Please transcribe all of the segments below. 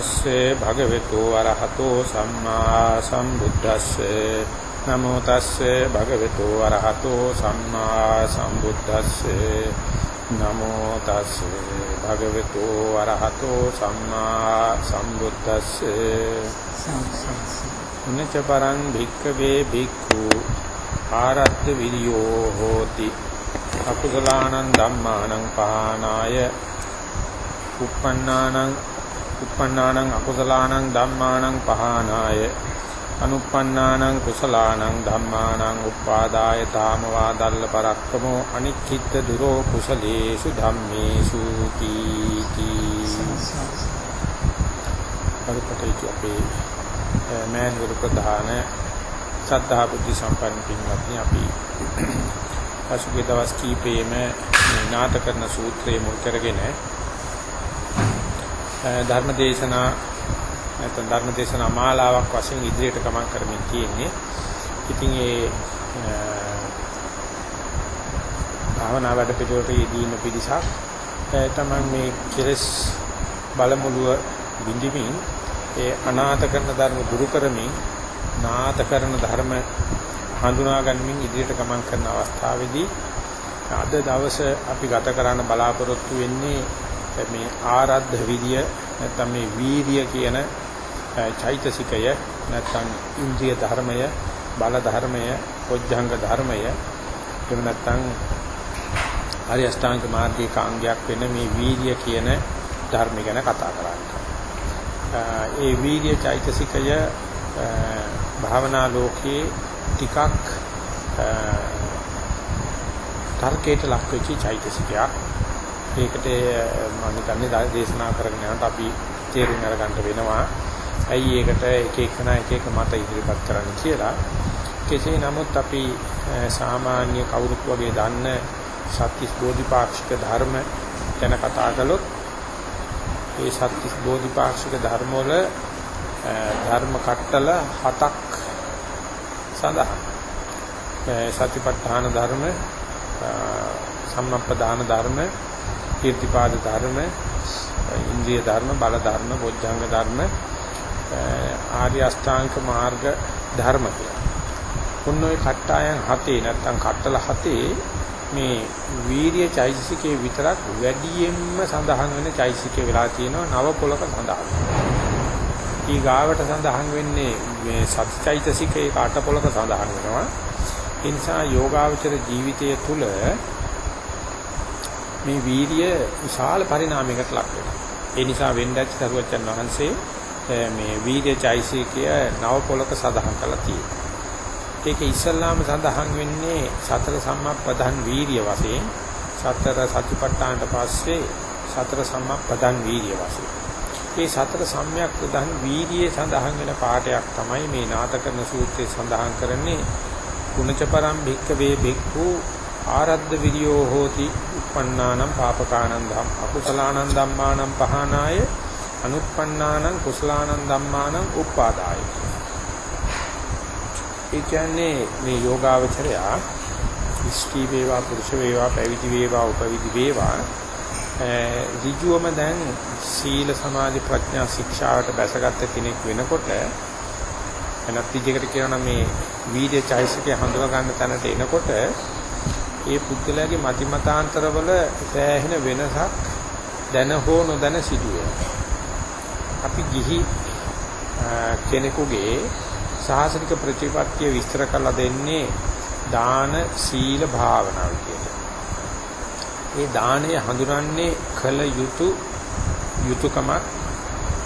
නමෝ තස්සේ භගවතු වරහතෝ සම්මා සම්බුද්දස්සේ නමෝ තස්සේ භගවතු වරහතෝ සම්මා සම්බුද්දස්සේ නමෝ තස්සේ භගවතු වරහතෝ සම්මා සම්බුද්දස්සේ උනච්ච පරං භික්ඛවේ භික්ඛු ආරත්ත විරියෝ හෝති අකුසලානං ධම්මානං පහනාය uppannānaṁ uppannānaṁ akusalaanaṁ dhammānaṁ pahānāya anuppannānaṁ kusalaanaṁ dhammānaṁ uppādāya tāmavādalla parakkamo aniccitta duro kusalesu dhammesu kīti පරිපටේක අපේ මෑණිවරු ප්‍රධාන සද්ධා බුද්ධ සම්පන්න පින්වත්නි අපි පසුගිය දවස් කීපයේම නාට කරන සූත්‍රයේ මුල් කරගෙන ධර්ම දේශනා නැත්නම් ධර්ම දේශනා මාලාවක් වශයෙන් ඉදිරියට ගමන් කරමින් තියෙන්නේ. ඉතින් ඒ භාවනා වැඩ පිළිවෙලට යෙදීම පිළිසක් තමයි මේ කෙලස් බලමුලුව බින්දිමින් ඒ අනාථ කරන ධර්ම දුරු කරමින් නාථ කරන ධර්ම හඳුනා ගනිමින් ඉදිරියට ගමන් කරන අවස්ථාවේදී අද දවසේ අපි ගත කරන්න බලාපොරොත්තු වෙන්නේ මේ ආරද්ධ විදිය නැත්නම් මේ වීර්ය කියන චෛතසිකය නැත්නම් ඉන්ද්‍රිය ධර්මය බල ධර්මය පොඥංග ධර්මය එහෙම නැත්නම් ආර්ය අෂ්ටාංග මාර්ගයේ කාංගයක් වෙන මේ වීර්ය කියන ධර්ම ගැන කතා කරන්නේ. ඒ වීර්ය චෛතසිකය භාවනා ලෝකයේ ටිකක් තර්කයට ලක් වෙච්ච චෛතසිකයක්. ඒකට මම හිතන්නේ දේශනා කරගෙන යනකොට අපි තේරුම් අරගන්න වෙනවා. ඇයි ඒකට එක එකන එක එක මත ඉදිරිපත් කරන්න කියලා. කෙසේ නමුත් අපි සාමාන්‍ය කවුරුත් වගේ දන්න සත්‍තිස් බෝධිපාක්ෂික ධර්ම ගැන කතා කළොත් ඒ සත්‍තිස් බෝධිපාක්ෂික ධර්ම වල ධර්ම කට්ටල හතක් සඳහන්. සතිපට්ඨාන ධර්ම සම්මප්පදාන ධර්ම කීර්තිපාද ධර්ම, ඉන්ද්‍රිය ධර්ම, බල ධර්ම, බොජ්ජංග ධර්ම, ආර්ය අෂ්ටාංග මාර්ග ධර්ම කියලා. උන්නෝයි කට්ටායන් හතේ නැත්තම් කට්ටල හතේ මේ වීරිය චෛතසිකේ විතරක් වැඩියෙන්ම සඳහන් වෙන චෛතසිකේ වෙලා තියෙනවා නව පොලක සඳහන්. ඊගාවට සඳහන් වෙන්නේ මේ සත්‍යයිතසිකේ කාට පොලක සඳහන් වෙනවා. ඒ නිසා යෝගාවචර ජීවිතය තුළ මේ වීරිය විශාල පරිණාමයකට ලක් වෙනවා. ඒ නිසා වෙන්නච්ච සරුවචන් වහන්සේ මේ වීර්ය චෛසිකය නව පොලක සඳහන් කළා තියෙනවා. ඒක ඉස්සල්ලාම සඳහන් වෙන්නේ සතර සම්මප්පදන් වීර්ය වශයෙන් සතර සතිපට්ඨානට පස්සේ සතර සම්මප්පදන් වීර්ය වශයෙන්. මේ සතර සම්‍යක් ප්‍රධාන වීර්යයේ සඳහන් වෙන පාඩයක් තමයි මේ නාටකන සූත්‍රයේ සඳහන් කරන්නේ කුණච පරම් භික්කවේ භික්ඛු ආරද්ධ විරියෝ හෝති uppannānaṁ pāpakānaṁ ධම් අකුසලානං ධම්මානං පහනාය අනුප්පන්නානං කුසලානං ධම්මානං උප්පාදාය. ඒ කියන්නේ මේ යෝගාවචරයා ඉස්ටි වේවා පුරුෂ වේවා පැවිදි වේවා උපවිදි වේවා. ඍජුවම දැන් සීල සමාධි ප්‍රඥා ශික්ෂාවට බැසගත් කෙනෙක් වෙනකොට එනත් විදිහකට කියනවා මේ වීර්ය චෛසිකය හඳුනා ගන්න තැනට එනකොට ඒ පුද්ගලයාගේ මති මතාන්තරවල සෑහෙන වෙනසක් දැන හෝ නොදැන සිදුවෙනවා. අපි ගිහි කෙනෙකුගේ සාසනික ප්‍රතිපත්තිය විස්තර කරලා දෙන්නේ දාන සීල භාවනා විදියට. මේ දාණය හඳුනන්නේ කල යුතු යුතුයකමක්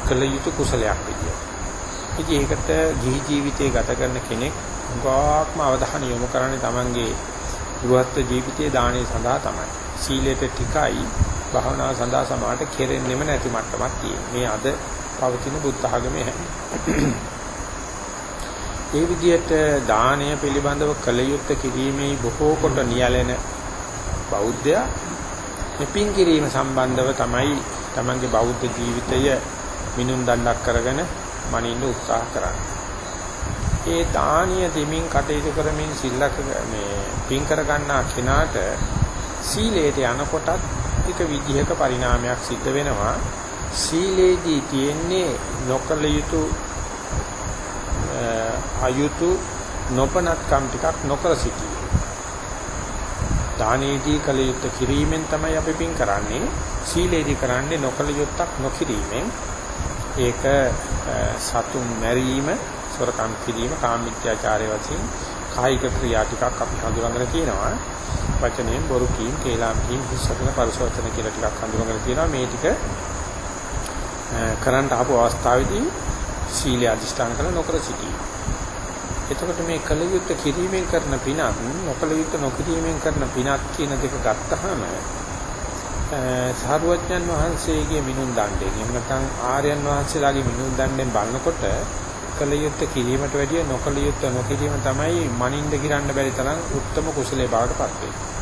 කල යුතු කුසලයක් විදියට. ඉතින් ඒකට ගිහි ජීවිතය ගත කරන කෙනෙක් උගාක්ම අවධානය යොමු කරන්නේ Tamange ගෘහස්ත ජීවිතයේ දාණය සඳහා තමයි. සීලයට ටිකයි භාවනාව සඳහා සමාට කෙරෙන්නෙම නැති මට්ටමක් තියෙනවා. මේ අද පවතින බුද්ධ ආගමේ ඒ විදිහට දානය පිළිබඳව කලයුත්ත කිරීමේ බොහෝ කොට නියැලෙන බෞද්ධයා මෙපින් කිරීම සම්බන්ධව තමයි තමන්ගේ බෞද්ධ ජීවිතය මිනුම් දණ්ඩක් කරගෙන මනින්න උත්සාහ කරන්නේ. ඒ දානීය දෙමින් කටයුතු කරමින් සිල්ලක මේ පින් කර ගන්නා කෙනාට සීලයට යනකොටත් එක විදිහක පරිණාමයක් සිද්ධ වෙනවා සීලේදී තියෙන්නේ නොකල යුතු අයුතු නොපනත්කම් ටිකක් නොකර සිටීම. දානීදී කල යුත්තේ කිරීමෙන් තමයි අපි පින් කරන්නේ. සීලේදී කරන්නේ නොකල යුත්තක් නොකිරීමෙන්. ඒක සතුන් මැරීම, සොරකම් කිරීම, කාමීත්‍යාචාරය වශයෙන් කායික ක්‍රියා ටිකක් අපි හඳුනාගෙන තියෙනවා. වචනයෙන් බොරු කීම්, කේලාම් කීම්, හිස්සකන පරිසවචන කියලා ටිකක් හඳුනාගෙන තියෙනවා. මේ ටික කරන්ට ආපු අවස්ථාවේදී සීලය අධිෂ්ඨාන කළ නොකර සිටීම. එතකොට මේ කලියුත් කිරීමෙන් කරන පිනත් නොකලියුත් නොකිරීමෙන් කරන පිනත් කියන දෙක ගත්තහම සාරවත්යන් වහන්සේගේ මිනුම් දණ්ඩෙන් එහෙම නැත්නම් ආර්යයන් වහන්සේලාගේ මිනුම් දණ්ඩෙන් බලනකොට කලියුත් කිරීමට වැඩිය නොකලියුත් නොකිරීම තමයි මනින්ද කිරන්න බැරි තරම් උත්තරම කුසලයේ බවට පත් වෙන්නේ.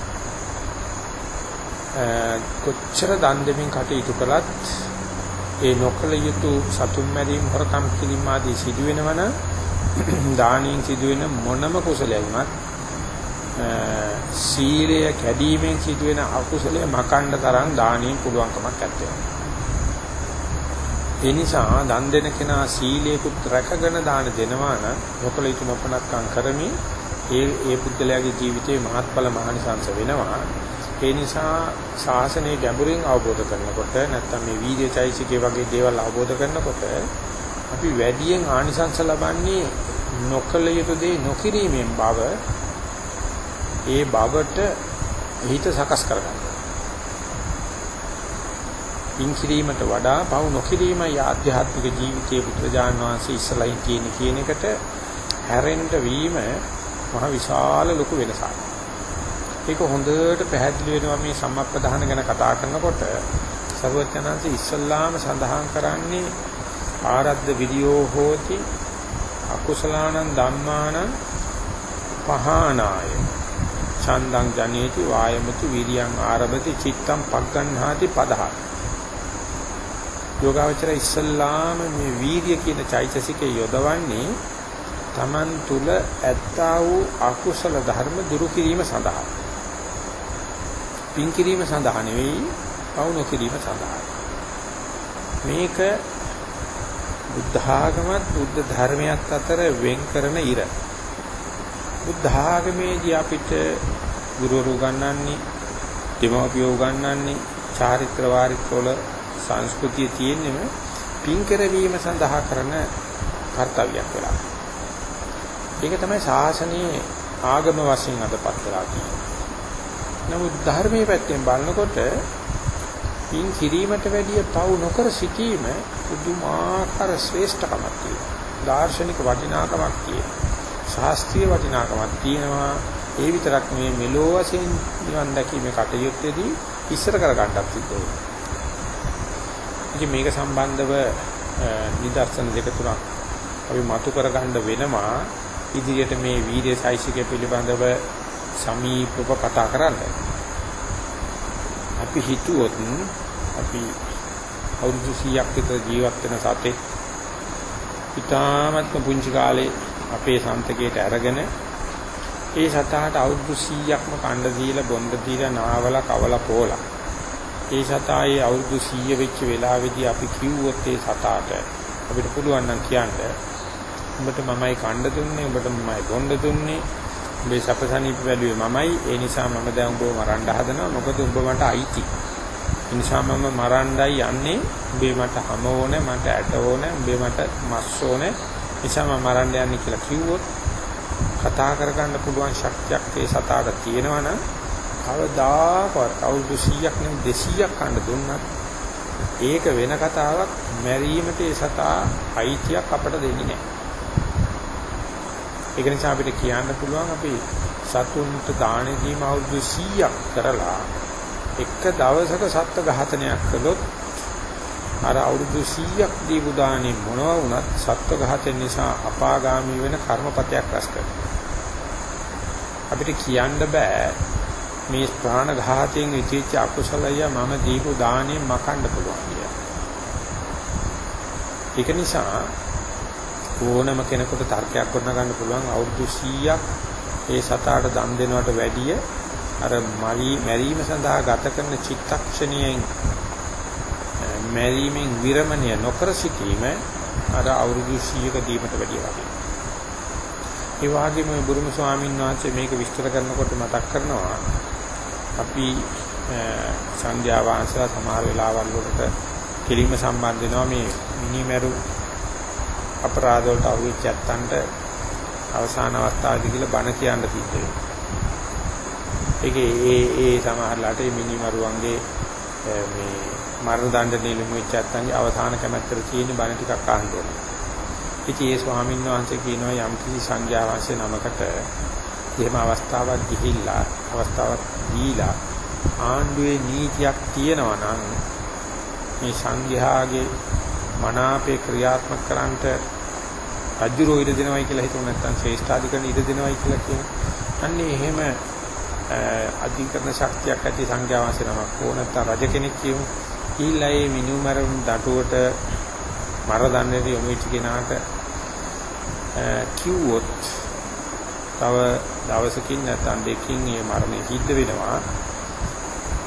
කොච්චර දන් දෙමින් කටයුතු කළත් ඒ නොකල යුතු සතුම් මැරීම හොරකම් කිරීම ආදී සිදු වෙනවන දානින් සිදුවෙන මොනම කුසලයක්වත් සීලය කැඩීමෙන් සිදුවෙන අකුසලයේ මකණ්ඩ තරම් දානියෙන් පුළුවන්කමක් නැත්තේ. ඒ නිසා දන් දෙන කෙනා සීලයකුත් රැකගෙන දාන දෙනවා නම් නොකල යුතු නොපනත්කම් කරමින් ඒ ඒ පුද්ගලයාගේ ජීවිතේ මහත්ඵල මහනිසංස වෙනවා. ඒ නිසා ශාසනය ගැඹුරින් අවබෝධ කරනකොට නැත්නම් මේ වීර්යචෛසිකේ වගේ දේවල් අවබෝධ කරනකොට අපි වැඩියෙන් ආනිසංස ලබන්නේ නොකල යුතු දේ නොකිරීමෙන් බව ඒ බවට හිත සකස් කරගන්න. පින් කිරීමට වඩා පවු නොකිරීමයි ආධ්‍යාත්මික ජීවිතයේ පුත්‍රජාන වහන්සේ ඉස්සලයි කියන කියන එකට හැරෙන්න වීම මහ විශාල ලොකු වෙනසක්. ඒක හොඳට පැහැදිලි වෙනවා මේ සම්මප්පදාන ගැන කතා කරනකොට. සර්වඥාන්සේ ඉස්සල්ලාම සඳහන් කරන්නේ ආරද්ධ විදියෝ හෝති අකුසලානං ධම්මානං පහානාය. චන්දං ජනේති වායමති විරියං ආරභති චිත්තං පග්ගණ්හාති පදහ යෝගාවචර ඉස්සල්ලාම මේ වීර්ය කියන චෛතසිකය යොදවන්නේ Taman තුල ඇත්තා වූ අකුසල ධර්ම දුරු කිරීම සඳහා පින් කිරීම සඳහා නෙවෙයි පවු නොකිරීම සඳහා මේක බුද්ධ ආගමත් බුද්ධ ධර්මයක් අතර වෙන් කරන ඉර. බුද්ධ ආගමේදී අපිට ගුරුවරු උගන්වන්නේ, දෙමව්පියෝ උගන්වන්නේ, චාරිත්‍ර වාරිත්‍ර වල සංස්කෘතිය තියෙන්නම පින් කරවීම සඳහා කරන කාර්යයක් වෙලා. ඒක තමයි ශාසනයේ ආගම වශයෙන් අදපත් වෙලා තියෙන්නේ. නමුත් ධර්මයේ පැත්තෙන් බලනකොට පින් කිරීමට වැඩිය පව් නොකර සිටීම පුදුමාකාර ශ්‍රේෂ්ඨකමක් තියෙනවා. දාර්ශනික වටිනාකමක් තියෙනවා. ශාස්ත්‍රීය වටිනාකමක් තියෙනවා. ඒ විතරක් මේ මෙලෝ වශයෙන් නිවන් දැකීමේ කටයුත්තේදී ඉස්සර කර ගන්නත් සිද්ධ වෙනවා. ඉතින් මේක සම්බන්ධව නිදර්ශන දෙක තුනක් අපි මතු කර ගන්න වෙනවා. ඉදිරියට මේ වීර්ය සයිසිකය පිළිබඳව සමීපව කතා කරන්න. අපි හිතුවොත් අපි අවුරුදු 100ක් විතර ජීවත් වෙන සතෙක් ඉතාමත්ම පුංචි කාලේ අපේ සන්තකේට අරගෙන ඒ සතාට අවුරුදු 100ක්ම කණ්ඩ දීලා බොණ්ඩ දීලා නාවලා කවලා පෝලා ඒ සතායේ අවුරුදු 100 වෙච්ච වෙලාවේදී අපි කිව්වොත් ඒ සතාට අපිට පුළුවන් නම් කියන්න. උඹට මමයි කණ්ඩ දුන්නේ උඹට මමයි බොණ්ඩ දුන්නේ. උඹේ සපසනීප වැළුවේ මමයි. ඒ නිසා මම දැන් උඹව මරන්න හදනවා. මොකද උඹ මට අයිති. ඒ නිසා මම මරණ්ඩයි යන්නේ. උඹේ මට හැම ඕනේ මට ඇට ඕනේ උඹේ මට මස් ඕනේ. නිසා මම මරන්න යන්නේ කියලා කිව්වොත් කතා කරගන්න පුළුවන් ශක්තියක් ඒ සතාට තියෙනවා නම් කවදාකවත් අවුරුදු 100ක් නෙවෙයි 200ක් කන්න දුන්නත් ඒක වෙන කතාවක් මැරීමට ඒ සතා අයිතියක් අපට දෙන්නේ නැහැ. ඒක නිසා අපිට කියන්න පුළුවන් අපි සතුන්ට දාන දීම අවුරුදු 100ක් කරලා එක දවසක සත්ත්ව ඝාතනයක් කළොත් අර අවුරුදු 100ක් දීපු දානේ මොනවා වුණත් සත්ත්ව ඝාතන නිසා අපාගාමී වෙන කර්මපතයක් රැස් කරනවා. අපිට කියන්න බෑ මේ ප්‍රාණ ඝාතයෙන් විචිච්ච අකුසලය මම දීපු දානේ මකන්න පුළුවන් කියලා. ඒක නිසා ඕනම කෙනෙකුට තර්කයක් කරන පුළුවන් අවුරුදු 100ක් ඒ සතාට දන් දෙනවට වැඩිය අර මරි මැරීම සඳහා ගත කරන චිත්තක්ෂණයෙන් මැරීමෙන් විරමණය නොකර සිටීම අර අවුරුදු 100ක දීමට වැඩිය වගේ. ඒ වගේම බුදුම ස්වාමීන් වහන්සේ මේක විස්තර කරනකොට මතක් කරනවා අපි සංඥා වාංශලා සමහර වෙලාවල් වලට කෙලින්ම සම්බන්ධ වෙනවා මේ මිනිමෙරු අපරාධ වලට අහුවෙච්ච ඇත්තන්ට අවසාන අවස්ථාවේදී කියලා බණ කියන්න සිද්ධ වෙනවා. ඒකේ ඒ ඒ සමහරලාට මේ මිනිමරුවන්ගේ මේ මරණ දඬුවම් නිලුම් වෙච්ච ඇත්තන්ගේ අවසාන කැමැත්තට තියෙන බණ ටිකක් අහන්න ඕනේ. ඉතින් ඒ ස්වාමීන් වහන්සේ කියනවා යම් කිසි සංඥා වාසිය නමකට එහෙම අවස්ථාවක් ගිහිල්ලා අවස්ථාවක් දීලා ආණ්ඩුවේ නීතියක් තියෙනවා නම් මේ සංඝයාගේ මනාපේ ක්‍රියාත්මක කරන්නට රජුරෝ ඉඩ දෙනවයි කියලා හිතුව නැත්නම් ශ්‍රේෂ්ඨාධිකරණ ඉඩ දෙනවයි කියලා කියන. අන්නේ එහෙම අධිකරණ ශක්තියක් ඇති සංඝයා වහන්සේ නමක් ඕ නැත්නම් රජ කෙනෙක් කියමු. ඊළඟ ඒ මිනුමරුන් දඩුවට මර දන්නේ යොමු වෙච්ච කෙනාට කිව්වොත් තව දවසකින් නැත්නම් දෙකකින් මේ මරණය සිද්ධ වෙනවා.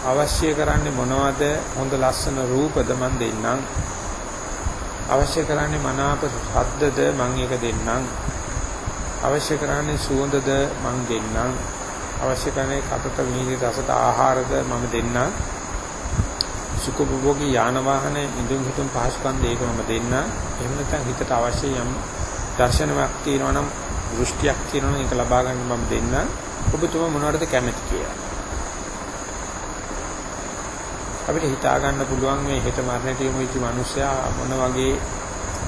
අවශ්‍ය කරන්නේ මොනවද? හොඳ ලස්සන රූපද මන් දෙන්නම්. අවශ්‍ය කරන්නේ මනාප ශබ්දද මං එක දෙන්නම්. අවශ්‍ය කරන්නේ සුවඳද මං දෙන්නම්. අවශ්‍ය කරන්නේ කටට මිහිරි රසට ආහාරද මම දෙන්නම්. සුඛභෝගී යාන වාහන ඉදුම් හිතුම් පහසුකම් දෙක මම දෙන්නම්. එහෙම නැත්නම් හිතට අවශ්‍ය යම් දර්ශනයක් තියෙනවා නම් දෘෂ්ටියක් තියෙනවා නම් ඒක ලබා ගන්න මම දෙන්නම්. ඔබතුමා මොනවටද කැමති කියලා? අපිට හිතා ගන්න පුළුවන් මේ හෙට මරණයට යමු වෙච්ච මිනිස්සයා මොන වගේ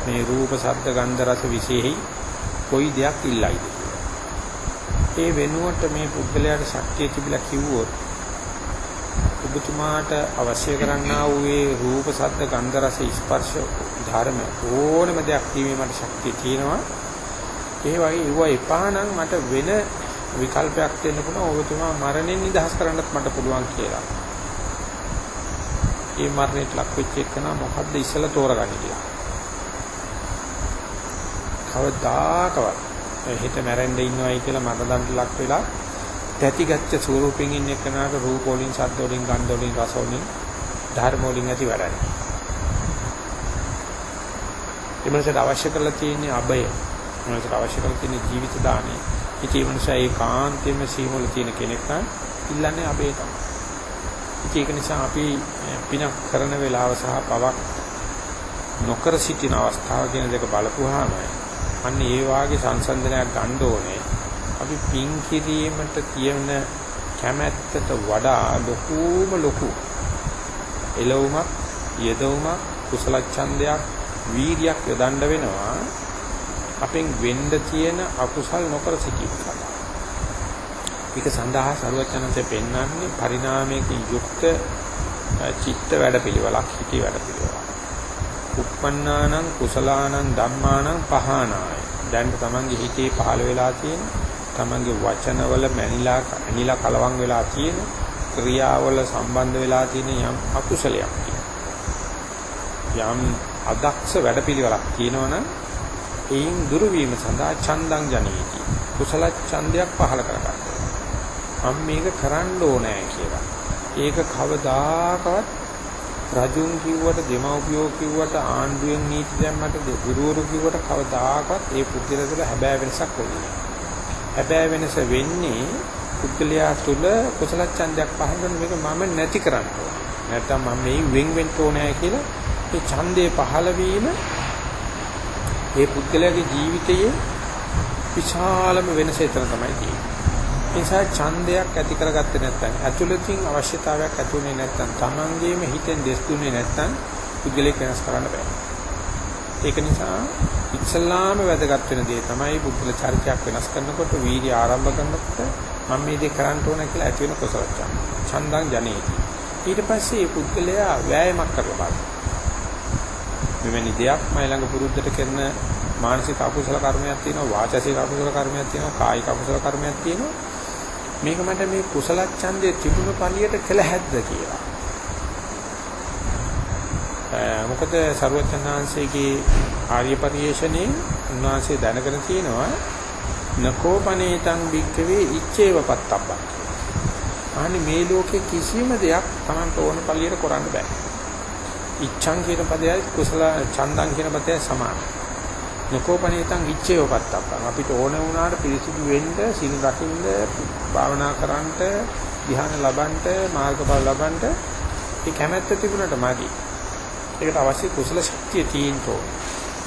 මේ රූප, ශබ්ද, ගන්ධ, රස විශේෂයි කොයි දෙයක් ඉල්ලයිද ඒ වෙනුවට මේ පුද්ගලයාට ශක්තිය තිබිලා කිව්වොත් ඔබතුමාට අවශ්‍ය කරන්නා වූ ඒ රූප, ශබ්ද, ගන්ධ, රස, ස්පර්ශ ධර්ම ඕනම දෙයක් දීමේ මට ශක්තිය තියෙනවා. ඒ වගේ ඒව එපා නම් මට වෙන විකල්පයක් දෙන්න පුළුවන්. ඔබතුමා මරණයෙන් නිදහස් කරන්නත් මට පුළුවන් කියලා. ඒ මරණයට ලක් වෙච්ච එකන මොකද්ද ඉස්සලා තෝරගන්නේ කියලා. කවදාකවත් හිත මැරෙන්න ඉන්නවයි කියලා මරණදන්ට ලක් වෙලා තැතිගච්ඡ ස්වරූපෙන් ඉන්න එකනට රූප වලින්, ශබ්ද වලින්, ගන්ධ වලින්, රස වලින්, ධර්ම වලින් ඇති වැඩයි. එමණසට අවශ්‍ය කරලා තියෙන අබය, එමණසට අවශ්‍ය කරලා තියෙන ජීවිත දාණය. ඉතින් ඒ මනුස්සයා ඒකාන්තයෙන්ම සීමුල තියෙන කෙනෙක් නම් ඉල්ලන්නේ අබේ තමයි. ඒක නිසා අපි පිනක් කරන වෙලාව සහ පවක් නොකර සිටින අවස්ථාව කියන දෙක බලපුවාම අන්න ඒ වාගේ සංසන්දනයක් ගන්න ඕනේ. අපි පින් කිරීමට තියෙන කැමැත්තට වඩා ලොකුම ලොකු එළවුමක් යෙදවුමක් කුසල ඡන්දයක් වීරියක් යොදන්න වෙනවා අපෙන් වෙන්න තියෙන අකුසල් නොකර සිටීම සඳහා ඒක සඳහා සරුවචනන්සේ පෙන්වන්නේ පරිණාමයකින් යුක්ත චිත්ත වැඩපිළිවෙලක් හිතේ වැඩපිළිවෙලක්. උප්පන්නානං කුසලානං ධම්මානං පහනාය. දැන් තමන්ගේ හිතේ පහළ වෙලා තියෙන තමන්ගේ වචනවල මැනිලා ඇනිලා කලවම් වෙලා තියෙන ක්‍රියාවල සම්බන්ධ වෙලා තියෙන යම් අකුසලයක් යම් අදක්ෂ වැඩපිළිවෙලක් තියෙනවනම් එයින් දුරු වීම සඳහා චන්දං ජනේති කුසල ඡන්දයක් පහළ කරගන්න. මම මේක කරන්න ඕනෑ කියලා. ඒක කවදාකවත් රජුන් කිව්වට දෙමව්පියෝ කිව්වට ආණ්ඩුවෙන් නීති දැම්මට ගුරුවරු කිව්වට කවදාකවත් ඒ පුද්ගලයා තුළ හැබෑ වෙනසක් වෙන්නේ නැහැ. හැබෑ වෙනස වෙන්නේ පුද්ගලයා තුළ කුසල ඡන්දයක් පහළ මේක මම නැති කරන්න ඕනේ. නැත්තම් මම මේ වෙන් වෙන්න ඕනෑ කියලා ඒ ඡන්දේ පහළ වීම ඒ පුද්ගලයාගේ ජීවිතයේ විශාලම වෙනස එතන තමයි තියෙන්නේ. නිසා ඡන්දයක් ඇති කරගත්තේ නැත්නම් ඇතුළතින් අවශ්‍යතාවයක් ඇතුනේ නැත්නම් Tamangeම හිතෙන් දෙස් දුන්නේ නැත්නම් පුද්ගලෙක් වෙනස් කරන්න බෑ. ඒක නිසා ඉස්සල්ලාම වැදගත් වෙන දේ තමයි පුද්ගල චරිතයක් වෙනස් කරනකොට වීර්ය ආරම්භ කරනකොට මම මේ දේ කරන්න ඕන කියලා ඇති වෙන කුසල ඡන්දං ජනේති. ඊට පස්සේ මේ පුද්ගලයා වෑයමක් කරලා බලන්න. මෙවැනි දෙයක් මයි ළඟ පුරුද්දට කරන මානසික අකුසල කර්මයක් තියෙනවා වාචසික අකුසල කර්මයක් තියෙනවා කායික අකුසල කර්මයක් තියෙනවා මේක මට මේ කුසල ඡන්දයේ තිබුණු පළියට කළ හැද්ද කියලා. මොකද ਸਰවචනාංශයේ ආර්ය පරිශ්‍රණේ උන්වහන්සේ දැනගෙන තියෙනවා නකෝපනේතං භික්කවේ ඉච්ඡේව පත්තබ්බක්. අනේ මේ ලෝකේ කිසිම දෙයක් Tamanට ඕන පළියට කරන්න බෑ. ඉච්ඡං කියන පදයයි කුසල ඡන්දං කියන පදයයි සමානයි. නකෝපනීතං ඉච්ඡේවපත්තප්පං අපිට ඕන වුණාට පිරිසිදු වෙන්න සීල රකින්න භාවනා කරන්නට ධ්‍යාන ලබන්නට මාර්ගඵල ලබන්නට ඒ කැමැත්ත තිබුණට මදි. ඒකට අවශ්‍ය කුසල ශක්තිය තියෙන්න ඕනේ.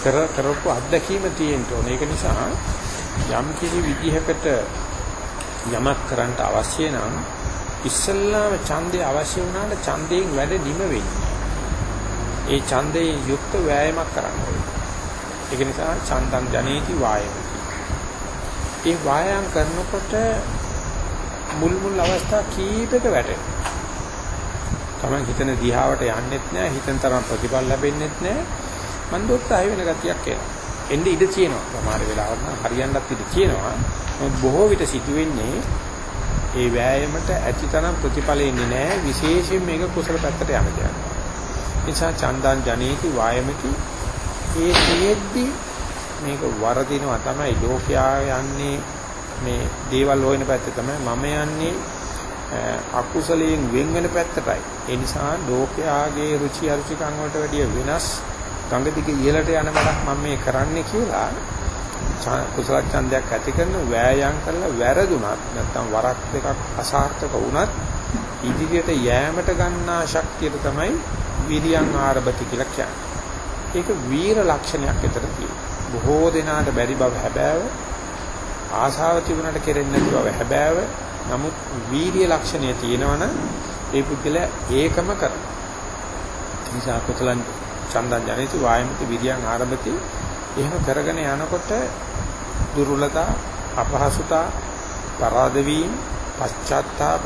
කර කරපු අත්දැකීම තියෙන්න ඕනේ. ඒක නිසා යම් කිසි විදිහකට යමක් කරන්න අවශ්‍ය නම් ඉස්සල්ලාම ඡන්දේ අවශ්‍ය වුණාට ඡන්දයෙන් වැඩ නිම වෙන්නේ. ඒ ඡන්දේ යුක්ත වෑයමක් කරන්න ඕනේ. ඒක නිසා ඡන්දං ජනේති වායමති. ඒ වායම් කරනකොට මුල් මුල් අවස්ථා කීපයක වැටෙනවා. තමයි හිතන දිහාවට යන්නෙත් නෑ හිතන තරම් ප්‍රතිඵල ලැබෙන්නෙත් නෑ මන් දොස්සාය වෙන ගතියක් එනවා. එන්නේ ඉඩ තියෙනවා. සමහර වෙලාවට නම් හරියන්නත් ඉඩ තියෙනවා. නමුත් බොහෝ විට සිදුවෙන්නේ ඒ වෑයමට ඇතිතරම් ප්‍රතිඵල එන්නේ නැහැ විශේෂයෙන් මේක කුසල පැත්තට යන දෙයක්. නිසා චන්දං ජනේති වායමති. ඒ තියෙද්දි මේක වරදිනවා තමයි ලෝකයා යන්නේ. මේ දේවල් හොයන පැත්තේ තමයි මම යන්නේ. අකුසලයෙන් වෙන් වෙන පැත්තටයි. ඒ නිසා ලෝකයාගේ රුචි අරුචිකම් වලට වැඩිය වෙනස් ගඟ දිගේ ඉහළට යන වැඩක් මම මේ කරන්නේ කියලා කුසල ඡන්දයක් ඇති කරන වෑයම් කරලා වැරදුනත් නැත්නම් වරක් දෙකක් අසාර්ථක වුණත් ඉදිරියට යෑමට ගන්නා ශක්තියට තමයි විරියං ආරභති කියලා කියන්නේ. ඒක වීර ලක්ෂණයක් විතර තියෙනවා. බොහෝ දෙනාට බැරි බව හැබෑව ආශාව තිබුණට කෙරෙන්නේ නැති බව හැබෑව නමුත් වීර්ය ලක්ෂණය තියෙනවනම් ඒ පුද්ගලයා ඒකම කරනවා. නිසා කුසලං චන්දං ජනිත වායමති විරියං ආරම්භති එහෙම කරගෙන යනකොට දුර්වලතා අපහසුතා පරාද වීම පශ්චාත්තාප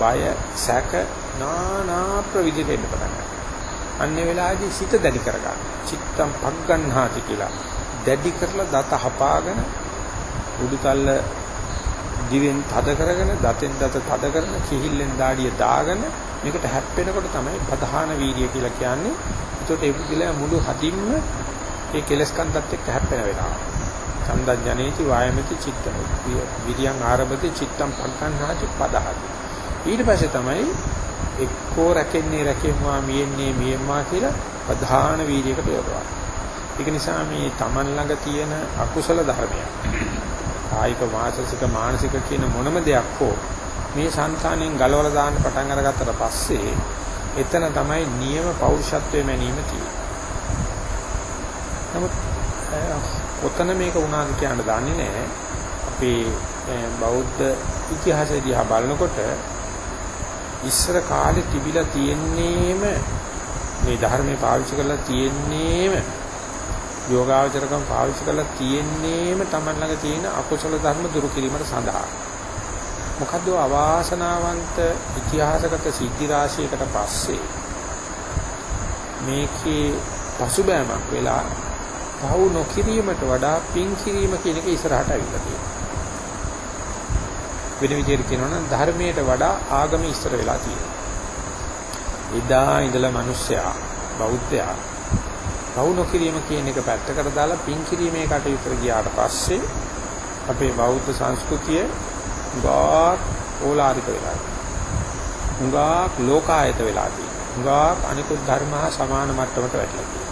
බය සැක නානා ප්‍රවිධිත වෙන්න පටන් ගන්නවා. අන්නේ වෙලාවේදී සිත දැඩි කරගන්න. චිත්තම් පග්ගන්හාති කියලා. දැඩි කරලා දත හපාගෙන උඩුතල්ල දිවෙන් තද කරගෙන දතෙන් දත තද කරන කිහිල්ලෙන් දාඩිය දාගෙන මේකට හැප්පෙනකොට තමයි ප්‍රධාන වීර්ය කියලා කියන්නේ. ඒකට ඒ පුදුලයා මුළු හදින්ම ඒ කෙලස් කන්දත් එක්ක හැප්පෙන වෙලාව. සම්දඥනේති වායමති චිත්ත විරියං ආරභති චිත්තම් පංකන්හාති පදහති. ඊට පස්සේ තමයි එක්කෝ රැකෙන්නේ රැකෙම්වා මියෙන්නේ මියෙම්මා කියලා ප්‍රධාන වීර්යයකට යොදවන්නේ. ඒක නිසා මේ Taman ළඟ තියෙන අකුසල ධර්මයන් කායික වාචසික මානසික කියන මොනම දෙයක් හෝ මේ సంతාණයෙන් ගලවලා දාන්න පටන් අරගත්තට පස්සේ එතන තමයි නියම පෞරුෂත්වයේ මැනීම තියෙන්නේ. නමුත් කොතන මේක වුණාද කියන්න දන්නේ නැහැ. අපේ බෞද්ධ ඉතිහාසය දිහා බලනකොට ඉස්සර කාලේ තිබිලා තියෙන්නේම මේ ධර්මයේ පාවිච්චි කරලා තියෙන්නේම යෝගාවචරකම් පාවිච්චි කරලා තියෙන්නේම Taman ළඟ තියෙන අකුසල ධර්ම දුරු කිරීමට සඳහා. මොකද්ද අවාසනාවන්ත ඉතිහාසගත සිද්ධි රාශියකට පස්සේ මේකේ පසුබෑමක් වෙලා පවු නොකිරීමට වඩා පින් කිරීම කියන එක ඉස්සරහට අවිලා තියෙනවා. වෙන විදිහට කියනවා නම් ධර්මයට වඩා ආගම ඉස්සර වෙලා තියෙනවා. එදා ඉඳලා මිනිස්සයා බෞද්ධයා පවු නොකිරීම කියන එක පැත්තකට දාලා පින් කිරීමේ කටයුතු ගියාට පස්සේ අපේ බෞද්ධ සංස්කෘතිය ගාක් ඕලාරික වෙලා තියෙනවා. ගාක් ලෝකායත වෙලා තියෙනවා. ගාක් අනිකුත් ධර්ම හා සමාන මට්ටමට වැටලා තියෙනවා.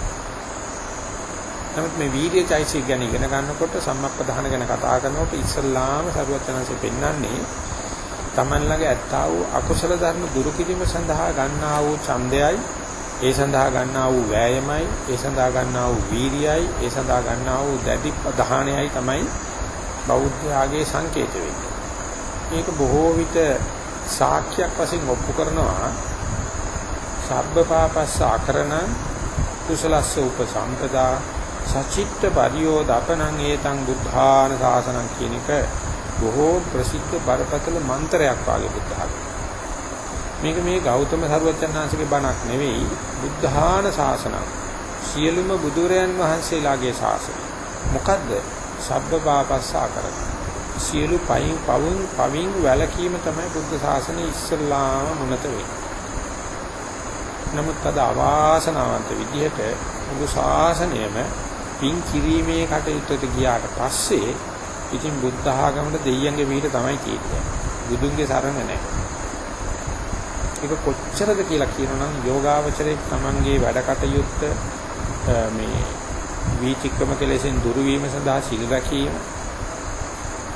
නමුත් මේ වීර්යචෛසික ගැන ඉගෙන ගන්නකොට සම්මප්පදාන ගැන කතා කරනකොට ඉස්සල්ලාම සරුවචනanse පෙන්වන්නේ Taman ළඟ ඇත්තා වූ අකුසල ධර්ම දුරු කිරීම සඳහා ගන්නා වූ ඡන්දයයි ඒ සඳහා ගන්නා වූ වෑයමයි ඒ සඳහා ගන්නා වූ වීරියයි ඒ සඳහා ගන්නා වූ දැඩි ප්‍රධානයයි තමයි බෞද්ධයාගේ සංකේත වෙන්නේ. මේක බොහෝ විට සාක්ෂියක් වශයෙන් ඔප්පු කරනවා සබ්බපාපස්ස අකරණ කුසලස්ස උපසම්පදා සචිත්ත පරියෝදපනං ඒතං බුද්ධාන සාසනං කියන එක බොහෝ ප්‍රසිද්ධ බරපතල මන්ත්‍රයක් වාගේ බුද්ධ මේක මේ ගෞතම සරුවචන්හන්සේගේ බණක් නෙවෙයි බුද්ධාන ශාසනක්. සියලුම බුදුරයන් වහන්සේලාගේ ශාසනය. මොකද්ද? සබ්බපාපස්සා කරන. සියලු පයින් පවුන් පවින් වැළකීම තමයි බුද්ධ ශාසනයේ ඉස්සල්ලාම මුනත වෙන්නේ. නමුත් අද අවාසනාවන්ත විදිහට මුළු ශාසනයම පින් කිරීමේ කටයුත්තට ගියාට පස්සේ ඉතින් බුද්ධ ආගමට දෙයියන්ගේ විහිද තමයි කියන්නේ. බුදුන්ගේ සරණ නැහැ. ඒක කොච්චරද කියලා කියනනම් යෝගාවචරයේ Tamanගේ වැඩ කටයුත්ත මේ වීතික්‍රම කෙලෙසෙන් දුරු වීම සඳහා සිල් රැකීම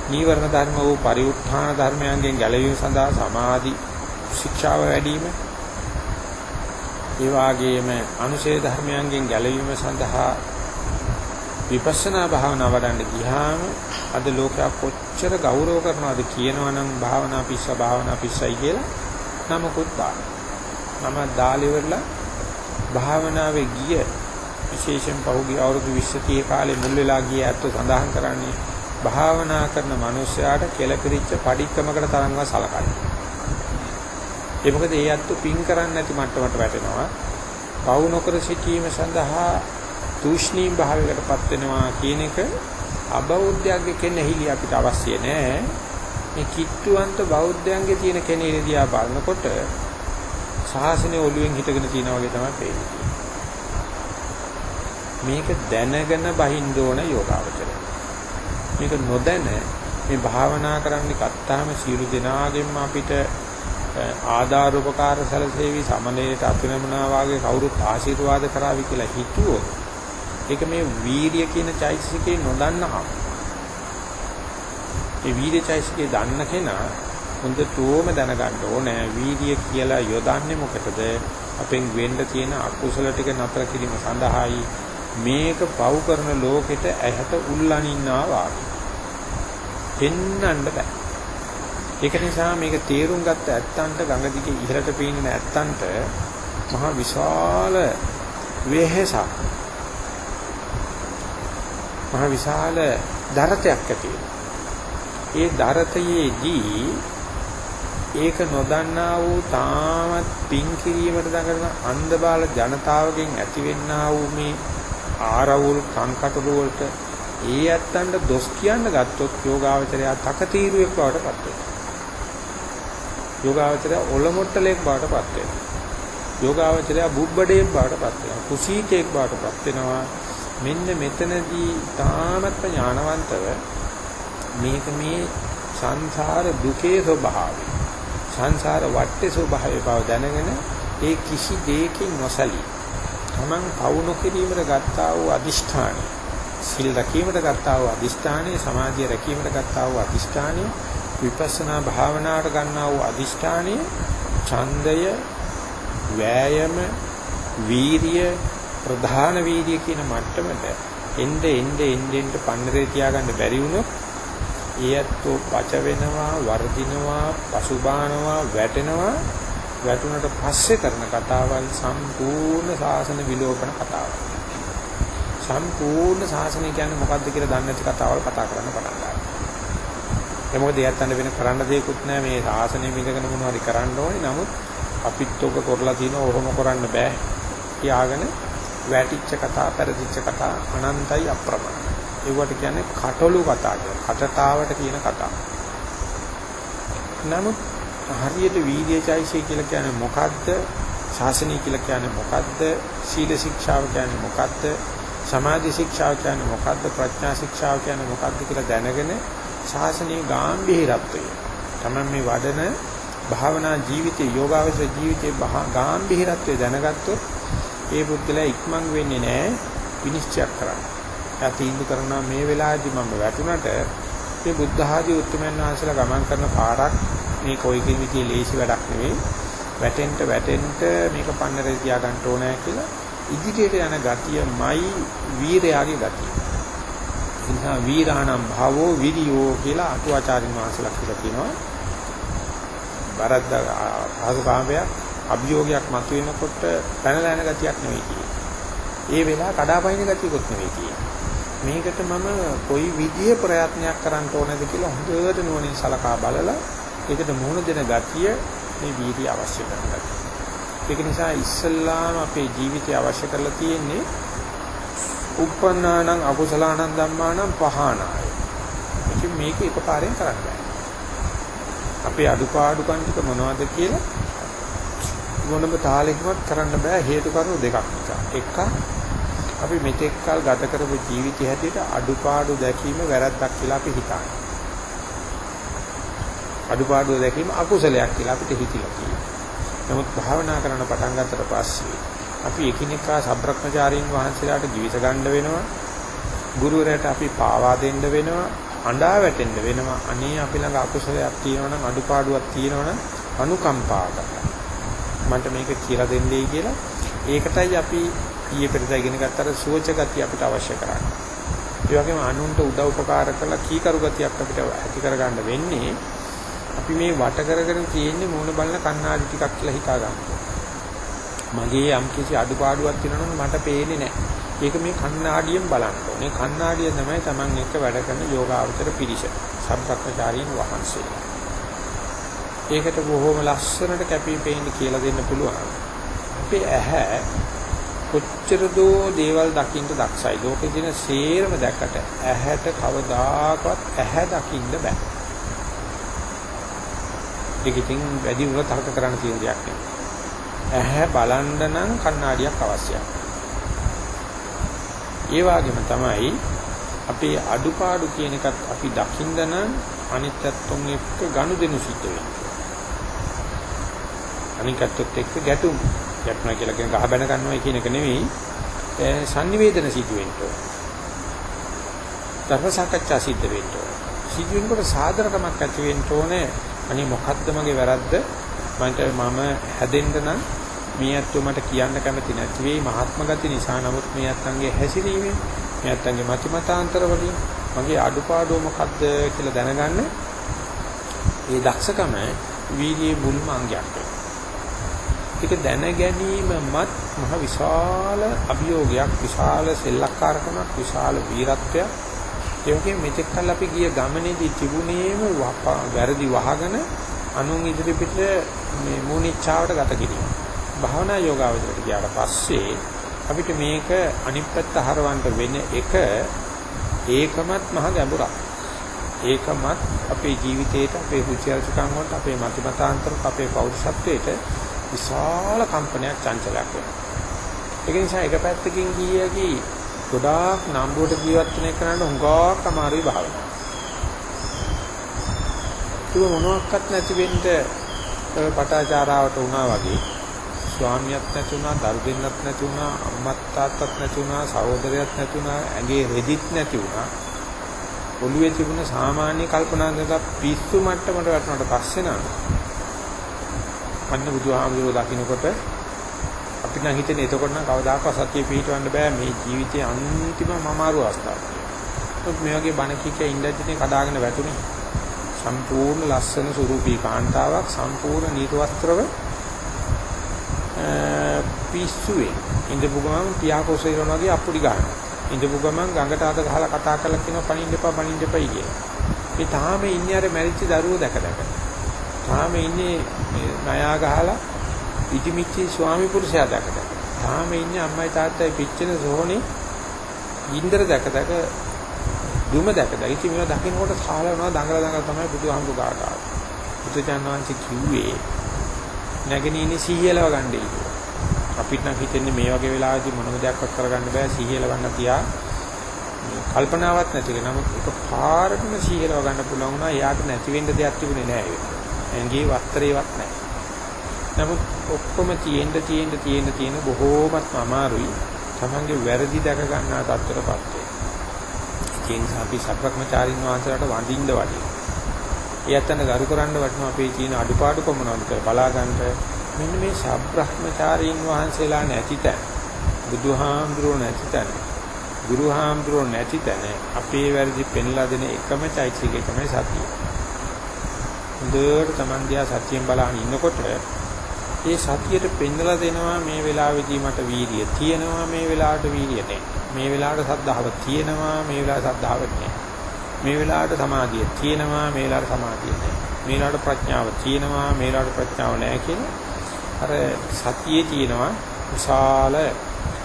නීවරණ ධර්ම වූ පරිඋත්ථාන ධර්මයන්ගෙන් ගැලවීම සඳහා සමාධි ශික්ෂාව වැඩි වීම ඒ වගේම අනුශේධ ධර්මයන්ගෙන් ගැලවීම සඳහා විපස්සනා භාවනා වඩන්න ගියාම අද ලෝකයා කොච්චර ගෞරව කරනවද කියනවනම් භාවනා පිස්ස භාවනා පිස්සයි කියලා නමකුත් දාන. නම දාලෙවලා භාවනාවේ ගිය විශේෂයෙන් පහුගිය අවුරුදු 20 30 කාලේ මුල් වෙලා ගිය ඇත්ත සඳහන් කරන්නේ භාවනා කරන මිනිස්යාට කෙලපිරිච්ච padikkamakata තරංගව සලකන්නේ. ඒ මොකද ඒ ඇත්ත පින් කරන්නේ නැති මට්ටමට වැටෙනවා. පවු නොකර සිටීම සඳහා තූෂ්ණී භාවයකටපත් වෙනවා කියන එක අබෞද්ධයන්ගේ කෙනෙහිලි අපිට අවශ්‍ය නැහැ. මේ කිට්ටුවන්ත බෞද්ධයන්ගේ තියෙන කෙනෙහිලි දිහා බලනකොට සාසනේ ඔළුවෙන් හිටගෙන තියෙනා වගේ තමයි පේන්නේ. මේක දැනගෙන බහින්න ඕන යෝගාවචරය. මේක නොදැන මේ භාවනා කරන්න ගත්තාම සියලු දෙනාගෙන්ම අපිට ආදාර උපකාර සැලසෙවි සමනලයට අතුනමනා වාගේ කවුරුත් ආශිර්වාද කරાવી කියලා හිතුවොත් ඒක මේ වීරිය කියන චෛතසිකේ නොදන්නහම. ඒ වීරිය චෛතසිකේ දන්න කෙනා හොඳටම දැනගන්න ඕනේ වීරිය කියලා යොදන්නේ මොකටද? අපෙන් වෙන්න තියෙන අකුසල ටික නතර කිරීම සඳහායි මේක පව් කරන ලෝකෙට ඇහැට උල්ලනින්නා වාගේ. පෙන්වන්න බෑ. ඒක නිසා මේක තේරුම් ගත්ත ඇත්තන්ට ගඟ දිගේ ඉහළට පීනන ඇත්තන්ට මහා විශාල වෙහෙසක් මහ විශාල දරතයක් ඇති ඒ දරතයේදී ඒක නොදන්නා වූ තාමත් පින් කිරීමට දඟලන අන්ධබාල ජනතාවගෙන් ඇතිවෙන්නා වූ මේ ආරවුල් කංකටොළු වලට ඒ ඇත්තන්ට දොස් කියන්න ගත්තොත් යෝගාවචරය තකතිරුවෙක් බවට පත් වෙනවා. යෝගාවචරය ඔලොමොට්ටලෙක් බවට පත් වෙනවා. යෝගාවචරය බුබ්බඩේක් බවට පත් වෙනවා. කුසීතෙක් බවට පත් වෙනවා. මෙන්න මෙතනදී තාමත් ඥානවන්තව මේක මේ සංසාර දුකේ ස්වභාවය සංසාර වටේ ස්වභාවය බව දැනගෙන ඒ කිසි දෙයකින් නොසලී තමන් පවුණු කිරීමට ගත්තා වූ අදිෂ්ඨානය සිල් රැකීමට ගත්තා වූ අදිෂ්ඨානය සමාධිය රැකීමට ගත්තා වූ අදිෂ්ඨානය විපස්සනා භාවනාවට ගන්නා වූ අදිෂ්ඨානය ඡන්දය වෑයම වීරිය ප්‍රධාන වීර්ය කියන මට්ටමට එnde එnde එnde එnde පන්නරේ තියාගන්න බැරි වුණොත් ඊයත්ෝ පච වෙනවා වර්ධිනවා පසුබානවා වැටෙනවා. වැටුණට පස්සේ කරන කතාවල් සම්පූර්ණ සාසන විලෝපන කතාවල් සම්පූර්ණ සාසනය කියන්නේ මොකද්ද කියලා දන්නේ නැති කතාවල් කතා කරන්න පටන් ගන්නවා. ඒ මොකද එයත් වෙන කරන්න දෙයක්වත් නැහැ මේ සාසනය මිදගෙන මොනවා හරි කරන්න ඕනේ. නමුත් අපිත් ඔක කරලා තිනවා ඔහොම කරන්න බෑ. කියාගෙන වැටිච්ච කතා, පෙරදිච්ච කතා අනන්තයි අප්‍රමාණයි. ඒවට කියන්නේ කටළු කතා කියලා. කටටාවට කියන කතා. නමුත් හරියට වීර්යචෛසිය කියලා කියන්නේ මොකද්ද? ශාසනය කියලා කියන්නේ මොකද්ද? සීල ශික්ෂාව කියන්නේ මොකද්ද? සමාධි ශික්ෂාව කියන්නේ මොකද්ද? ප්‍රඥා ශික්ෂාව කියන්නේ මොකද්ද කියලා දැනගෙන ශාසනීය ගැඹිරත්වය. තමයි මේ වඩන භාවනා ජීවිතයේ යෝගාවචර ජීවිතයේ ගැඹිරත්වය දැනගත්තොත් ඒ පුද්ගලයා ඉක්මන් වෙන්නේ නැහැ විනිශ්චය කරන්න. එයා තීන්දුව කරනවා මේ වෙලාවේදී මම වැටුණට මේ බුද්ධ ආදී උත්තරමයන් වහන්සේලා ගමන් කරන පාරක් මේ කොයි කිවිතිය ලේසි වැඩක් නෙවෙයි. වැටෙන්න වැටෙන්න මේක පන්නරේ තියා ගන්න ඕනෑ කියලා ඉදිරියට යන ගතියමයි වීරයාගේ ගතිය. එනිසා වීරාණම් භාවෝ විරියෝ කියලා අටුවාචාරින් වහන්සේලා කියලා කියනවා. බරද්ද ආසුකාමයක් අභියෝගයක් මතුවෙනකොට පැනලා යන ගතියක් නෙවෙයි කියන්නේ. ඒ වෙලාව කඩාපයින් ගතියකුත් නෙවෙයි කියන්නේ. මේකට මම කොයි විදිහේ ප්‍රයත්නයක් කරන්න ඕනද කියලා හොඳට නුවණින් සලකා බලලා ඒකට මුහුණ දෙන ගතිය මේ වීර්ය අවශ්‍ය කරනවා. ඒක නිසා ඉස්සල්ලාම අපේ ජීවිතය අවශ්‍ය කරලා තියෙන්නේ උප්පන්නානං අකුසලානං ධම්මානං පහනාය. ඉතින් මේක එකපාරෙන් කරන්න බෑ. අපේ අඩුපාඩුකම් ටික මොනවද කියලා මොනම තාලෙකවත් කරන්න බෑ හේතු කාරණා දෙකක් නිසා. එකක් අපි මෙතෙක් කල ගත කරපු ජීවිතය හැටියට අඩුපාඩු දැකීම වැරද්දක් කියලා අපි හිතන්නේ. අඩුපාඩු දැකීම අකුසලයක් කියලා අපිට හිතිලා තියෙනවා. නමුත් භාවනා කරන පටන් ගන්නතර පස්සේ අපි එකිනෙකා සබ්‍රක්‍මචාරීන් වහන්සේලාට ජීවිත ගන්න වෙනවා. ගුරුවරයාට අපි පාවා දෙන්න වෙනවා. අඬා වැටෙන්න වෙනවා. අනේ අපි ළඟ අකුසලයක් තියෙනවනම් අඩුපාඩුවක් තියෙනවනම් අනුකම්පා කරලා මන්ට මේක කියලා දෙන්නයි කියලා ඒකටයි අපි ඊයේ පෙරදා ඉගෙන ගත්තර සුවච ගතිය අපිට අවශ්‍ය කරන්නේ. ඒ වගේම අනුන්ට උදව් උපකාර කරලා කීකරු ගතියක් අපිට ඇති කරගන්න වෙන්නේ අපි මේ වට කරගෙන තියෙන්නේ මූණ බලන කණ්ණාඩි ටිකක් කියලා හිතා ගන්න. මගේ යම් කිසි අඩුපාඩුවක් තියෙනවා නම් මට පේන්නේ නැහැ. ඒක මේ කණ්ණාඩියෙන් බලන්න ඕනේ. කණ්ණාඩිය තමයි Taman එක්ක වැඩ කරන යෝගාවචර පිරිස. සම්ප්‍රක්‍මචාරීන් වහන්සේ. ඒකට බොහොම ලස්සනට කැපී පෙනෙන්න කියලා දෙන්න පුළුවන්. අපේ ඇහැ කොච්චර දෝ දේවල් දකින්න දක්ෂයි. ලෝකේ දින සේරම දැක්කට ඇහැට කවදාකවත් ඇහැ දකින්න බෑ. ඒක ඉතින් වැඩි උන තර්ක කරන්න තියෙන දෙයක් නෙවෙයි. ඇහැ බලන්න නම් කණ්ණාඩියක් අවශ්‍යයි. ඒ වගේම තමයි අපේ අඩුපාඩු කියන එකත් අපි දකින්න නම් අනිත්‍යත්වයෙන් එක්ක ගනුදෙනු සිද්ධ වෙනවා. අනිත්‍යත්වයට එක්ක ගැටුම් ගැටුණා කියලා කියන ගහ බැන ගන්නවා කියන එක නෙවෙයි සංනිවේදන සිද්ධ වෙන්න ඕන. ධර්ම සාකච්ඡා සිද්ධ වෙන්න ඕන. සිද්ධ වෙනකොට සාදරකමක් ඇති වෙන්න ඕනේ. අනේ මොකද්ද මගේ වැරද්ද? මන්ට මම හැදෙන්න නම් මේ අත්තු මට කියන්න කැමති නැති වෙයි මහත්ම ගති නිසා නමුත් මේ අත්ංගේ හැසිරීමෙන් මේ අත්ංගේ මති මතාන්තර වලින් මගේ අඩුපාඩුව මොකද්ද කියලා දැනගන්න ඒ දක්ෂකම වීර්යයේ මුල්ම අංගයක් ඒක දැන ගැනීමමත් මහ විශාල අභියෝගයක් විශාල සෙල්ලක්කාරකමක් විශාල වීරත්වයක් ඒ වගේම මෙතෙක් කල් අපි ගිය ගමනේදී තිබුණේම වැරදි වහගෙන අනුන් ඉදිරි පිට මේ මූණිච්චාවට ගත කිරීම. භාවනා යෝගාවචරයට ගියාට පස්සේ අපිට මේක අනිත් පැත්ත හරවන්න වෙන එක ඒකමත් මහ ගැඹුරක්. ඒකමත් අපේ ජීවිතේට අපේ රුචි අරුචිකම් වලට අපේ මතිමතාන්තරක අපේ පෞරුෂත්වයට විශාල කම්පනයක් චංචලයක් වෙනවා. ඒක නිසා එක පැත්තකින් ගියකි ගොඩාක් නම්බුවට ජීවත් වෙන එකනට හුඟක් අමාරුයි භාවනාව. ඒක මොනවත් නැති වෙන්න පටාචාරාවට වුණා වගේ ස්වාමියක් නැති වුණා, දරු දෙන්නක් නැති වුණා, අම්මත් තාත්තත් නැති වුණා, සහෝදරයක් නැති වුණා, ඇඟේ රෙදිත් නැති වුණා. ඔළුවේ තිබුණ සාමාන්‍ය කල්පනා කරලා පිස්සු මට්ටමට වැටුණාට පස්සේ නම් අන්න බුදුහාමුදුරුවෝ දකින්නකොට අපිට නම් හිතෙන්නේ එතකොට නම් කවදාකවත් සත්‍ය පිළිටවන්න බෑ මේ ජීවිතයේ අන්තිම අමාරු අවස්ථාවක්. මේ වගේ බණ කික ඉඳද්දී කඩාගෙන වැටුනේ. සම්පූර්ණ ලස්සන ස්වරූපී කාන්තාවක් සම්පූර්ණ නිර්වස්ත්‍රව පිස්සුවේ ඉඳපු ගමන් පියාකෝසෙරන වගේ අප්පුඩි ගන්නවා. ඉඳපු ගමන් ගඟට අත ගහලා කතා කරලා කියනවා පණින්න එපා පණින්න එපා කියලා. මේ තාම ඉන්නේ අර මැරිච්ච දරුවෝ දැක දැක. තාම ඉන්නේ නයා ගහලා ඉදිමිච්ච ස්වාමි පුරුෂයා දැක දැක. තාම ඉන්නේ අම්මයි තාත්තයි පිච්චෙන සෝහනේ ඉන්දර දැක දැක දුම දැක දැක. ඉතින් මේවා දකින්නකොට සාහලනවා දඟල දඟල තමයි බුදුහාමුදුරු ගාට ආවේ. බුදුචාන් වහන්සේ කිව්වේ නැගෙනින්නේ සීයලව ගන්නයි කියලා. අපිට නම් හිතෙන්නේ මේ වගේ වෙලාවදී මොනම දෙයක්වත් කරගන්න බෑ සීයලවන්න තියා කල්පනාවක් නැති වෙන නමුත් එක පාරටම සීයලව ගන්න පුළුවන් වුණා. එයාට නැති වෙන්න දෙයක් තිබුණේ නෑ ඒක. ඇඟේ වස්ත්‍රේවත් නෑ. නමුත් ඔක්කොම තියෙන්න තියෙන්න තියෙන්න තියෙන බොහෝමත්ම අමාරුයි. Tamange වැරදි දැක ගන්නා තත්ත්වයටපත් වෙනවා. ඒ නිසා අපි සත්‍වක්මචාරින් වහන්සේලාට වඳින්න වටිනවා. ඒ අතන ගරු කරන්න වටිනවා අපේ තියෙන අඩුපාඩුකම මොනවද කියලා බලා ගන්නට මෙන්න මේ සබ්‍රහ්මචාරීන් වහන්සේලා නැති තැන බුදුහාමුදුරුවෝ නැති තැන ගුරුහාමුදුරුවෝ නැති තැන අපේ වැරදි පෙන්ලා දෙන එකම චෛත්‍යිකය තමයි සතිය. හොඳට Taman දිහා සතියෙන් බලන ඉන්නකොට ඒ සතියට පෙන්ලා දෙනවා මේ වෙලාවේදී මට වීර්යය තියෙනවා මේ වෙලාවට වීර්යය නැහැ. මේ වෙලාවට සද්ධාව තියෙනවා මේ වෙලාවට සද්ධාව නැහැ. මේ වෙලාවට සමාධිය තියෙනවා මේ වෙලාවට සමාධිය නැහැ. මේ වෙලාවට ප්‍රඥාව තියෙනවා මේ වෙලාවට ප්‍රඥාව නැහැ කියන අර සතියේ තියෙනවා විශාල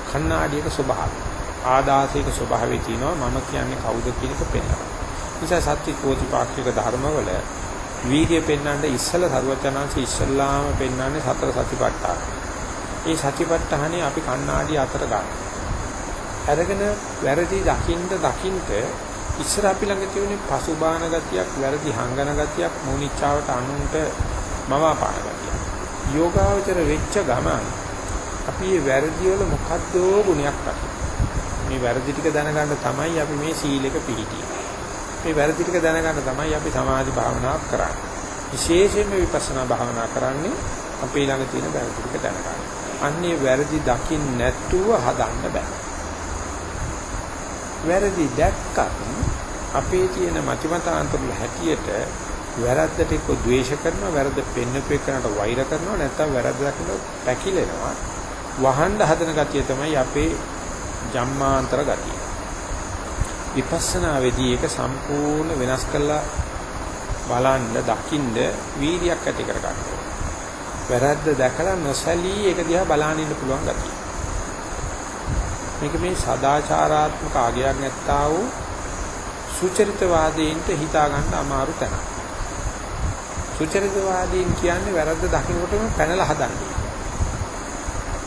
කණ්ණාඩියක ස්වභාවය. ආදාසික ස්වභාවය තියෙනවා මම කියන්නේ කවුද කියන එක පෙන්වනවා. නිසා සත්‍ය කෝටිපාක්ෂික ධර්මවල වීර්ය පෙන්වන්න ඉස්සල සර්වචනාංශ ඉස්සල්ලාම පෙන්වන්නේ සතර සතිපට්ඨාන. මේ සතිපට්ඨානේ අපි කණ්ණාඩිය අතර ගන්න. අරගෙන වැරදි දකින්න දකින්න ඉස්සර අපි ළඟ තියෙන පසුබාන ගතියක්, වැරදි හංගන ගතියක්, මූනිච්චාවට අනුන්ට මවාපාන ගතියක්. යෝගාවචර වෙච්ච ගමන් අපි මේ වැරදි වල මොකද්ද ගුණයක් දකින්න. මේ වැරදි ටික දැනගන්න තමයි අපි මේ සීලෙක පිළිටියේ. මේ වැරදි ටික දැනගන්න තමයි අපි සමාධි භාවනාවක් කරන්නේ. විශේෂයෙන්ම විපස්සනා භාවනා කරන්නේ අපේ ළඟ තියෙන වැරදි ටික දැනගන්න. අන්නේ වැරදි දකින්න නැතුව හදන්න බෑ. වැරදි දැක්කත් අපේ තියෙන මතිමතාන්තර හැටියට වැරද්දට එක්ක ද්වේෂ කරනවා වැරද්ද පෙන්නපු එකනට වෛර කරනවා නැත්නම් වැරද්ද දකින්න පැකිලෙනවා වහන්න හදන ගතිය තමයි අපේ ජම්මාන්තර ගතිය. විපස්සනා වෙදී ඒක සම්පූර්ණ වෙනස් කරලා බලන්න දකින්න වීර්යයක් ඇති කර ගන්නවා. වැරද්ද දැකලා නොසැලී ඒක දිහා බලන්න ඉන්න පුළුවන් ගතිය. මේක මේ සදාචාරාත්මක ආගයක් නැත්තා වූ සුචරිතවාදීන්ට හිතා ගන්න අමාරු තැන. සුචරිතවාදීන් කියන්නේ වැරද්ද දකින්නකොටම පැනලා හදන්නේ.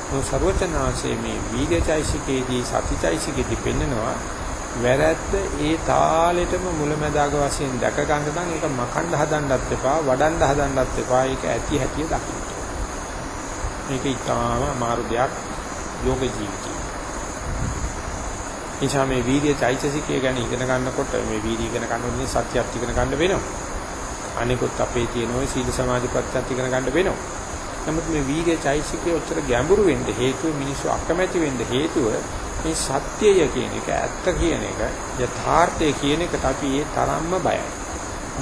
මොන සර්වචනාංශයේ මේ වීර්යචෛසිකේදී සතිචෛසිකේදී පෙන්නනවා වැරද්ද ඒ තාලෙටම මුලැමැදාග වශයෙන් දැක ගන්න නම් ඒක මකන්න හදන්නත් එපා වඩන්න හදන්නත් එපා ඒක ඇති හැටි දකින්න. මේක ඊටාම අමාරු දෙයක් යෝග ජීවිතය. එනිසා මේ වීර්ය චෛතසිකය ගැන ඉගෙන ගන්නකොට මේ වීර්ය ඉගෙන ගන්නොත් සත්‍යයක් ඉගෙන ගන්න වෙනවා. අනිකුත් අපේ තියෙන ওই සීල සමාධි ප්‍රත්‍යත් ඉගෙන ගන්න වෙනවා. නමුත් මේ වීර්ය චෛතසිකය ඔච්චර ගැඹුරු වෙන්න හේතුව මිනිස්සු අකමැති වෙන්න හේතුව මේ සත්‍යය කියන එක ඇත්ත කියන එක යථාර්ථය කියන එකට අපි ඒ තරම්ම බයයි.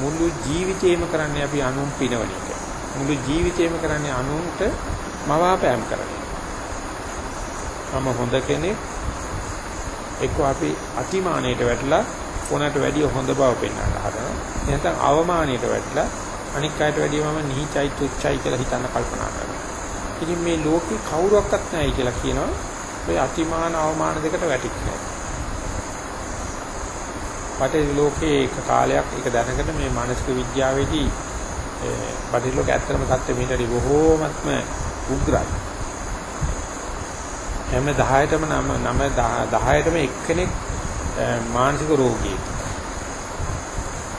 මුළු ජීවිතේම කරන්නේ අපි අනුන් පිනවන එක. මුළු ජීවිතේම කරන්නේ අනුන්ට මවාපෑම් කරන එක. මම හොඳ කෙනෙක් එක්ක අපි අතිමානයට වැටලා ඕනට වැඩිය හොඳ බව පෙන්වන්න හදනවා. නැත්නම් අවමානයට වැටලා අනික් අයට වැඩිය මම නිහිතයි තුච්චයි කියලා හිතන්න කල්පනා කරනවා. ඉතින් මේ ලෝකේ කවුරක්වත් නැහැ කියලා කියනවා. ඔය අතිමාන අවමාන දෙකට වැටිච්චා. බටේ ලෝකේ එක කාලයක් ඒක දැනගෙන මේ මානසික විද්‍යාවේදී බටේ ලෝක ඇත්තම தත්ත්වෙ මීටරි බොහෝමත්ම උග්‍රයි. හැම 10ටම නම නම 10ටම එක්කෙනෙක් මානසික රෝගියෙක්.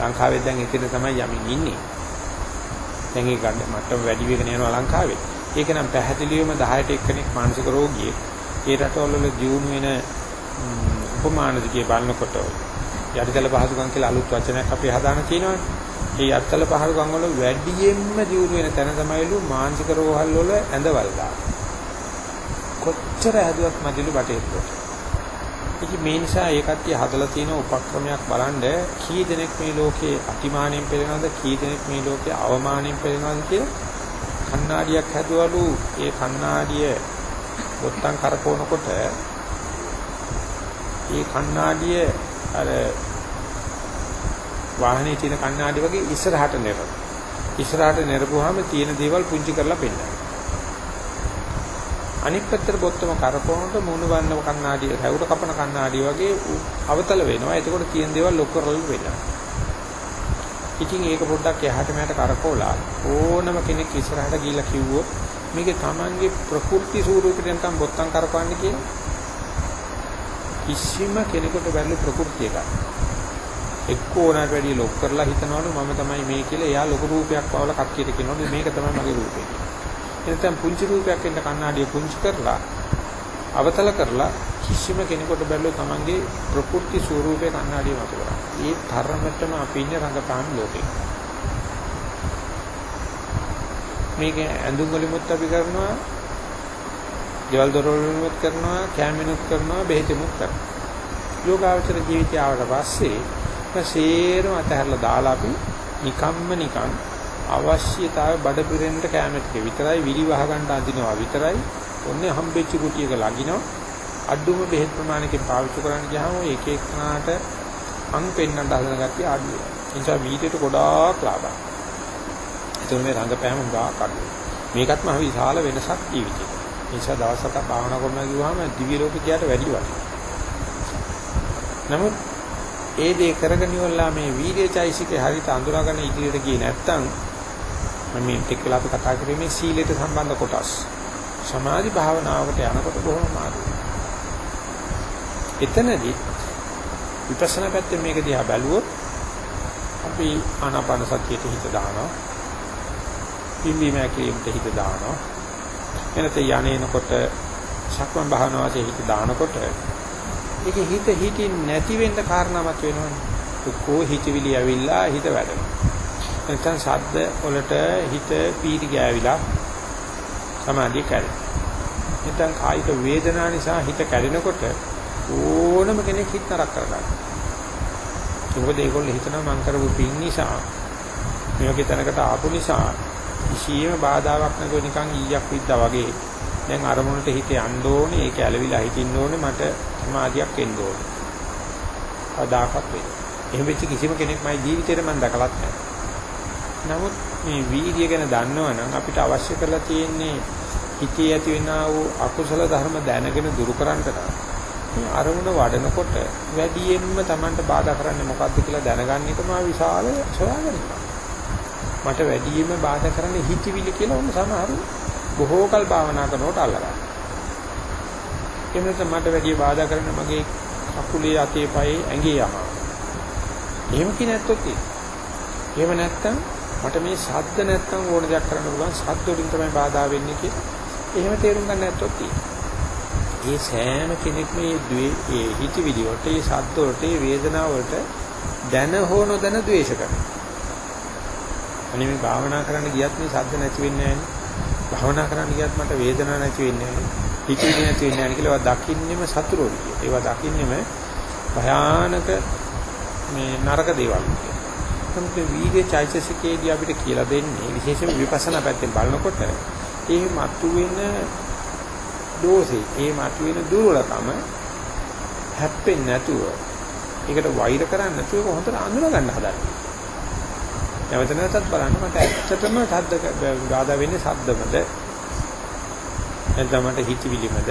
ලංකාවේ දැන් එතන තමයි යමින් ඉන්නේ. දැන් ඒ ගන්න මට්ටම වැඩි වෙගෙන යනවා ලංකාවේ. ඒක නම් පැහැදිලිවම 10ට එක්කෙනෙක් මානසික රෝගියෙක්. ඒ රටවල වල ජීවුන වෙන උපමාන දිගේ බලනකොට යටිතල පහසුකම් කියලා අලුත් වචනයක් අපි හදාන තියෙනවානේ. ඒ යටිතල පහසුකම් වල වැඩියෙන්ම ජීවුන වෙන තැන තමයිලු මානසික රෝහල් වල ඇඳවල් දාන. කොච්චර හැදුවත් මදිලු බටේට. ඉතින් මේ නිසා ඒ කට්ටිය හදලා තියෙන උපක්‍රමයක් බලන්න කී දෙනෙක් මේ ලෝකේ අතිමානයෙන් පෙළෙනවද කී දෙනෙක් මේ ලෝකේ අවමානයෙන් පෙළෙනවද කියලා කණ්ණාඩියක් හැදුවලු ඒ කණ්ණාඩිය බොත්තම් කරකවනකොට ඒ කණ්ණාඩිය අර වාහනේ තියෙන කණ්ණාඩි වගේ ඉස්සරහට නෙරන. ඉස්සරහට නෙරපුවාම තියෙන දේවල් පුංචි කරලා පෙන්නනවා. අනිත් පැත්තට බොත්තම කරකවනට මූණ බන්න කණ්ණාඩිය, හැවුර කපන කණ්ණාඩිය වගේ අවතල වෙනවා. එතකොට තියෙන දේවල් ලොකු කරලා වෙනවා. ඉතින් ඒක පොඩ්ඩක් එහාට මෙහාට කරකවලා ඕනම කෙනෙක් ඉස්සරහට ගිහිල්ලා කිව්වොත් මේකේ Tamange ප්‍රකෘති ස්වරූපයට නැත්නම් බොත්තම් කරකවන්නේ කියන කිසිම කෙනෙකුට බැරි ප්‍රകൃතිය ගන්න. එක්ක ඕනකට වැඩිය ලොක් කරලා හිතනවලු මම තමයි මේ කියලා එයා ලොකු රූපයක් වවල කක්කියට කියනවලු මේක තමයි මගේ රූපය. එතෙන් පුංචි රූපයක් එන්න කණ්ණාඩිය පුංචි කරලා අවතල කරලා කිසිම කෙනෙකුට බැලුව තමන්ගේ ප්‍රකෘති ස්වරූපේ කණ්ණාඩිය මත කරා. ඒ තරමටම අපි ඉන්නේ රංගපාන ලෝකේ. මේක ඇඳුම් වලිමුත් අපි කරනවා, දේවල් දොරවල් වලිමුත් කරනවා, කැමිනුත් කරනවා, බෙහෙතමුත් කරනවා. යෝගාවචර ජීවිතය ආවට පස්සේ සේරම අතහැරලා දාලා අපි නිකම්ම නිකන් අවශ්‍යතාවය බඩ පිරෙන්න කැමති විතරයි විලි වහ ගන්න අඳිනවා විතරයි ඔන්නේ හම්බෙච්ච කුටියක ලගිනවා අඩුම බෙහෙත් ප්‍රමාණයකින් පාවිච්චි කරන්න ගියාම එක එකනාට අං පෙන්නන්න හදන ගැතිය අඩු වෙනවා. ඒ නිසා වීඩියට ගොඩාක් ලාභයි. ඒතර මේ රංගපෑම උගා කඩු. මේකත්ම හරි විශාල වෙනසක් ජීවිතේ. ඒ නිසා දවසක භාවනා කරනවා කිව්වම දිව්‍ය ලෝකෙට වැඩි වටිනවා. නමුත් ඒ දේ කරගෙන ඉවරලා මේ වීර්යචෛසිකේ හරියට අඳුරාගෙන ඉදිරියට ගියේ නැත්තම් මම මේ ටික වෙලා අපි කතා කරේ මේ සීලයට සම්බන්ධ කොටස්. සමාධි භාවනාවකට යනකොට බොහොම මාරුයි. එතනදී විපස්සනා පැත්තෙන් මේක දිහා බැලුවොත් අපි ආනාපාන සතියට හිත දානවා. පිම්බීම හැකිලීමට හිත දානවා. එනත යන්නේනකොට සක්මන් භාවනාවේ හිත දානකොට ඒක හිත හිතින් නැති වෙන්න කාරණාවක් වෙනවනේ. දුකෝ හිතවිලි ඇවිල්ලා හිත වැඩෙනවා. නැත්නම් ශබ්ද වලට හිත පීටි ගෑවිලා සමාධිය කැඩෙනවා. නැත්නම් කායික වේදනා නිසා හිත කැඩෙනකොට ඕනම කෙනෙක් හිත නරක කරගන්නවා. මොකද ඒගොල්ලෝ හිතනවා මං කරපු පින් නිසා මේ වගේ තැනකට ආපු නිසා කිසියම් බාධාවක් නැතුව නිකන් ඊයක් විද්දා වගේ දැන් අරමුණට හිත යන්න ඕනේ ඒක ඇලවිලා හිටින්න ඕනේ මට සමාධියක් එන්න ඕනේ. අදාකත් වෙයි. එහෙම වෙච්ච කිසිම කෙනෙක් මගේ ජීවිතේට මම දැකලත් නැහැ. නමුත් මේ වීර්ය ගැන දන්නවනම් අපිට අවශ්‍ය කරලා තියෙන්නේ හිතේ ඇති වෙනා වූ අකුසල ධර්ම දැනගෙන දුරු කරන්නට මේ අරමුණ වඩනකොට වැඩියෙන්ම Tamanට බාධා කරන්නේ මොකද්ද කියලා දැනගන්න එක මා විශාල සොයාගන්නවා. මට වැඩියෙන්ම බාධා කරන්නේ හිතවිලි කියලා ඔන්න සමහරු බොහෝ කල් භාවනා කරනකොට අල්ලගන්නවා. එහෙම නැත්නම් මට වැඩි බාධා කරන මගේ කකුලේ අතේ පයේ ඇඟේ යම. එහෙම කි නැත්තොත් එහෙම නැත්නම් මට මේ ශබ්ද නැත්නම් ඕන දෙයක් කරන්න පුළුවන් ශබ්ද වලින් තමයි බාධා වෙන්නේ කියලා. එහෙම තේරුම් ගන්න නැත්තොත් ඒ සෑම කෙනෙක් මේ ද්වේ ඒ හිතවිලි වලට ඒ ශබ්ද වලට ඒ වේදනාව වලට දැන හෝ නොදැන ද්වේෂ කරනවා. අනේ මේ භාවනා කරන්න ගියත් මේ ශබ්ද නැති වෙන්නේ නැහැ භවනා කරන්න ගියත් මට වේදනාවක් නැති වෙන්නේ නැහැ. පිටිවිද නැති වෙන්නේ නැහැ කියලා ඒවා දකින්නෙම සතුරෝයි කිය. ඒවා දකින්නෙම භයානක මේ නරක දේවල් කිය. නමුත් වීර්ය චෛතසිකයේදී අපිට කියලා දෙන්නේ විශේෂයෙන් විපස්සනා පැත්තෙන් බලනකොට ඒ මතුවෙන දෝෂේ, ඒ මතුවෙන දුර්වලකම හැප්පෙන්නේ නැතුව ඒකට වෛර කරන්නේ නැතුව ඒක හොඳට අඳුන ගන්න හදන්නේ. නැවත නැවතත් බලන්න මට ඇත්තටම ශබ්ද බාධා වෙන්නේ ශබ්දමද නැත්නම් මට හිතවිලිමද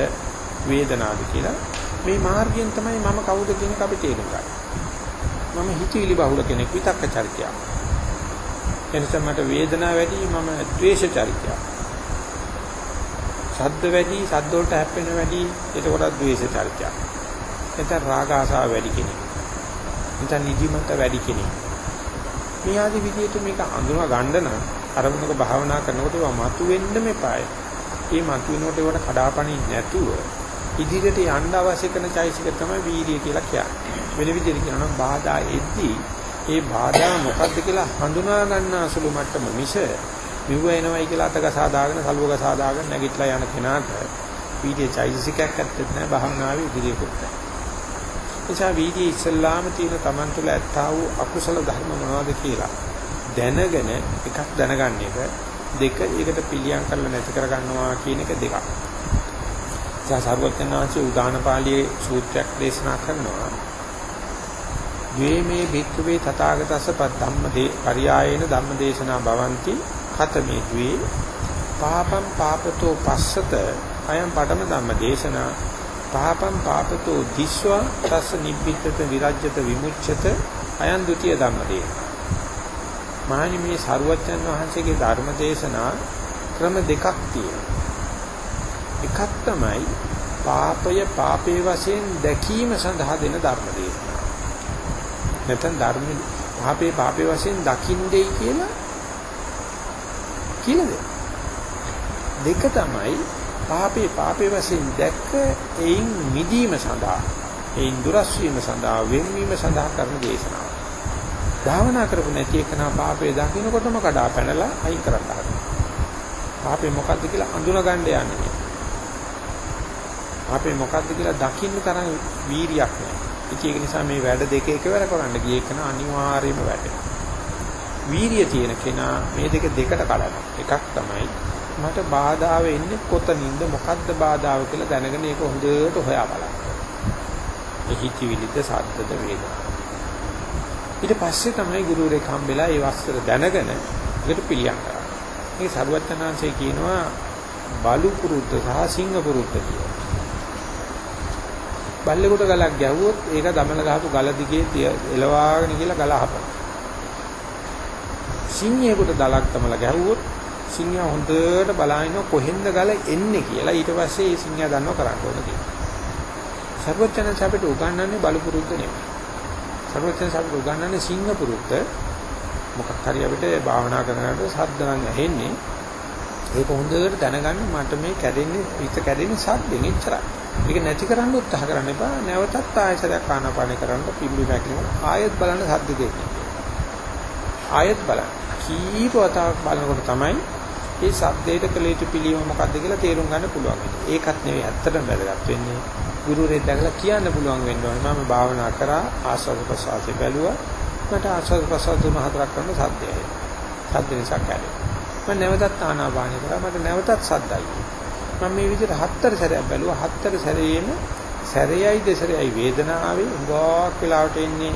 වේදනාවද කියලා මේ මාර්ගයෙන් තමයි මම කවුද කියන එක අපි තේරුම් ගන්න. මම හිතවිලි බහුල කෙනෙක් විතක්ක චරිතය. එනිසා මට වේදනාව වැඩි මම ද්වේෂ චරිතය. ශබ්ද වැඩි ශබ්ද වලට හැප්පෙන වැඩි ඒකකොට ද්වේෂ චරිතය. එතන රාග ආසාව වැඩි කෙනෙක්. එතන නිදිමත වැඩි කෙනෙක්. මේ ආදි විදිහට මේක අඳුනා ගන්න නම් අරමුණක භාවනා කරනකොට ඒවා මතුවෙන්න මෙපාය. ඒ මතුවෙනකොට ඒවට කඩාපණි නැතුව ඉදිරියට යන්න අවශ්‍ය කරන චෛසික තමයි වීර්යය කියලා කියන්නේ. වෙන විදිහට කියනවා නම් බාධා එද්දී ඒ බාධා මොකක්ද කියලා හඳුනා ගන්න අසුළු මට්ටම මිස මෙව එනවයි කියලා අතගසා දාගෙන සලුවක සාදාගෙන නැගිටලා යන කෙනාට වීර්ය චෛසිකයක් ඇත්තේ නැහැ භාවනාවේ ඉදිරියට. නිසා වීදී ඉස්සල්ලාම තියෙන Taman තුල ඇත්තා වූ අකුසල ධර්ම මොනවද කියලා දැනගෙන එකක් දැනගන්න එක දෙක ඒකට පිළියම් කරලා නැති කරගන්නවා කියන එක දෙකක්. සාසර්වඥාන්සේ උදාන පාළියේ සූත්‍රයක් දේශනා කරනවා. ද්වේමේ භික්ඛවේ තථාගතස්ස පද්ධම්මදේ පරියායේන ධම්මදේශනා භවಂತಿ කතමේ ද්වේ පාපම් පාපතෝ පස්සත අයම් පඨම ධම්මදේශනා පාපම් පාපතෝ දිස්වා තස්ස නිබ්බිතත විරජ්‍යත විමුච්ඡත අයන් ဒ ුතිය ධම්මදේ. මහණනි මේ සරුවච්චන් වහන්සේගේ ධර්ම දේශනා ක්‍රම දෙකක් තියෙනවා. එකක් තමයි පාපය පාපේ වශයෙන් දැකීම සඳහා දෙන ධර්ම දේශනාව. නැත්නම් ධර්ම පාපේ පාපේ වශයෙන් දකින්නේ කියලා කියලාද? දෙක තමයි පාපේ පාපේ වශයෙන් දැක්ක එයින් මිදීම සඳහා එයින් දුරස් වීම සඳහා වෙන්වීම සඳහා කරන දේශනාව. භාවනා කරපු නැති එකනා පාපේ දකින්නකොටම කඩා පැනලා අයින් කරන්න හදනවා. පාපේ මොකද්ද කියලා අඳුන ගන්න යන්නේ. පාපේ මොකද්ද කියලා දකින්න තරම් වීරියක් නැහැ. ඒක නිසා මේ වැඩ දෙක එකවර කරන්න ගියේ කෙන අනිවාර්යයෙන්ම වැටෙනවා. වීරිය තියෙන කෙනා මේ දෙක දෙකට කඩනවා. එකක් තමයි මට බාධා වෙන්නේ කොතනින්ද මොකද්ද බාධාව කියලා දැනගෙන ඒක හොඳට හොයා බලන්න. ඒ හිතවිලිද සද්දද වේදනාව. ඊට පස්සේ තමයි ගුරුවරයෙක් හම්බෙලා ඒ වස්තර දැනගෙන ඒකට පිළියම් කරන්නේ. මේ සරුවචනාංශය කියනවා බලු පුරුද්ද සහ සිංහ පුරුද්ද කියලා. බල්ලෙකුට ගලක් ගැහුවොත් ඒක දමන ගහපු ගල දිගේ එලවාගෙන කියලා ගල හපන. සිංහයෙකුට දලක් තමලා ගැහුවොත් සිංහයා හොඳට බලාගෙන කොහෙන්ද ගල එන්නේ කියලා ඊට පස්සේ ඒ සිංහයා දන්නව කරන්න ඕන කියලා. සර්වචනන් අපිට උගන්වන්නේ බලු පුරුද්ද නෙමෙයි. සර්වචනන් අපිට උගන්වන්නේ සිංහ පුරුද්ද. මොකක් හරි අපිට භාවනා කරනකොට සද්ද නම් ඇහෙන්නේ ඒක හොඳට දැනගන්න මට මේ කැඩෙන්නේ හිත කැඩෙන්නේ සද්දෙන් එච්චරයි. ඒක නැති කරන්න උත්සාහ කරන්න එපා. නැවතත් ආයතනයක් ආනාපාන කරන්න පිම්බි මැකිලිම ආයෙත් බලන්න සද්ද දෙන්නේ. ආයෙත් බලන්න. කීප වතාවක් බලනකොට තමයි මේ සද්දේට කලීට පිළියම මොකද්ද කියලා තේරුම් ගන්න පුළුවන් වෙන්නේ. ඒකත් නෙවෙයි ඇත්තටම වැදගත් වෙන්නේ. ගුරුරෙක් දැකලා කියන්න පුළුවන් වෙන්න ඕනේ. මම භාවනා කරා ආස්වාද ප්‍රසආසය බැලුවා. මට ආස්වාද ප්‍රසආස තුන හතරක් කරන සද්දයයි. සද්ද නිසා කැඩේ. මම නැවතත් ආනාපානය කරා. මට නැවතත් සද්දයි. මම මේ විදිහට හතර සැරයක් බැලුවා. හතර සැරේම සැරේයි දෙසරේයි වේදනාවේ උගාක් වෙලාවට එන්නේ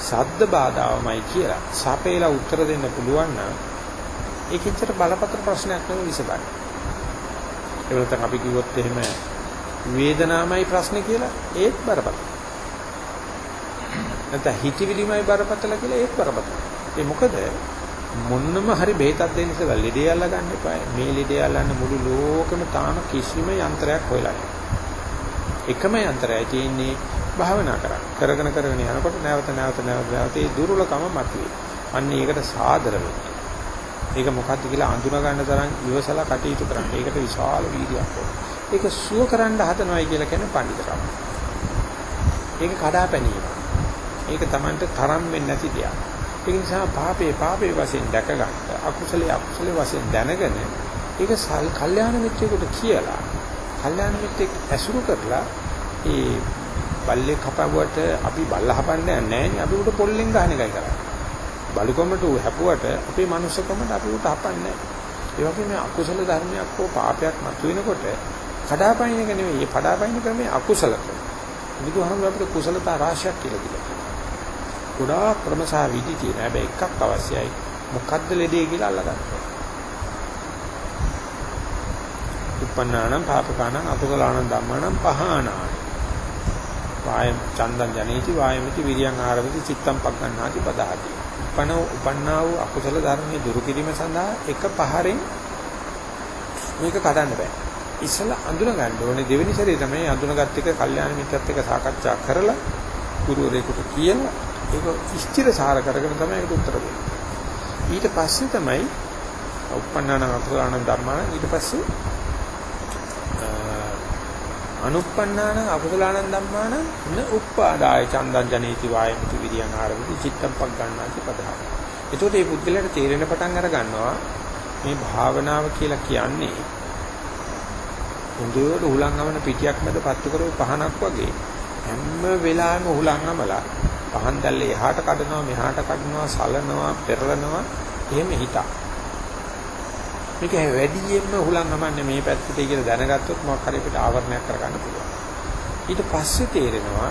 සද්ද බාධාවමයි කියලා. සපේලා උත්තර දෙන්න පුළුවන් නම් ඒකෙච්චර බලපත්‍ර ප්‍රශ්නයක් නෙවෙයි විසබයි. ඒ වෙලත් අපි කිව්වොත් එහෙම වේදනාවමයි ප්‍රශ්නේ කියලා ඒත් බරපතල. නැත්නම් හිතවිලිමයි බරපතල කියලා ඒත් බරපතල. ඒ මොකද මොන්නම හරි බෙහෙතක් දෙන්න ඉස්සෙල්ලා ලෙඩේ අල්ල ගන්න එපා. මේ ලෙඩේ අල්ලන්න මුළු ලෝකෙම තාම කිසිම යන්ත්‍රයක් හොයලා නැහැ. එකම යන්ත්‍රයයි තියෙන්නේ භාවනා කරා. කරගෙන කරගෙන යනකොට නැවත නැවත නැවත නැවත ඒ දුර්වලකම මතුවේ. අන්න ඒකට සාදර වෙන්න. ඒක මොකක්ද කියලා අඳුන ගන්න තරම් ඉවසලා කටයුතු කරන්න. ඒකට විශාල වීර්යයක් ඕන. ඒක සුව කරන්න හදනවයි කියලා කියන්නේ පඬිතුකම. ඒක කඩාපැනීම. ඒක Tamanට තරම් වෙන්නේ නැති දෙයක්. ඒ නිසා පාපේ පාපේ වශයෙන් දැක ගන්න අකුසලයේ අකුසලයේ වශයෙන් දැනගෙන ඒක සල් කල්යාණ මිත්‍රයෙකුට කියලා කල්යාණ මිත්‍රෙක් ඇසුරු කරලා ඒ බල්ලේ කපුවට අපි බල්ල හපන්නේ නැහැ අපි උට පොල්ලෙන් ගහන එකයි කරන්නේ බලුකමට හැපුවට අපේ මනුස්සකමට අපි උට හපන්නේ නැහැ ඒ වගේ මේ අකුසල ධර්මයක් හෝ පාපයක් මතුවෙනකොට කඩාපයින් එක නෙවෙයි මේ කඩාපයින් ක්‍රමයේ අකුසල බුදුහාමුදුරුවෝ අපිට කුසලතා රාශියක් කියලා කිව්වා ගොඩාක් ක්‍රම සහ විදි තියෙන. හැබැයි එකක් අවශ්‍යයි. මොකද්ද ලෙඩේ කියලා අල්ලගන්න. උපන්නානම් පාපකානම් අකුසලානම් ධම්මානම් පහානාන. වාය චන්දං ජනේති වායමිති විරියං ආරමිති චිත්තම් පග්ගණ්ණාති පදාති. උපන උපන්නා වූ අකුසල ධර්මයේ දුරු කිරීම සඳහා එක පහරෙන් මේක කඩන්න බෑ. ඉස්සලා අඳුන ගන්න ඕනේ දෙවෙනි සැරේ තමයි අඳුනගත් එක කල්යාණ මිත්‍රත් එක්ක සාකච්ඡා කරලා ගුරුවරයෙකුට කියලා ඒක ස්ථිර සාර කරගෙන තමයි ඒකට උත්තර දෙන්නේ. ඊට පස්සේ තමයි උපන්නාන අකුසලාන ධර්මාන ඊට පස්සේ අනුප්පන්නාන අකුසලාන ධම්මාන න උප්පාදාය චන්දං ජනේති වායමති විරියං ආරවිති චිත්තම් පක් ගන්නාති පදහා. එතකොට මේ පුද්ගලයාට තේරෙන පටන් අර ගන්නවා මේ භාවනාව කියලා කියන්නේ හොඳට උලංගමන පිටියක් මැද පත්තු කරපු පහනක් වගේ හැම වෙලාවෙම උලංගමලා පහන් දැල්ලේ එහාට කඩනවා මෙහාට කඩනවා සලනවා පෙරලනවා එහෙම හිතා. මේක වැඩියෙන්ම හුලං නමන්නේ මේ පැත්තට කියලා දැනගත්තොත් මොකක් හරි අපිට ආවරණයක් කරගන්න පුළුවන්. ඊට පස්සේ තේරෙනවා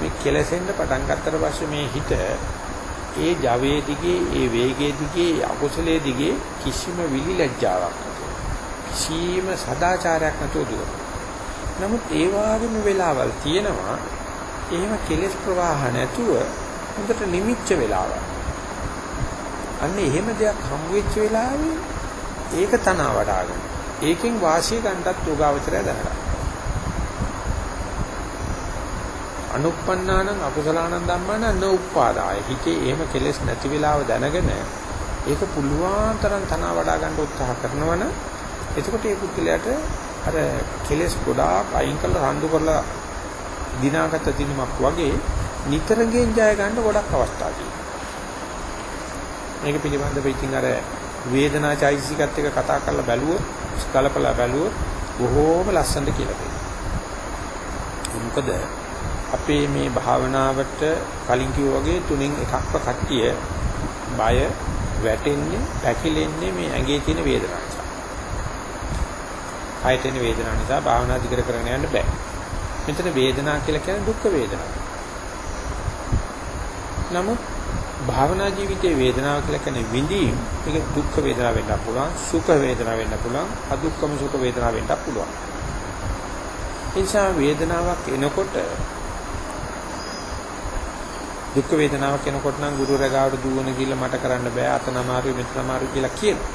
මේ කෙලසෙන්න පටන් ගත්තට පස්සේ මේ හිත ඒ ජවයේ දිගේ ඒ වේගයේ දිගේ අකුසලයේ දිගේ කිසිම විලි ලැජ්ජාවක් නැතුව කිසිම සදාචාරයක් නැතුව දුවනවා. නමුත් ඒ වගේම වෙලාවල් තියෙනවා එහෙම කෙලෙස් ප්‍රවාහ නැතුව හොඳට නිමිච්ච වෙලාවක්. අන්න එහෙම දෙයක් හම් වෙච්ච වෙලාවේ ඒක තන වඩාගෙන ඒකෙන් වාසිය ගන්නත් යෝගාවචරය දැනගන්න. අනුප්පන්නානං අකුසලානං ධම්මාන න උප්පාදාය. හිතේ එහෙම කෙලෙස් නැති වෙලාව දැනගෙන ඒක පුළුවන් තරම් තන වඩා ගන්න උත්සාහ කරනවනම් එතකොට ඒ පුද්ගලයාට අර කෙලෙස් ගොඩාක් අයින් කරලා රණ්ඩු කරලා දිනාගත දිනුමක් වගේ නිතරගෙන් ජය ගන්න ගොඩක් අවස්ථා තියෙනවා. මේක පිළිබඳව ඉතින් අර වේදනා චෛතසිකත් එක්ක කතා කරලා බැලුවොත් කලපලා බැලුවොත් බොහෝම ලස්සනට කියලා දෙනවා. මොකද අපේ මේ භාවනාවට කලින් වගේ තුنين එකක්ව කට්ටිය බය වැටෙන්නේ, පැකිලෙන්නේ මේ ඇඟේ තියෙන වේදනාව නිසා. කයේ තියෙන වේදනාව නිසා භාවනා දිගට කරගෙන යන්න බෑ. මෙතන වේදනාව කියලා කියන්නේ දුක් වේදනාව. නමුත් භාවනා ජීවිතයේ වේදනාව කියලා කියන්නේ විඳීම්. ඒක දුක් වේදනාව වෙන්න පුළුවන්, සුඛ වේදනාව වෙන්න පුළුවන්, අදුක්කම සුඛ වේදනාව වෙන්න පුළුවන්. එනිසා වේදනාවක් එනකොට දුක් වේදනාවක් එනකොට නම් ගුරු රැගාවට දුවන කියලා මට කරන්න බෑ අතන අමාරුයි මෙතන අමාරුයි කියලා කියනවා.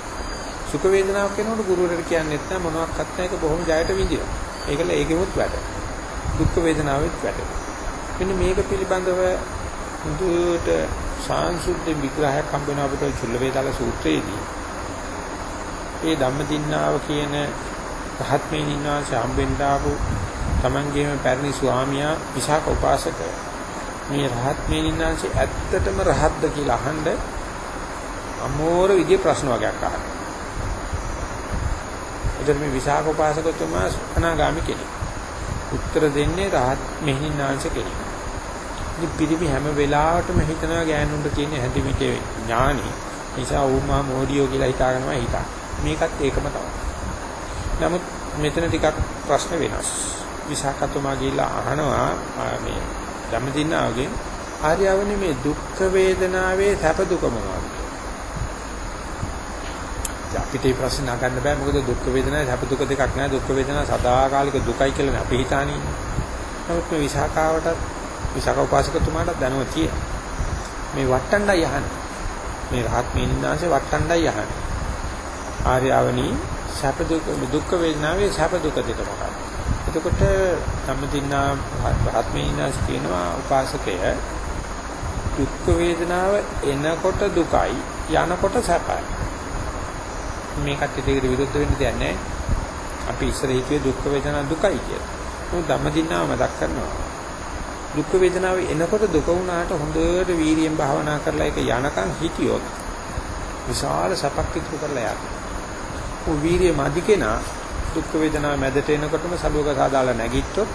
සුඛ වේදනාවක් එනකොට ගුරුවරට කියන්නෙත් නෑ මොනවත් නැහැ ඒක බොහොම ජයට විඳිනවා. ඒකල ඒකෙමුත් වැඩ. දුක් වේදනාවෙත් වැටෙනවා. මෙන්න මේක පිළිබඳව මුදුට සාංශුද්ධ විග්‍රහයක් හම්බ වෙන අපිට චුල්ල වේදාල සූත්‍රයේදී ඒ ධම්මදින්නාව කියන රහත් මේනින්නාංශ හම්බෙන්න ආපු Tamangeම පැරණි ස්වාමියා විශාක උපාසක මේ රහත් මේනින්නාංශ ඇත්තටම රහත්ද කියලා අහන්න අමෝර විදිය ප්‍රශ්න වගේක් අහනවා. එතකොට මේ විශාක උපාසකතුමා අනාගාමි කෙනෙක්. උත්තර දෙන්නේ රහත් මෙහිණාංශ කෙනෙක්. ඉතින් පිළිවි හැම වෙලාවටම හිතනවා ගෑනුන්ට තියෙන හැදිමිටේ ඥානි. නිසා ඌමා මොඩියෝ කියලා හිතාගෙනම හිතා. මේකත් ඒකම තමයි. නමුත් මෙතන ටිකක් ප්‍රශ්න වෙනස්. විශාකතුමා ගිහිල්ලා අහනවා මේ ධම්මදින්නාවගෙන් ආර්යවනි මේ දුක් වේදනාවේ සැප දුක මොනවද? අපිට මේ ප්‍රශ්න නගන්න බෑ මොකද දුක් වේදනාවේ සැප දුක දෙකක් නෑ දුක් වේදනාව සදාකාලික දුකයි කියලා අපි හිතානේ. නමුත් මේ විසාකාවට විසාක උපාසකතුමාට දැනුව තියෙන. මේ වට්ටණ්ඩයි අහන්නේ. මේ රහත් මේනින්දාසේ වට්ටණ්ඩයි අහන්නේ. ආර්යවනි සැප දුක දුක් වේදනාවේ සැප දුක දෙක මොකක්ද? එතකොට සම්මදින්නා රහත් මේනින්දාස් කියනවා උපාසකය දුක් වේදනාව එනකොට දුකයි යනකොට සැපයි. මේ කට්ටියට ඒකට විරුද්ධ වෙන්න දෙයක් නැහැ. අපි ඉස්සර හිතුවේ දුක් වේදනා දුකයි කියලා. මොකද ධම්මදින්නාව මතක් කරනවා. දුක් වේදනාව එනකොට දුක වුණාට හොඳට වීරියෙන් භාවනා කරලා ඒක යනකම් හිටියොත් විශාල සපක් ඉතුරු කරලා යනවා. ਉਹ වීරිය මදි කෙනා දුක් වේදනාව මැදට එනකොටම සලුවක සාදාලා නැගිට්ටොත්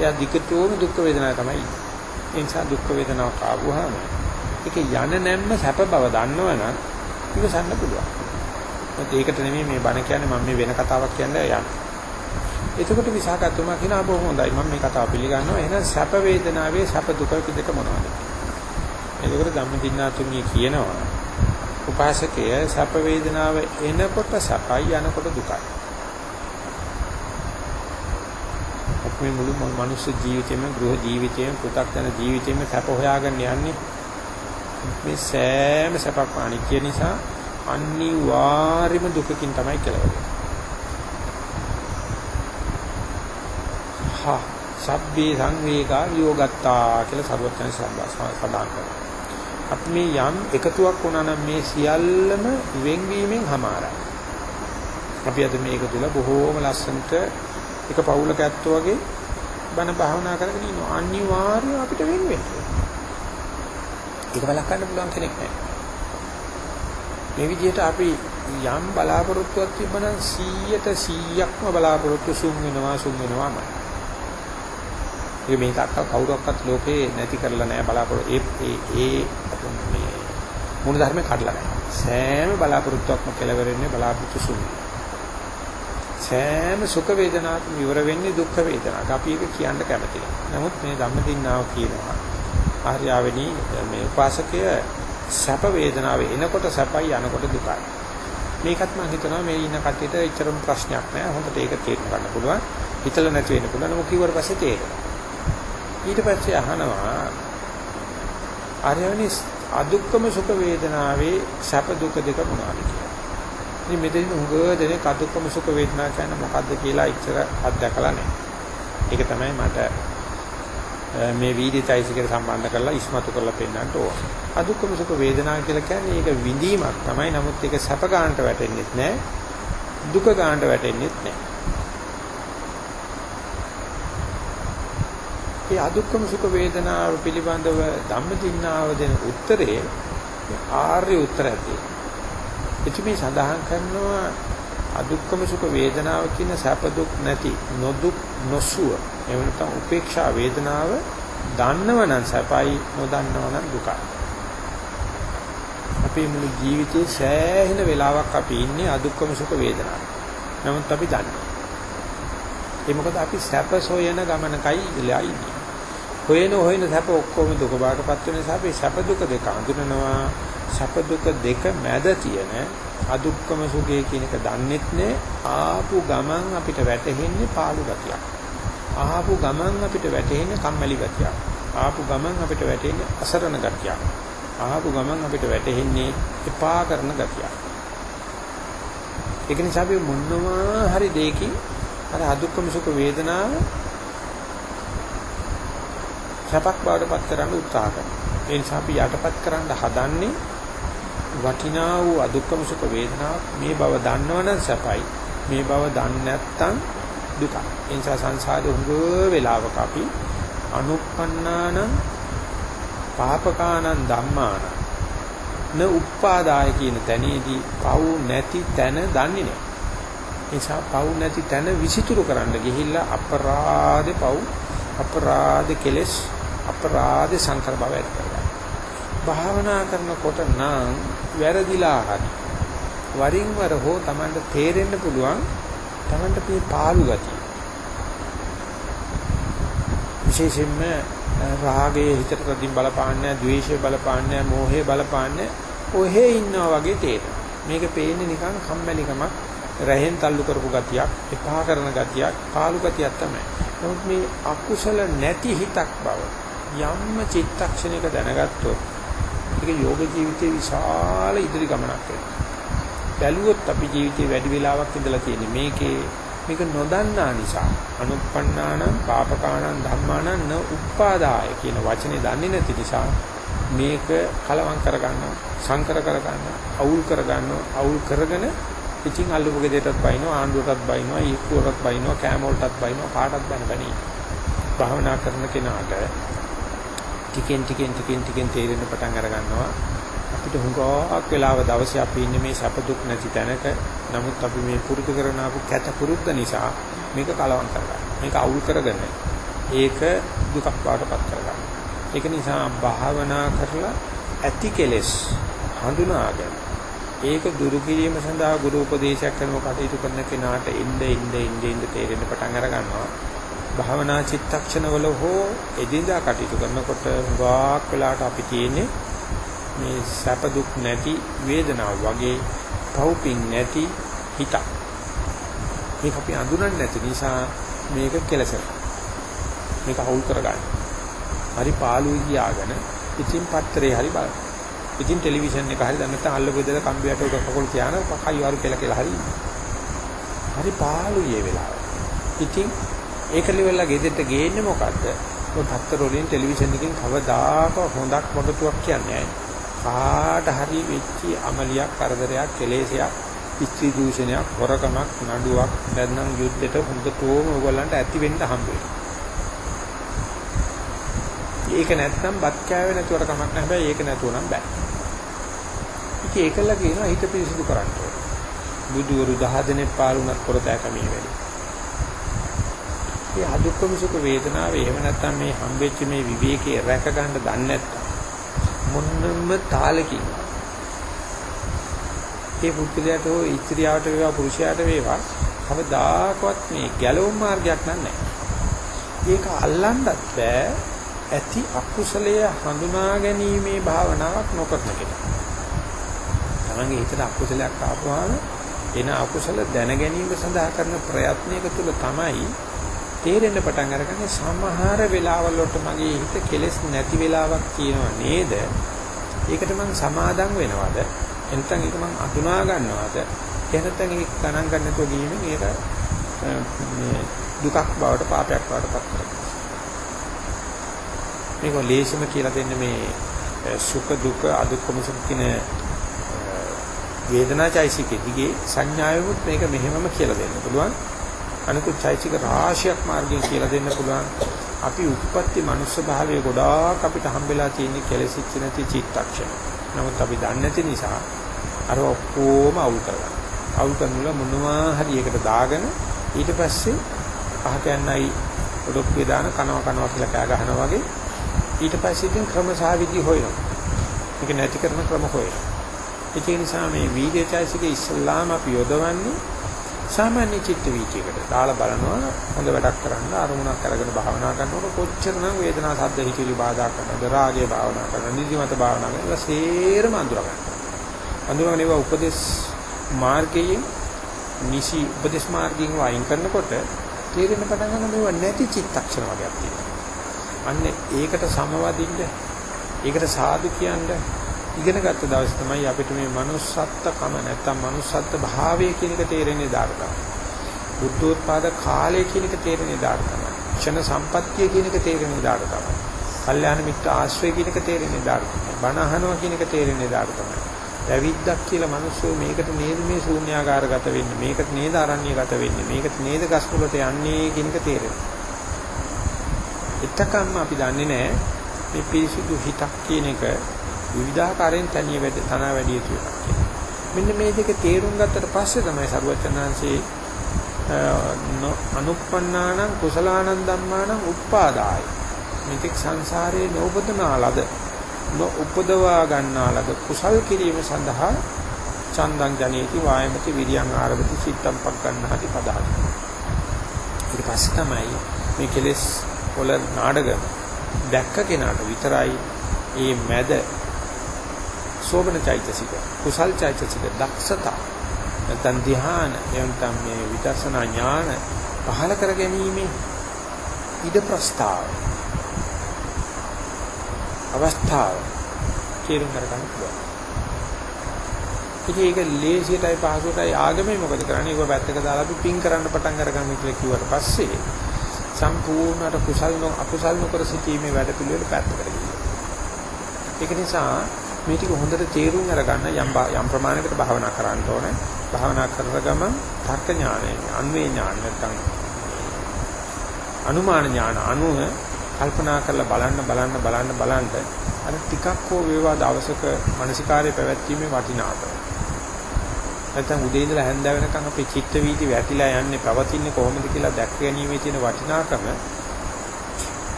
එයා දිගටම දුක් වේදනාව තමයි. ඒ නිසා දුක් වේදනාවක් ආවොහම ඒක යන නැම්ම සැප බව දන්නවනම් ඉවසන්න පුළුවන්. ඒත් ඒකට නෙමෙයි මේ බණ කියන්නේ මම මේ වෙන කතාවක් කියන්නේ යන්නේ. එතකොට විසාකතුමා කියන අබෝ හොඳයි මම මේ කතාව පිළිගන්නවා. එහෙනම් සැප වේදනාවේ සැප දුක දෙක මොනවද? එතකොට ධම්මදින්නාතුමිය කියනවා උපාසකය සැප වේදනාව එනකොට සැපයි යනකොට දුකයි. අපි මුළු මනුස්ස ජීවිතේම ගෘහ ජීවිතේම පෘථග්ජන ජීවිතේම සැප හොයාගෙන යන්නේ මේ සෑම සැපක් අනිත්‍ය නිසා අනිවාර්යම දුකකින් තමයි කෙලවෙන්නේ. හා සබ්බේ සංවේගා විയോഗත්තා කියලා සරුවචන සඳහන් කරනවා. අපි මේ යම් එකතුවක් වුණා නම් මේ සියල්ලම වෙන්වීමෙන් හමාරයි. අපි අද මේක තුල බොහෝම ලස්සනට එක පවුලක ඇත්තෝ වගේ බණ භාවනා කරගෙන ඉන්නවා. අනිවාර්යයෙන් අපිට වෙන් වෙන්නේ. ඒක බලකන්න පුළුවන් කෙනෙක් නැහැ. මේ විදිහට අපි යම් බලාපොරොත්තුවක් තිබ්බනම් 100ට 100ක්ම බලාපොරොත්තු සුන් වෙනවා සුන් වෙනවාමයි. ඒක මේක අක්ක කවුරක්වත් ලෝකේ නැති කරලා නැහැ බලාපොරොත්තු ඒ ඒ ඒ මේ මූල ධර්ම කඩලා නැහැ. සෑම බලාපොරොත්තුවක්ම කෙලවරෙන්නේ බලාපොරොත්තු සුන්. සෑම සුඛ වේදනාවක් ඉවර වෙන්නේ දුක්ඛ වේදනාවක්. අපි ඒක කියන්න කැමති නමුත් මේ ධම්මදින්නාව කියනවා ආර්යාවෙනි මේ උපාසකය සැප වේදනාව එනකොට සැපයි යනකොට දුකයි. මේකත් මම හිතනවා මේ ඉන්න කට්ටියට එච්චරම ප්‍රශ්නයක් නෑ. හොඳට ඒක තේරුම් ගන්න පුළුවන්. හිතලා නැති වෙන්න පුළුවන්. මොකද කිව්වට පස්සේ තේරෙනවා. ඊට පස්සේ අහනවා ආර්යවනි අදුක්කම සුඛ වේදනාවේ සැප දුක දෙක මොනවාද කියලා. ඉතින් මෙතන උඟ දෙනේ අදුක්කම සුඛ වේදනා කියන්නේ මොකද්ද කියලා ඉච්චර අත්දකලා නැහැ. ඒක තමයි මට මේ වීදිතයිසිකට සම්බන්ධ කරලා ඉස්මතු කරලා පෙන්නන්න ඕන. අදුක්කම සුඛ වේදනා කියලා කියන්නේ ඒක විඳීමක් තමයි. නමුත් ඒක සැප ගන්නට වැටෙන්නේ නැහැ. දුක ගන්නට වැටෙන්නේ නැහැ. මේ අදුක්කම සුඛ වේදනාව පිළිබඳව ධම්මදින්නාව දෙන උත්තරේ ආර්ය උත්තරයයි. එතුමි සඳහන් කරනවා අදුක්කම සුඛ වේදනාව කියන සැප දුක් නැති නොදුක් නොසුව එහෙම නැත්නම් උපේක්ෂා වේදනාව දන්නවනම් සැපයි නොදන්නවනම් දුකයි. අපේ මුළු ජීවිතේ සෑහෙන වෙලාවක් අපි ඉන්නේ අදුක්කම සුඛ වේදනාව. නමුත් අපි දන්නේ ඒ මොකද අපි සැප සොයන ගමනකයි ඉලා ඉන්නේ. හොයන හොයන සැප ඔක්කොම දුක බාටපත් වෙන නිසා අපි සැප දුක දෙක අඳුනනවා සැප දුක දෙක මැද තියෙන අදුක්කම සුඛය කියන එක දන්නෙත් නෑ. ආපු ගමන් අපිට වැටහෙන්නේ පාළු ගතියක්. ආපු ගමන් අපිට වැටහෙන්නේ කම්මැලි ගතියක්. ආපු ගමන් අපිට වැටෙන්නේ අසරණ ගතියක්. ආපු ගමන් අපිට වැටෙන්නේ එපා කරන ගතියක්. ඒක නිසා අපි මොනවා හරි දෙයකින් අර අදුක්කම සුඛ වේදනාව සපක් බවටපත් කරන්න උත්සාහ කරනවා. ඒ නිසා අපි යටපත් කරන්න හදන්නේ වටිනා වූ අදුක්කම සුඛ වේදනාවක් මේ බව දන්නවනම් සැපයි. මේ බව දන්නේ නැත්නම් දුකයි. ඒ නිසා සංසාරේ උඟ වේලාවක අපි අනුප්පන්නාන පාපකානං ධම්මාන න උප්පාදාය කියන තැනේදී පව් නැති තැන දන්නේ නැහැ. නිසා පව් නැති තැන විසිතුරු කරන්න ගිහිල්ලා අපරාධ පව් අපරාධ කෙලස් අපරාධ සංකර බව ඇති කරගන්න. භාවනා කරනකොට නම් වැරදිලා හරි වරින් වර හෝ Tamanට තේරෙන්න පුළුවන් Tamanට මේ පාළු ගතිය. විශේෂයෙන්ම රාගයේ හිතට තදින් බලපාන්නේ ද්වේෂය බලපාන්නේ මෝහය බලපාන්නේ ඔහෙ ඉන්නවා වගේ තේරෙනවා. මේක පේන්නේ නිකන් කම්මැලිකමක් රැහෙන් තල්ලු කරපු ගතියක්, එපා කරන ගතියක්, පාළු ගතියක් තමයි. නමුත් මේ අකුසල නැති හිතක් බව යම්ම චිත්තක්ෂණයක දැනගත්තොත් ඒක යෝග ජීවිතයේ විශාල ඉදිරි ගමනක් වෙනවා. බැලුවොත් අපි ජීවිතේ වැඩි වෙලාවක් ඉඳලා තියෙන්නේ මේකේ මේක නොදන්නා නිසා අනුප්පන්නානම් පාපකානම් ධම්මානම් න උප්පාදාය කියන වචනේ දන්නේ නැති නිසා මේක කලවම් කරගන්නවා සංකර කරගන්නවා අවුල් කරගන්නවා අවුල් කරගෙන ඉතින් අල්ලපු ගෙදරටත් බයිනවා ආණ්ඩුවටත් බයිනවා ඊක්කුවටත් බයිනවා කෑමවලටත් බයිනවා කාටත් බැන බැනී භාවනා කරන කෙනාට ටිකෙන් ටිකෙන් ටිකෙන් ටිකෙන් තේරෙන්න පටන් අර ගන්නවා අපිට හුඟක් වෙලාව දවසේ අපි ඉන්නේ මේ සැප දුක් නැති තැනක නමුත් අපි මේ පුරුදු කරන අපු කැත පුරුද්ද නිසා මේක කලවම් කරගන්න. මේක අවුල් කරගෙන ඒක දුකක් වාටපත් කරගන්න. ඒක නිසා භාවනා කරලා ඇති කෙලෙස් හඳුනාගෙන ඒක දුරු කිරීම සඳහා ගුරු උපදේශයක් කරනව කටයුතු කරන කෙනාට ඉnde ඉnde ඉnde ඉnde තේරෙන්න පටන් අර ගන්නවා. භාවනා චිත්තක්ෂණවල හෝ එදිනදා කටයුතු කරනකොට වාක් වෙලාට අපි තියෙන්නේ මේ සැප දුක් නැති වේදනාව වගේ පවුපින් නැති හිත. මේක අපි අඳුරන්නේ නැති නිසා මේක කෙලසෙනවා. මේක අවුල් කරගන්න. හරි පාළුයි කියාගෙන ඉතින් පත්‍රේ හරි බලන්න. ඉතින් ටෙලිවිෂන් එක හරි දැන් නැත්නම් අල්ලපු දෙල කම්බියට උඩ කකුල් තියාන කයි වරු කියලා කියලා හරි. හරි පාළුයි ඒ වෙලාව. ඉතින් ඒක livelලා ගෙදරට ගේන්නේ මොකද්ද? ඔය පත්‍ර වලින් ටෙලිවිෂන් එකකින් කවදාක හොඳක් මොකටුවක් කියන්නේ නැහැ. කාට හරි වෙච්ච අමලියක් කරදරයක් කෙලෙසයක් ස්ත්‍රී දූෂණයක් හොරකමක් නඩුවක් නැත්නම් යුද්ධෙට හොඳටම ඕගොල්ලන්ට ඇති වෙන්න හම්බ ඒක නැත්නම් බත් කෑවේ නැතුවට කමක් නැහැ හැබැයි ඒක නැතුව නම් බෑ. ඉතින් ඒකල කියනවා හිත පිරිසිදු කරන්න ඕනේ. බුදුවරු 10 දෙනෙක් පාරුණත් කරතෑ කමී වැඩි. මේ අදුක්කම සුඛ වේදනාව එහෙම නැත්නම් මේ හම්බෙච්ච මේ විවේකයේ රැක ගන්න දන්නේ නැත්නම් මොන්නම තාලකින් ඒ පුද්ගලයාට හෝ ස්ත්‍රියට වේවා පුරුෂයාට වේවා කවදාකවත් මේ ගැලවුම් මාර්ගයක් නැහැ. ඒක අල්ලන්නත් බෑ ඇති අකුසලය හඳුනා ගැනීමේ භාවනාවක් නොකරන කෙනා. තමන්ගේ හිතට අකුසලයක් ආපුවාම එන අකුසල දැන ගැනීම සඳහා කරන ප්‍රයත්නයක තුල තමයි තේරෙන්න පටන් අරගන්නේ සමහර වෙලාවල් වලට මගේ හිත කෙලෙස් නැති වෙලාවක් තියෙනව නේද? ඒකට මං සමාදම් වෙනවද? එනතන් ඒක මං අඳුනා ගන්නවද? එහෙනම් ඒක ගණන් ගන්න නැතුව ගියමින් ඒක මේ දුකක් බවට පාපයක් බවට පත් කරනවා. මේක ලේසිම කියලා දෙන්නේ මේ සුඛ දුක අදුක්කම සුඛ කියන වේදනාචෛසිකෙ දිගේ සංඥාවෙමුත් මේක මෙහෙමම කියලා දෙන්න පුළුවන්. අනිකුත් චෛසික රාශියක් මාර්ගයෙන් කියලා දෙන්න පුළුවන්. අපි උත්පත්ති මනුස්ස භාවයේ ගොඩාක් අපිට හම්බෙලා තියෙන කෙලෙසිච්ච නැති චිත්තක්ෂණ. නමුත් අපි දන්නේ නැති නිසා අර ඔක්කොම අවුල් කරගන්නවා. අවුල් කරනුල මොනවා හරි එකට දාගෙන ඊට පස්සේ පහට යන්නයි ඔඩොක්කේ දාන කනවා කනවා කියලා කෑ ගහනවා වගේ ඊට පස්සේ ඉතින් ක්‍රම සහ විදි හොයනවා. මේක නැති කරන ක්‍රම හොයනවා. ඒ නිසා මේ වීර්යචෛසිකේ ඉස්ලාම අපි යොදවන්නේ සාමාන්‍ය චිත්ත වීචයකට දාලා බලනවා හොඳ වැඩක් කරන්න අරමුණක් අරගෙන භාවනා කරනකොට කොච්චරනම් වේදනා සද්ද හිතිලි බාධා කරනද රාගයේ භාවනා කරන නිදිමත භාවනා කරන සේරම අඳුර ගන්න. අඳුරගෙන ඒවා උපදේශ මාර්ගයේ නිසි උපදේශ මාර්ගයෙන් වයින් කරනකොට තේරෙන පටන් ගන්න මේවා නැති චිත්තක්ෂණ වගේක් තියෙනවා. අන්න ඒකට සමවදින්න ඒකට සාදු කියන්නේ ඉගෙන ගත්ත දවස් තමයි අපිට මේ manussත්කම නැත්තම් manussත් භාවය කියන එක තේරෙන්නේ දාට තමයි. බුද්ධෝත්පාද කාලය කියන එක තේරෙන්නේ දාට තමයි. ක්ෂණ සම්පත්තිය කියන එක තේරෙන්නේ දාට තමයි. කල්යාණ මිත්‍ර ආශ්‍රය කියන එක තේරෙන්නේ දාට තමයි. බණ අහනවා කියන එක තේරෙන්නේ දාට තමයි. පැවිද්දක් කියලා මිනිස්සු මේකට නේද මේ ශූන්‍යාකාරගත වෙන්නේ මේකට නේද අරණ්‍යගත වෙන්නේ මේකට නේද ගස්කොලට යන්නේ කියන එක තේරෙනවා. එතකම්ම අපි දන්නේ නැහැ මේ පිරිසුදු හිතක් කියන එක විවිධාකාරයෙන් තනිය වැඩ තන වැඩි යුතු එකක් කියලා. මෙන්න මේ දෙක තේරුම් ගත්තට පස්සේ තමයි සරුවචනාංශේ අනුප්පන්නානං කුසලානං ධම්මානං උප්පාදාය. මේක සංසාරේ නෝපදනාලද නොඋපදවා ගන්නාලද කුසල් කිරීම සඳහා චන්දං ජනේති වායමති විරියං ආරභති චිත්තම් පක්කන්නාති පදහති. ඊට පස්සේ තමයි මේ කෙලෙස් වල නාඩගම දැක්ක කෙනාට විතරයි මේ මැද සෝබන චෛතසික කුසල් චෛතසික දක්ෂතා නැත්නම් ධ්‍යාන එවන්තම් මේ විදර්ශනා ඥාන පහල කර ගැනීම ඉද ප්‍රස්තාව අවස්ථාව තේරුම් ගන්න පුළුවන්. ඉතින් ඒක ලේසියටයි පහසුවටයි ආගමේ මොකද කරන්නේ? ඒක පැත්තක දාලා අපි පින් කරන්න පටන් අරගන්න කියලා කිව්වට පස්සේ සම්පූර්ණට කුසල් නො අකුසල් නොකර සිටීමේ වැඩ පිළිවෙල පැත්තකට ගිහිල්ලා. ඒක නිසා මේ ටික හොඳට තේරුම් අරගන්න යම් යම් ප්‍රමාණයකට භාවනා කරන්න ඕනේ. භාවනා කරන ගමන් තර්ක ඥානය, අන්වේ ඥාන නැත්නම් අනුමාන ඥාන අනුව කල්පනා කරලා බලන්න බලන්න බලන්න බලන්න අර ටිකක් හෝ වේවා දවසක මානසිකාර්ය පැවැත්වීමේ වටිනාකම. නැත්නම් උදේ ඉඳලා හැන්ද වෙනකන් අපේ චිත්ත වීදි වැටිලා යන්නේ පවතින්නේ කොහොමද කියලා දැක් ගැනීමේ තියෙන වටිනාකම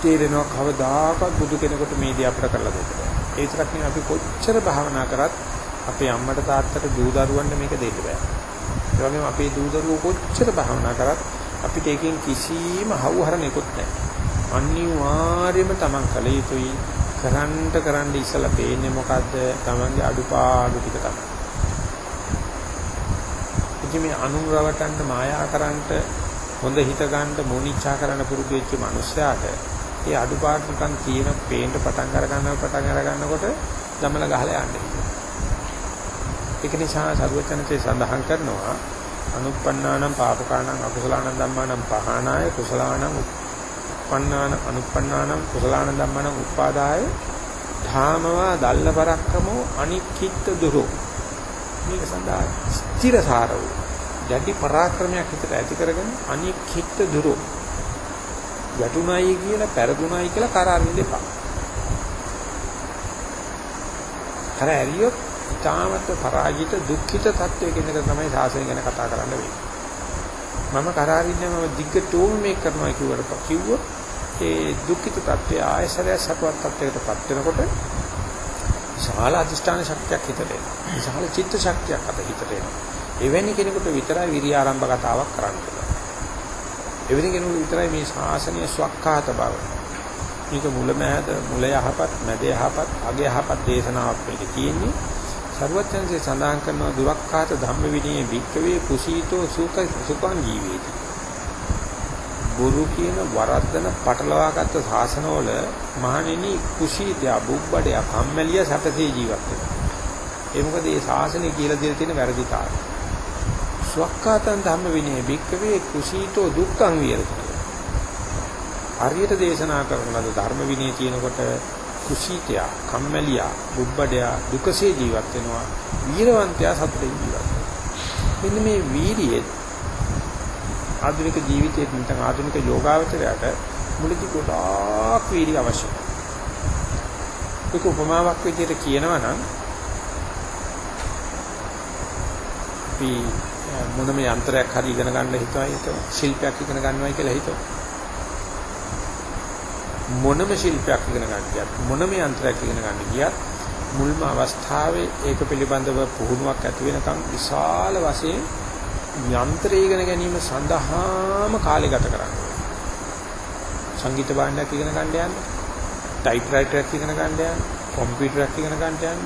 තේරෙනවා කවදාකවත් බුදු කෙනෙකුට මේ දේ අපිට කරලා දෙන්න බෑ. ඒ තරක් නෙවෙයි අපි කොච්චර භාවනා කරත් අපේ අම්මට තාත්තට දූ දරුවන්ට මේක දෙන්න බෑ. ඒ වගේම අපේ දූ දරුවෝ කොච්චර භාවනා කරත් අපිට ඒකෙන් කිසිම හවුහරණයක්වත් නැහැ. අනිවාර්යයෙන්ම Taman කල යුතුයි කරන්ට කරන්න ඉස්සලා පේන්නේ මොකද්ද Tamanගේ අඩුපාඩු ටික තමයි. ඉතින් මේ අනුරවටන්න මායා කරන්ට හොඳ හිත ගන්න මොනිච්චා කරන්න පුරුදු වෙච්ච මිනිස්සයාට ඒ අඩුපාඩු නිකන් තියෙන පේන්න පටන් අර ගන්නව පටන් අර ගන්නකොට දමල ගහලා යන්නේ. ඒක නිසා සරුවචනසේ සඳහන් කරනවා අනුප්පන්නානම් පාපකානම් අකුසලානම් ධම්මානම් පහනාය කුසලානම් uppannāna anuppannānam කුසලාන ධම්මනම් උපාදාය ධාමවා දල්ල පරක්කමෝ අනික්කිට දුරු මේක සඳහා ස්ථිරසාර වූ යටි පරාක්‍රමයක් හිතට ඇති කරගෙන අනික්කිට දුරු යටුණයි කියලා පෙරදුණයි කියලා කරාරින්න එපා කර ඇරියොත් තාමත් පරාජිත දුක්ඛිත තත්වයක ඉඳලා තමයි සාසනය ගැන කතා කරන්න වෙන්නේ මම කරාරින්නේ මම දිග්ගටෝම මේක කරනවා කිව්වට කිව්වොත් ඒ දුක්ඛිත தත්ත්වය ආයසරය සතුවත් තත්ත්වයකටපත් වෙනකොට විශාල අධිෂ්ඨාන ශක්තියක් හිතට එනවා. විශාල චිත්ත ශක්තියක් අත හිතට එනවා. එවැනි කෙනෙකුට විතරයි විරිය ආරම්භ කතාවක් කරන්න පුළුවන්. එවැනි කෙනෙකුට විතරයි මේ ශාසනීය ස්වකහාත බව. මේක මුල මෑද මුල යහපත් මැද යහපත් අග යහපත් දේශනාවක් මේක තියෙන්නේ. සර්වඥන්සේ සඳහන් කරනවා දුරක්ඛාත ධම්ම විනයේ වික්කවේ කුසීතෝ සුඛ සුඛං ජීවේති. බොරු කියන වරද්දන පටලවාගත්ත ශාසනවල මහණෙනි කුසීතය බුබ්බඩය කම්මැලිය සැපසේ ජීවත් වෙනවා. ඒ මොකද මේ ශාසනය කියලා දෙලා තියෙන වැරදි තාක්ෂ. ස්වක්ඛාතං ධම්ම විනයේ වික්කවේ කුසීතෝ දුක්ඛං විරති. හරියට දේශනා කරන ලද ධර්ම විනය කියනකොට කුසීතය, කම්මැලියා, බුබ්බඩයා දුකසේ ජීවත් වෙනවා. වීරවන්තයා සතුටින් ජීවත් වෙනවා. මෙන්න මේ වීරියේ ආධුනික ජීවිතයේ නැත්නම් ආධුනික යෝගාවචරයට මුලදී ගොඩාක් වීර්ය අවශ්‍යයි. ඒක උපමාවක් විදිහට කියනවා නම් අපි මොනම යන්ත්‍රයක් හරි ඉගෙන ගන්න හිතවයි හිතව. ශිල්පයක් ඉගෙන ගන්නවයි කියලා හිතව. මොනම ශිල්පයක් ඉගෙන ගන්න ගියත් මොනම යන්ත්‍රයක් ඉගෙන ගන්න ගියත් මුල්ම අවස්ථාවේ ඒක පිළිබඳව පුහුණුවක් ඇති වෙනකම් විශාල වශයෙන් යන්ත්‍රය ඉගෙන ගැනීම සඳහාම කාලය ගත කරන්න සංගීත භාණ්ඩයක් ඉගෙන ගන්න යන්න, ටයිප්‍රයිටර් එකක් ඉගෙන ගන්න යන්න, කම්පියුටරයක් ඉගෙන ගන්න යන්න,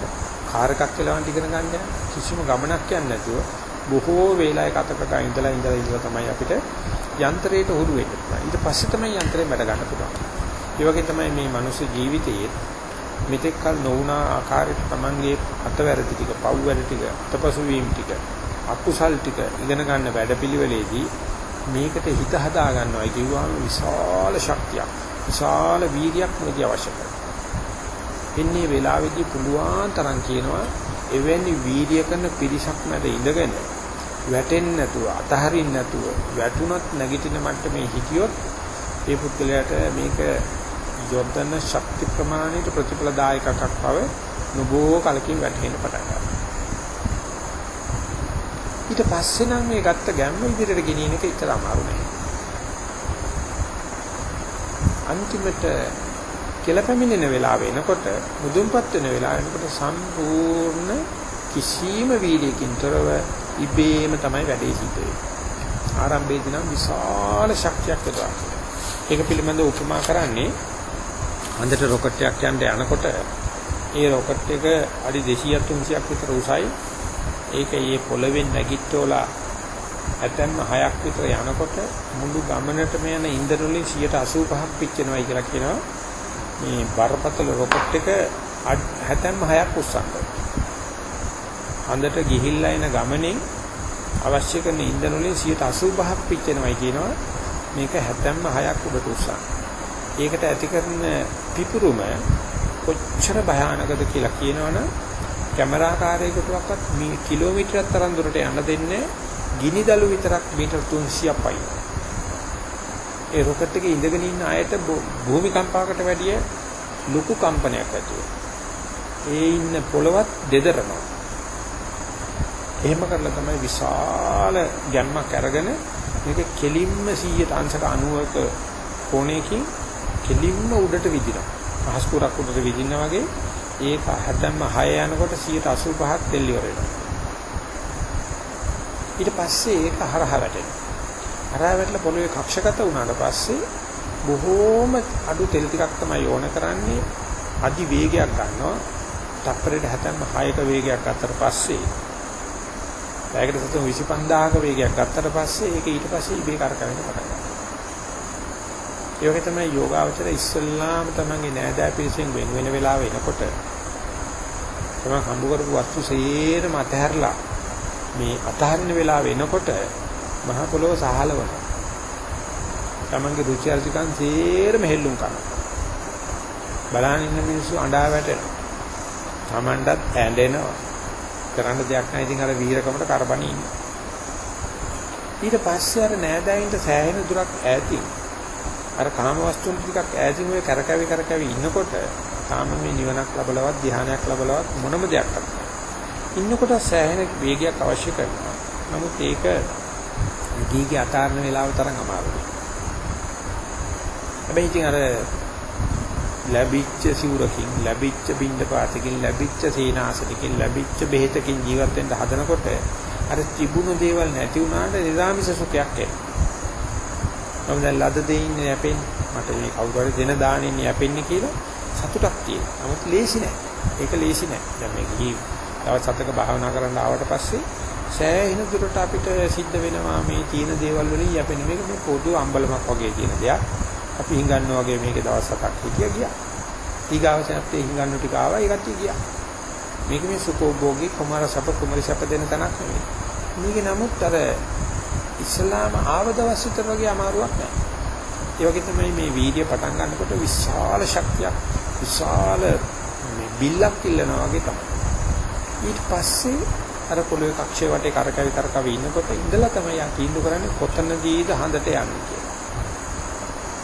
කාර් එකක් එලවන්න ඉගෙන ගන්න යන්න කිසිම ගමනක් යන්නේ නැතුව බොහෝ වේලාවක අතකට ඉඳලා ඉඳලා ඉඳලා තමයි අපිට යන්ත්‍රයට හුරු වෙන්න පුළුවන්. ඊට පස්සේ තමයි යන්ත්‍රය වැඩ ගන්න පුළුවන්. ඒ වගේ තමයි මේ මනුස්ස ජීවිතයේ මෙතෙක් කල නොවුනා ආකාරයට Tamange අතවැරදි ටික, පව් වැඩ ටික, අතපසු වීම ටික අකුසල් ටික ඉගෙන ගන්න වැඩපිළිවෙලේදී මේකට හිත හදා ගන්නවා කියුවාම විශාල ශක්තියක් විශාල වීර්යයක් මුලදී අවශ්‍ය කරනවා. එන්නේ වෙලාවේදී පුළුවන් තරම් කියනවා එවැනි වීර්ය කරන පිරිසක් මැද ඉඳගෙන වැටෙන්නේ නැතුව අතහරින්න නැතුව වැටුනොත් නැගිටින මට්ටමේ හිටියොත් ඒ පුද්ගලයාට මේක යොදන ශක්ති ප්‍රමාණයට ප්‍රතිඵලදායකකක් බව නොබෝ කලකින් වැටහෙන්න පටන් ගන්නවා. ඊට පස්සේ නම් මේ ගත්ත ගැම්ම ඉදිරියට ගෙනියන එක ඉතල අමාරු නෑ. අන්තිමට කෙලපැමිණෙන වෙලාව එනකොට මුදුන්පත් වෙන වෙලාව එනකොට සම්පූර්ණ කිසිම වීර්යකින් තොරව ඉබේම තමයි වැඩේ සිද්ධ වෙන්නේ. ආරම්භයේදී නම් විශාල ශක්තියක් යොදවනවා. ඒක පිළිබඳව උපමා කරන්නේ අන්දට රොකට් එකක් යන්න යනකොට ඒ රොකට් එක අඩි 200 300ක් විතර උසයි. ඒක මේ පොළවෙන් නැගිට්ටෝලා ඇතැම්ම 6ක් විතර යනකොට මුළු ගමනටම යන ඉන්ධන වලින් 85ක් පිච්චෙනවායි කියලා කියනවා. මේ බරපතල රොකට් එක හැතැම්ම 6ක් උස්සන්න. හඳට ගිහිල්ලා එන ගමනේ අවශ්‍ය කරන ඉන්ධන වලින් 85ක් පිච්චෙනවයි කියනවා. මේක හැතැම්ම 6ක් උඩට උස්සන්න. ඒකට ඇති කරන පිපුරුම කොච්චර භයානකද කියලා කියනවනම් කැමරාකාරයකටවත් මේ කිලෝමීටරයක් තරම් දුරට යන්න දෙන්නේ ගිනි දළු විතරක් මීටර් 300ක් පයි. ඒ රොකට් එකේ ඉඳගෙන ඉන්න අයට භූමිකම්පාවකට වැඩිය ලොකු කම්පනයක් ඇති ඒ ඉන්න පොළවත් දෙදරනවා. එහෙම කරලා තමයි විශාල ගැම්මක් අරගෙන මේක කෙලින්ම 100ට අංශක 90ක කෝණයකින් කෙලින්ම උඩට විදිනවා. පහස් පුරක් උඩට විදිනා වගේ ඒක හැතැම්ම 6 යනකොට 185ක් දෙල්ලිවර වෙනවා. ඊට පස්සේ ඒක හරහා වැටෙනවා. හරහා වැටලා පොළවේ කක්ෂගත වුණාට පස්සේ බොහෝම අඩු තෙල් ටිකක් තමයි ඕන කරන්නේ අධි වේගයක් ගන්නවා. තප්පරයට හැතැම්ම 6ක වේගයක් ගත්තට පස්සේ පැයකට සතුන් 25000ක වේගයක් ගත්තට පස්සේ ඒක ඊට පස්සේ ඉබේ කරකවෙන්න පටන් ගන්නවා. ඒ වගේ තමයි යෝගාවචර ඉස්සල්ලාම තමන්ගේ නෑදෑ පිරිසෙන් වෙන වෙන වෙලාව එනකොට තමන් හම්බ කරපු වස්තු සේරම අතහැරලා මේ අතහරින වෙලාව එනකොට මහ පොළොව සහලවන. තමන්ගේ රුචි අරුචිකන් සේරම හෙල්ලුම් කරනවා. බලන් ඉන්න මිනිස්සු අඬා වැටෙනවා. තමන්ටත් ඇඬෙනවා. කරන්න දෙයක් නැහැ ඉතින් අර වීරකමට කරබනේ ඉන්නේ. ඊට පස්සේ අර නෑදෑයින්ට සෑහෙන දුරක් ඈතින් අර කාම වස්තුන් ටිකක් ඈතින් ඔය කරකැවි කරකැවි ඉන්නකොට තාම මේ නිවනක් ලැබලවත් ධ්‍යානයක් ලැබලවත් මොනම දෙයක් නැහැ. ඉන්නකොට සෑහෙන වේගයක් අවශ්‍ය කරනවා. නමුත් ඒක ගීගේ අතාරන වේලාව තරම් අමාරුයි. හැබැයි ඉතින් අර ලැබිච්ච සිවුරකින් ලැබිච්ච බින්දපාතකින් ලැබිච්ච සීනාසනකින් ලැබිච්ච බෙහෙතකින් ජීවත් වෙන්න හදනකොට අර තිබුණු දේවල් නැති වුණාට නිරාමිස සුඛයක් එනවා. මම දැන් ලද දෙයින් යැපෙන්නේ මට මේ කවුරු හරි දෙන දානින් යැපෙන්නේ කියලා සතුටක් තියෙනවා. නමුත් ලේසි නෑ. ඒක ලේසි නෑ. දැන් මේ ගිහි තවත් සතක භාවනා කරන්න ආවට පස්සේ සෑහෙන දුරට අපිට සිද්ධ වෙනවා මේ තියෙන දේවල් වලින් යැපෙන මේක මේ පොදු අම්බලමක් වගේ තියෙන දෙයක්. අපි හිඟන්නා වගේ මේක දවස් හතක් හිටියා ගියා. ඊගාවසනත් ඒ හිඟන්නු ටික ආවා ඒකට ගියා. මේක මේ සුඛෝභෝගී කුමාර සප කුමරි සප දෙන තනක් නෙවෙයි. මේක නමුත් අර ඉස්ලාම ආවදවස් විතර වගේ අමාරුවක් නෑ. ඒ වගේ තමයි මේ වීඩියෝ පටන් ගන්නකොට විශාල ශක්තියක් විශාල මේ බිල්ලක් ඉල්ලනවා වගේ තමයි. ඊට පස්සේ අර පොළොවේ කක්ෂේ වටේ කරකැවි කරකැවි ඉන්නකොට ඉඳලා තමයි යා තීන්දුව කරන්නේ කොතනදීද හඳට යන්නේ කියලා.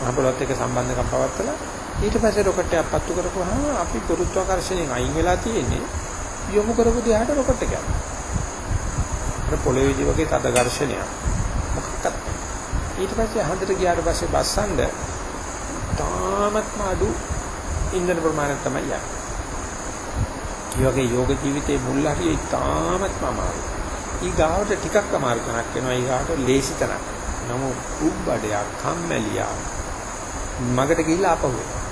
මහ පොළොත් එක්ක සම්බන්ධකම් පවත්තලා ඊට පස්සේ රොකට් එකක් පත්තු කරපුවාම අපි ගුරුත්වාකර්ෂණයෙන් අයින් වෙලා තියෙන්නේ යොමු කරපු දිහාට රොකට් එක යනවා. අර පොළොවේදී වගේ තද ඝර්ෂණයක්. මොකක්ද? ඊට පස්සේ හඳට ගියාට පස්සේ බස්සන්ද තාමත්ම අඩු ඉන්ධන ප්‍රමාණයක් තමයි යන්නේ. ඒ වගේ යෝග ජීවිතයේ මුල් හරිය තාමත්ම අමාරුයි. ඊ ගාවට ටිකක් අමාරු තැනක් වෙනවා ඊ ගාවට ලේසි තැනක්. නමුත් උබ්බඩයක් කම්මැලියා මගට ගිහිල්ලා ආපහු එනවා.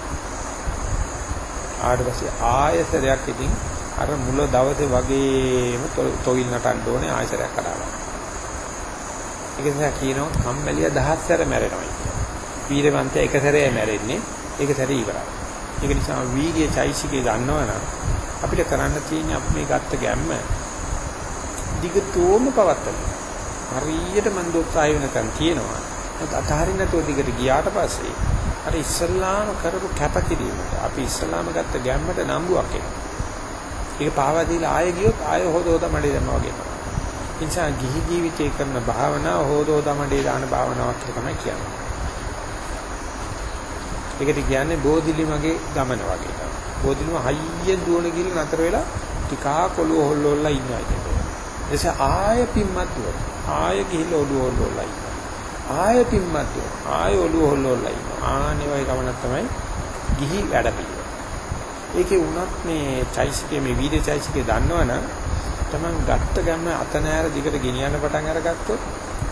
ආවට පස්සේ ආයසරයක් ඉතින් අර මුල දවසේ වගේම තොවිල් නටන්න ඕනේ ආයසරයක් කඩාවා. ඒක නිසා කියනවා කම්මැලියා දහස්තර මැරෙනවා කියලා. වීරවන්තයා එක සැරේ මැරෙන්නේ ඒක සැරේ ඉවරයි. ඒක නිසා වීර්ය චෛසිකේ ගන්නවනම් අපිට කරන්න තියෙන්නේ අපි මේ ගත්ත ගැම්ම දිගටම පවත්තන්න. හරියට මන් දොස්සාය වෙනකන් තියෙනවා. ඒත් අතහරින්න තෝ දිගට ගියාට පස්සේ අර ඉස්සල්ලාම කරපු කැපකිරීමට අපි ඉස්සල්ලාම ගත්ත ගැම්මට නම්බුවක් එනවා. ඒක පාවා දීලා ආයෙ ගියොත් ආයෙ හොද හොද මඩේ දැම්මා වගේ. ඒ නිසා ගිහි ජීවිතේ කරන භාවනාව හොද හොද මඩේ දාන භාවනාවක් කියලා තමයි කියන්නේ. ඒකට කියන්නේ බෝධිලිමගේ ගමන වගේ තමයි. බෝධිලිම හයියෙන් දුවන ගිහින් නතර වෙලා ටිකා කොළුව හොල්ලොල්ලා ඉන්නවා කියන්නේ. එස ආය පිම්මත් දුව. ආය ගිහිල්ලා ඔළුව හොල්ලොල්ලා ඉන්නවා. ආය පිම්මත් දුව. ආය ඔළුව හොල්ලොල්ලා ඉන්නවා. ආනේ වගේ ගමනක් තමයි ගිහි වැඩ පිළිවෙල. ඒකේ වුණත් මේ චෛසිකේ මේ වීර්ය චෛසිකේ දන්නවනම් තමන් ගත්ත ගම අත නෑර දිගට ගෙනියන්න පටන් අරගත්තොත්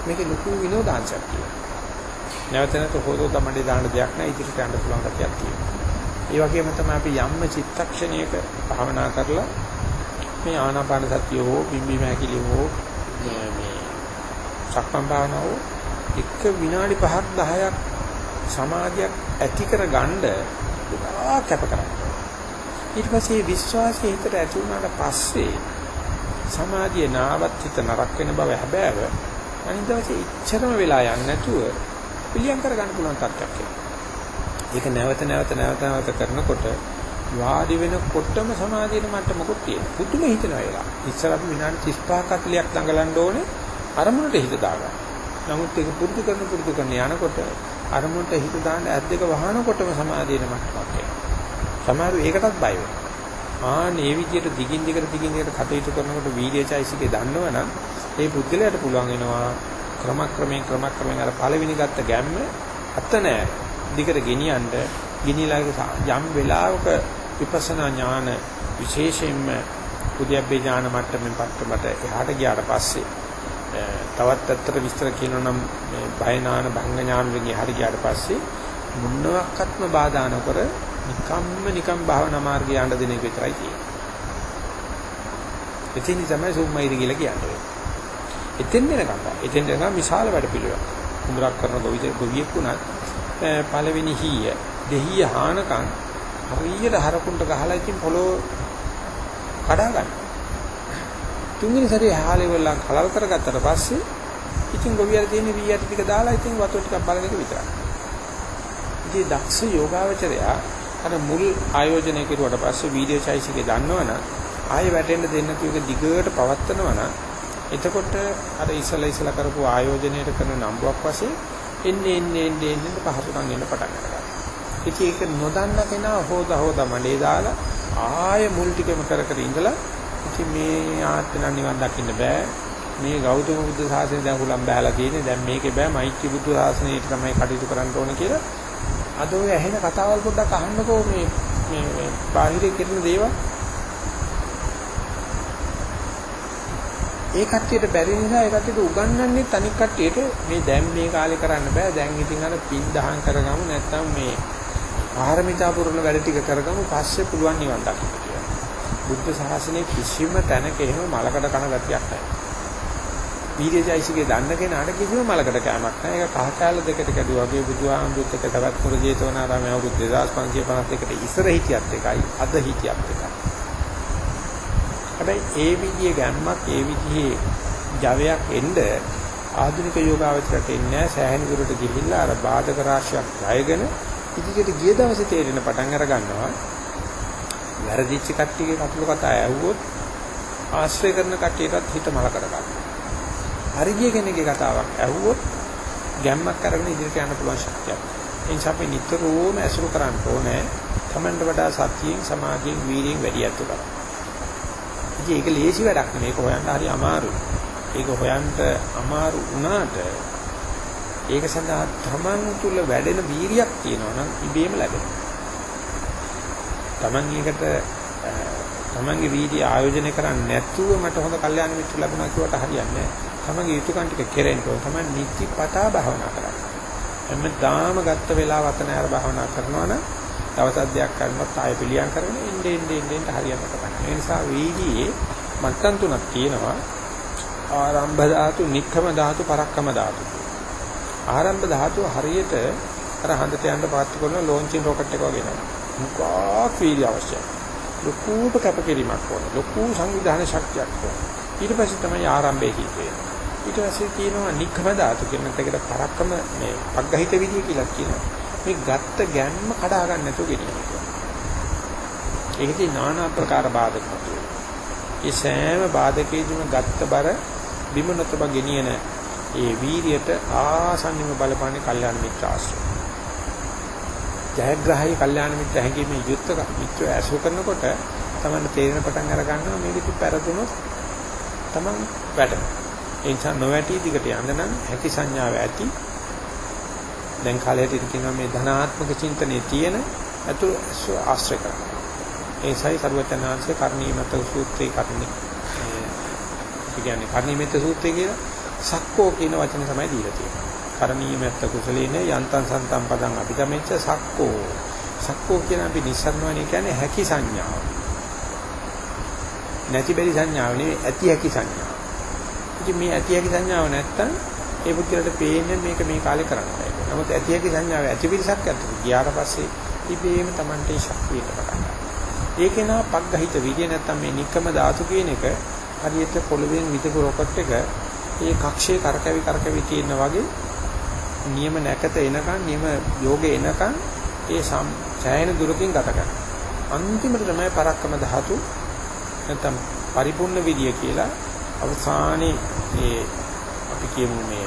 මේකේ ලොකු විනෝදාංශයක් තියෙනවා. නැවත නැවත හොරෝ තමයි දාන්න දෙයක් නෑ ඉදිරියට යන්න පුළුවන් කතියක් තියෙනවා. ඒ වගේම තමයි අපි යම්ම චිත්තක්ෂණයක භාවනා කරලා මේ ආනාපාන සතිය හෝ බිම්බි මහැකිලි හෝ මේ සක්මන් භාවනාව එක විනාඩි 5ක් 10ක් සමාධියක් ඇති කර ගන්න පුරා කැප කරන්නේ. ඊට පස්සේ විශ්වාසය හිතට ඇති වුණාට පස්සේ සමාධිය නාවත් හිත නරක වෙන බව හැබෑව අනිත් දවසේ ඉච්ඡරම වෙලා යන්නේ නැතුව පිළියම් කරගන්න පුළුවන් තත්ත්වයක් ඒක නැවත නැවත නැවත නැවත කරනකොට වාඩි වෙනකොටම සමාධියේ මට්ටමකුත් තියෙනවා. පුදුම හිතනවා ඒලා. ඉස්සර අපි විනාඩි 35ක් 40ක් දඟලන්න ඕනේ අරමුණට හිත දාගන්න. නමුත් ඒක පුරුදු කරන පුරුදු කරන යනකොට අරමුණට හිත දාන්න ඇස් දෙක වහනකොටම සමාධියේ මට්ටමක් එනවා. සමහරව ඒකටත් බය වෙනවා. ආන් මේ විදිහට දිගින් දිගට දිගින් දිගට කටයුතු කරනකොට වීර්යචෛසිකේ දන්නවනම් ඒ පුද්ගලයාට පුළුවන් වෙනවා ක්‍රමක්‍රමයෙන් ක්‍රමක්‍රමයෙන් අර පළවෙනි ගත්ත ගැම්ම අත නෑ දිගට ගෙනියන්න ගිනිලා යම් වෙලාවක විපස්සනා ඥාන විශේෂයෙන්ම උද්‍යප්පේ ඥාන මට්ටමින් පත්කමට එහාට ගියාට පස්සේ තවත් ඇත්තට විස්තර කියනවා නම් මේ බය ඥාන භංග ඥාන වෙන්නේ එහාට ගියාට පස්සේ මුන්නවක්වත්ම බාධා නොකර නිකම්ම නිකම් භාවනා මාර්ගය යන්න දෙන එක විතරයි තියෙන්නේ. එතින් තමයි සුම්මයිද කියලා කියන්නේ. එතෙන් දෙනකම් එතෙන් දෙනකම් විශාල වැඩ පිළිවෙලක්. කුඹරක් කරන ගොවියෙක් වුණත් පළවෙනි හීය දෙහිය හානකම් හරියට හරකුන්ට ගහලා ඉතින් පොළොව කඩා ගන්න. තුන්වෙනි සැරේ හාලේ වල කලල් කරගත්තට පස්සේ ඉතින් ගොවියර තියෙන වී යටි ටික දාලා ඉතින් වතුර ටිකක් බලන එක විතරයි. ඉතින් දක්ෂ යෝගාවචරයා අර මුල් ආයෝජනය කරුවට පස්සේ වීඩියෝ චයිසිකේ දන්නවනම් ආයෙ වැටෙන්න දෙන්න තුක දිගට පවත්නවනම් එතකොට අර ඉසලා ඉසලා කරපු ආයෝජනයට කරන නම්බුවක් වශයෙන් එන්නේ එන්නේ එන්නේ එන්නේ පහසුකම් එන්න පටන් ගන්නවා. ඉතින් ඒක නොදන්න කෙනා හොද හොද මඩේ දාලා ආයෙ මුල් ටිකම කර කර ඉඳලා ඉතින් මේ ආත්මන නිවන් දකින්න බෑ. මේ ගෞතම බුදු සාසනය දැන් හුලම් බහැලා තියෙන්නේ. දැන් මේකේ බෑ මෛත්‍රී බුදු සාසනයට තමයි කටයුතු කරන්න ඕන කියලා අද ඔය ඇහෙන කතාවල් පොඩ්ඩක් අහන්නකෝ මේ මේ මේ බාහිරේ කරන දේවල්. ඒ කට්ටියට බැරි නිසා ඒ කට්ටියට උගන්වන්නේ තනික් කට්ටියට මේ දැන් මේ කාලේ කරන්න බෑ. දැන් ඉතින් අර පින් දහම් කරගමු නැත්නම් මේ ආහාරමිතා පුරන වැඩ ටික කරගමු පස්සේ පුළුවන් නිවන් දකින්න කියලා. බුද්ධ ශාසනයේ කිසිම තැනක එහෙම මලකඩ කන ගතියක් නැහැ. වීර්යජයිසිකේ දන්න කෙනාට කිසිම මලකට කෑමක් නැහැ. ඒක කහ කෑල්ල දෙකට කැඩුවා වගේ බුදුහාමුදුරුත් එක්ක තවත් කුර ජේතවනාරාමයේ අවුරුදු 2551කට ඉස්සර හිටියත් එකයි අද හිටියත් එකයි. හැබැයි ඒ විදිහේ ගැම්මක් ඒ විදිහේ ජවයක් එන්න ආධුනික යෝගාවචරයට එන්නේ සෑහෙන දුරට ගිහිල්ලා අර බාධක රාශියක් ණයගෙන ඉදිරියට ගිය දවසේ තේරෙන පටන් අර ගන්නවා. වැරදිච්ච කට්ටියගේ කටළු කතා ඇහුවොත් ආශ්‍රය කරන කට්ටියටත් හිත මලකට ගන්නවා. හරිය කෙනෙක්ගේ කතාවක් ඇහුවොත් ගැම්මක් අරගෙන ඉදිරියට යන්න පුළුවන් ශක්තියක්. ඒ නිසා අපි නිතරම ඇසුරු කරන්න ඕනේ තමන්ට වඩා සතියෙන් සමාධියෙන් වීර්යයෙන් වැඩි යතු කරා. ඉතින් ඒක ලේසි වැඩක් නෙමෙයි. ඒක හොයන්න හරි අමාරුයි. ඒක හොයන්න අමාරු වුණාට ඒක සඳහා තමන් තුල වැඩෙන වීරියක් තියෙනවා නම් ඉබේම ලැබෙනවා. තමන් ඒකට තමන්ගේ වීර්ය ආයෝජනය කරන්නේ නැතුව මට හොඳ කල්යාණ මිත්‍ර ලැබුණා කියවට හරියන්නේ නැහැ. තමන්ගේ යුතුයකම් ටික කෙරෙන්න ඕන. තමන් නිතිපතා භාවනා කරන්න. හැමදාම ගත්ත වෙලාව අත නෑර භාවනා කරනවා නම් දවස් අධ්‍යයක් කරනවත් ආයෙ පිළියම් කරගෙන ඉන්නේ ඉන්නේ ඉන්නේ හරියට පටන් ඒ නිසා වීදියේ මට්ටම් තුනක් තියෙනවා. ආරම්භ ධාතු, නික්කම ධාතු, පරක්කම ධාතු. ආරම්භ ධාතුව හරියට අර හඳට යන්න පාත්තු කරන ලොන්චින් රොකට් එක වගේ නේද? මුඛා වීර්ය අවශ්‍යයි. ලොකුට කැපකිරීමක් ඕන. ලොකු සංවිධාන ශක්තියක් ඕන. ඊට පස්සේ තමයි ආරම්භය කියන්නේ. ඊට පස්සේ කියනවා නික්කම ධාතු කියන එකට පරක්කම මේ පග්ගහිත විදිය කියලා කියනවා. මේ ගත්ත ගැම්ම කඩා ගන්න නැතුව ගෙනියන එක. ඒකදී নানা ආකාර බාධක ඒ සෑම බාධකයේදීම ගත්ත බර බිම නොතබ ගෙනියන ඒ වීරියට ආසන්නම බලපාන්නේ කල්යාණ මිත්‍ර ආශ්‍රය. ජයග්‍රහයි කල්යාණ මිත්‍ර හැඟීමේ යුක්තක මිත්‍ර ඇසු කරනකොට තමයි තේරෙන පටන් අර ගන්නවා මේක ඉති පෙරදුනොත් තමන් වැටෙනවා. ඒ නිසා නොවැටි දිගට යන්න නම් හැකි සංඥාව ඇති. දැන් කාලයට කියනවා මේ ධනාත්මක චින්තනයේ තියෙන අතුරු ආශ්‍රය කරනවා. ඒසයි සරුවචනාංශේ කර්ණීමත සූත්‍රයේ කර්ණී ඒ කියන්නේ කර්ණීමෙත සූත්‍රය කියලා සක්කෝ කියන වචනේ තමයි දීලා තියෙන්නේ. කරණීයමත්ත කුසලේන යන්තං සන්තම් පදං අභිගමෙච්ච සක්කෝ. සක්කෝ කියන අපි නිසරණවනේ කියන්නේ හැකි සංඥාව. නැති බැරි සංඥාව නෙවෙයි ඇති හැකි සංඥාව. ඉතින් මේ ඇති හැකි සංඥාව නැත්තම් ඒ පුද්ගලට පේන්නේ මේක මේ කාලේ කරන්න බෑ. නමුත් ඇති හැකි සංඥාව ඇති පිරිසක් ඇතුළු ගියාට පස්සේ ඉබේම Tamante ශක්තියට පටන් ගන්නවා. ඒකේ නා පග්ගහිත විදිය නැත්තම් මේ නික්කම ධාතු කියන එක හරියට පොළවෙන් විදපු රොකට් එක ඒ කක්ෂයේ කරකැවි කරකැවි තියෙන වගේ නියම නැකත එනකන් නියම යෝගේ එනකන් ඒ සෑහෙන දුරකින් ගත කරනවා. අන්තිමට තමයි පරක්කම ධාතු නැත්තම් පරිපූර්ණ විදිය කියලා අවසානයේ මේ අපි කියමු මේ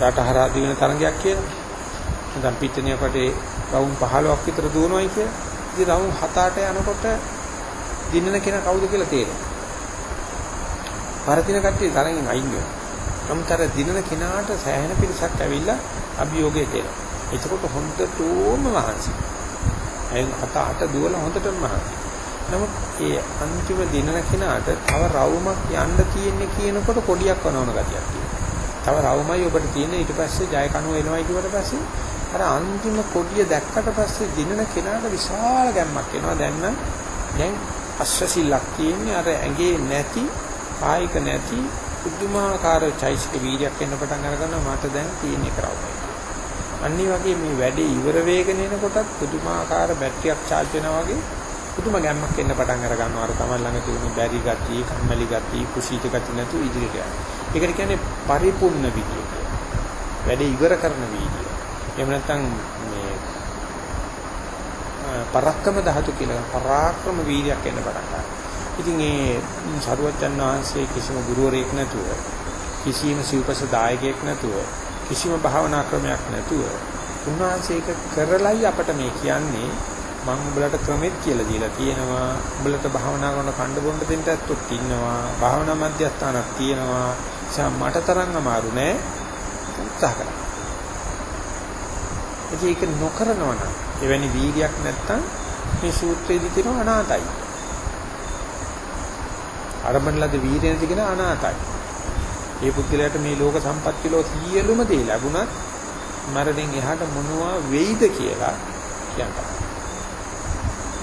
රටහරා දින තරංගයක් කියලා. නැත්නම් පිටණිය කොටේ රවුම් 15ක් විතර දුවනවායි කියලා. ඉතින් රවුම් 7-8 යනකොට දිනන කෙනා කවුද කියලා තේරෙනවා. පරදින කට්ටිය තරගෙන් අයින් වෙනවා. නමුත් අර දිනන කෙනාට සෑහෙන පිරිසක් ඇවිල්ලා අභියෝගය දෙනවා. එතකොට හොඳටම මහන්සි. අය අත අත දුවන හොඳටම මහන්සි. නමුත් ඒ අන්තිම දිනන කෙනාට තව රවුමක් යන්න තියෙන්නේ කියනකොට කොඩියක් වනවන ගතියක් තියෙනවා. තව රවුමයි ඔබට තියෙන්නේ ඊට පස්සේ ජය කණුව එනවයි කියවට පස්සේ අර අන්තිම කොඩිය දැක්කට පස්සේ දිනන කෙනාට විශාල ගැම්මක් එනවා. දැන් නම් දැන් අශ්වසිල්ලක් තියෙන්නේ අර ඇඟේ නැති කායික නැති පුදුමාකාර චෛසික වීර්යයක් එන්න පටන් අරගන්නවා මට දැන් තියෙන්නේ කරවුයි. අනිත් වගේ මේ වැඩේ ඉවර වේගෙන එනකොටත් පුදුමාකාර බැටරියක් charge වෙනවා වගේ පුදුම ගැම්මක් එන්න පටන් අර ගන්නවා අර තමයි ළඟ තියෙන බැරි ගතිය, කම්මැලි ගතිය, කුසීත ගතිය නැතු ඉදිරියට යනවා. ඒකට කියන්නේ පරිපූර්ණ විදිය. වැඩේ ඉවර කරන වීර්යය. එහෙම නැත්නම් මේ පරක්කම ධාතු කියලා පරාක්‍රම වීර්යයක් එන්න පටන් ගන්නවා. ඉතින් ඒ සරුවච්චන් වහන්සේ කිසිම ගුරුවරයෙක් නැතුව කිසිම සිව්පස දායකයෙක් නැතුව කිසිම භාවනා ක්‍රමයක් නැතුව උන්වහන්සේ ඒක කරලයි අපට මේ කියන්නේ මම උඹලට ක්‍රමෙත් කියලා දීලා තියෙනවා උඹලට භාවනා කරන කණ්ඩ බොණ්ඩ දෙන්න ඇත්තොත් ඉන්නවා භාවනා මධ්‍යස්ථානක් තියෙනවා ඒ මට තරම් අමාරු නෑ උත්සාහ කරන්න. ඒක නොකරනවා නම් එවැනි වීර්යයක් නැත්තම් මේ සූත්‍රයේදී කියනවා අනාතයි. අරබන ලද වීරය නැති කෙනා අනාතයි. ඒ පුද්ගලයාට මේ ලෝක සම්පත් වල සියලුම දේ ලැබුණත් මරණයෙන් එහාට මොනවා වෙයිද කියලා කියන්න.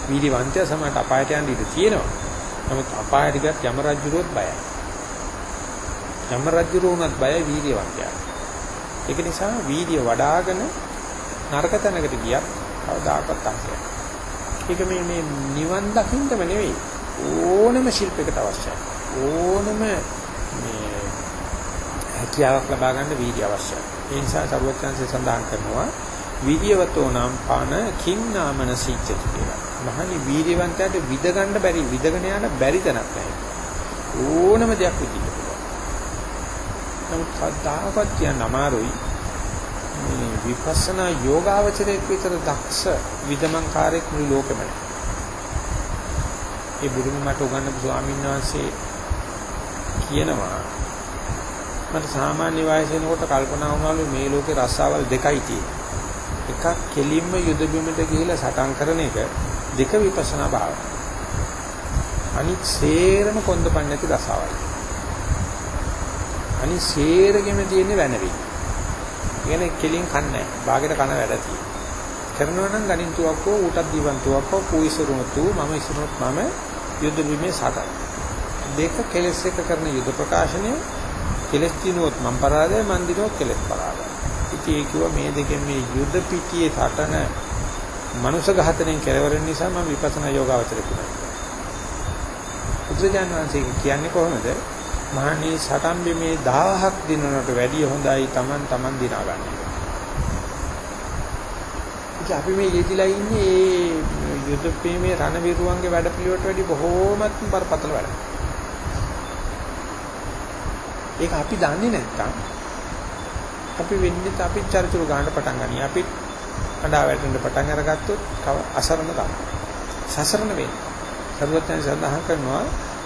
වීර්යවන්තය සමහරට අපායට යන්න ඉඩ තියෙනවා. නමුත් අපායට ගියත් යම රජුරුවත් බයයි. යම රජුරුවුණත් බයයි වීර්යවන්තයා. ඒක නිසා වීර්ය වඩ아가න නරක තැනකට ගියත් කවදාකවත් අහසයි. ඒක මේ මේ නිවන් දකින්නම නෙවෙයි ඕනම ශිල්පයකට අවශ්‍යයි. ඕනම මේ හැකියාවක් ලබා ගන්න වීර්ය අවශ්‍යයි. ඒ නිසා සරුවචාන්සේ සඳහන් කරනවා වීර්යවතෝ නම් පාන කින්නාමන සීච්චති කියලා. මහනි වීර්යවන්තයාට විද ගන්න බැරි විදගෙන යන බැරි තැනක් නැහැ. ඕනම දෙයක් විදිහට පුළුවන්. නමුත් සද්ධාවත් කියන අමාරුයි. මේ විපස්සනා යෝගාවචරයේ විතර දක්ෂ විදමන්කාරයෙක් මුළු ලෝකෙම නැහැ. ඒ බුදුම මට උගන්වපු ස්වාමීන් වහන්සේ කියනවා මට සාමාන්‍ය වයසේ වෙනකොට කල්පනා වුණාලු මේ ලෝකේ රස්සාවල් දෙකයි තියෙන්නේ. එකක් කෙලින්ම යුද බිමට ගිහිලා සටන් කරන එක දෙක විපස්සනා භාවය. අනිත් සේරම කොන්දපන් නැති රසාවල්. අනිත් සේරගෙම තියෙන්නේ වැනවි. කියන්නේ කෙලින් කන්නේ නැහැ. බාගෙට කන වැඩ තියෙන්නේ. කරනවා නම් ගණින්තුවක්කෝ ඌටත් දීවන්තුවක්කෝ පූයිසරුණතු මම ඉසරුණත් මම යුද්ධ බිමේ සටන් දෙක කෙලස් එක කරන යුද්ධ ප්‍රකාශනය කෙලස් දිනුවොත් මම පරාදයි මන් දිනුවොත් කෙලස් පරාදයි ඉතින් ඒ කිව්වා මේ දෙකෙන් මේ යුද්ධ පිටියේ සටන මනුෂ්‍ය ඝාතනයෙන් කෙලවරෙන නිසා මම විපස්සනා යෝගාවචර කියනවා බුදුජානක වහන්සේ කියන්නේ කොහොමද මහණී සටන් බිමේ 1000ක් දිනනට වැඩිය හොඳයි Taman Taman දිනා ගන්න ඉතින් අපි මේ යෙදිලා ඉන්නේ ඒ යුද ප්‍රේමයේ රණවිරුවන්ගේ වැඩ පිළිවෙලට වැඩි බොහෝමත් බරපතල වැඩක්. ඒක අපි දන්නේ නැත්තම් අපි වෙන්නේ අපි චරිචුරු ගන්න පටන් ගනි. අපි අඬා වැටෙන්න පටන් අරගත්තොත් අසරණ තමයි. සසරණ වෙන්නේ. සර්වඥයන් සඳහන් කරනවා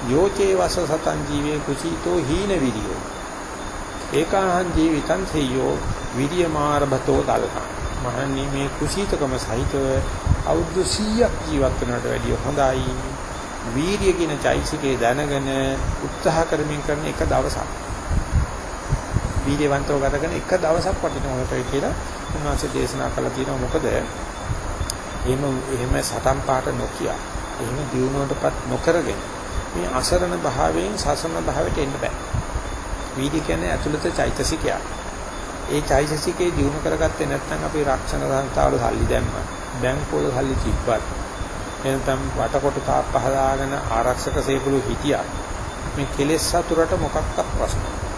යෝචේ වස සතං ජීවේ කුචීතෝ හීන විරියෝ. ඒකාහං ජීවිතං තේයෝ විරියමාරභතෝ තල්කං. මහන්නේ මේ කුසීතකම සහිතව අවුරුදු 100ක් ජීවත් වෙනවට වැඩිය හොඳයි. වීර්ය කියන චෛසිකේ දැනගෙන උත්සාහ කරමින් කරන එක දවසක්. වීර්යවන්තව ගත කරන එක දවසක් වටිනවා කියලා උන්වහන්සේ දේශනා කළා තියෙනවා. මොකද එහෙම එහෙම සටන් පාට නොකිය එහෙම දියුණුවටපත් නොකරගෙන මේ අසරණ භාවයෙන් සසරණ භාවයට එන්න බෑ. වීර්ය කියන්නේ ඇතුළත චෛතසිකයක්. ඒ චෛතසිකේ දියුණු කරගත්තේ නැත්නම් අපි රක්ෂණ සංස්ථාවල සල්ලි දැම්මා බැංකුවල සල්ලි තිබ්බත් එනතම් වටකොට තාප් පහදාගෙන ආරක්ෂක සේවලු හිටියා. මේ කෙලෙස් සතුරට මොකක්වත් ප්‍රශ්න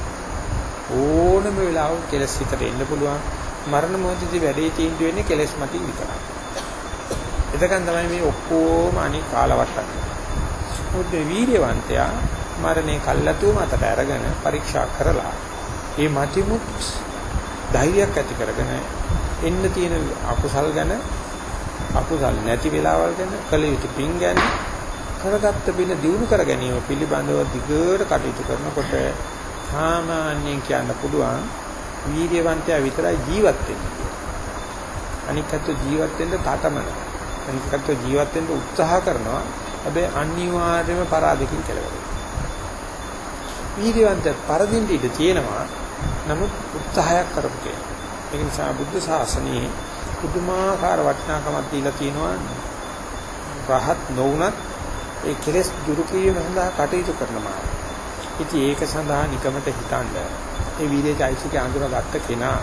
ඕනම වෙලාවක කෙලස් හිතට එන්න පුළුවන්. මරණ මොහොතදී වැඩේ තීන්දුව වෙන්නේ කෙලස් මතින් විතරයි. එතකන් තමයි මේ ඔක්කොම අනික් කාලවට්ටන්නේ. මුද්ද වීර්යවන්තයා මරණේ කල්ලාතුව මතට අරගෙන පරීක්ෂා කරලා ඒ මතිමුත් ධෛර්යයක් ඇති කරගෙන එන්න තියෙන අකුසල් ගැන අකුසල් නැති වෙලාවල් ගැන කල යුතු පින් ගැන කරගත්ත පින දිනු කර ගැනීම පිළිබඳව දිගට කටයුතු කරනකොට සාමාන්‍යයෙන් කියන්න පුළුවන් වීර්යවන්තයා විතරයි ජීවත් වෙන්නේ. අනිකත් ජීවත් වෙන්න තාතමන. අනිකත් ජීවත් වෙන්න උත්සාහ කරනවා. හැබැයි අනිවාර්යයෙන්ම පරාදකින් කෙලවෙනවා. වීර්යවන්ත පරදින්න ඉඩ තියෙනවා. නමුත් උත්සාහයක් කරපු කෙනා. ඒ නිසා බුද්ධ ශාසනයේ පුදුමාකාර වටිනාකමක් දීලා තියෙනවා. රහත් නොවුනත් ඒ කෙලෙස් දුරු කිරීම සඳහා කටයුතු කරනවා. ඉතින් ඒක සඳහා නිකමට හිතන්න. ඒ වීර්යයිසික අඳුරගත්ත කෙනා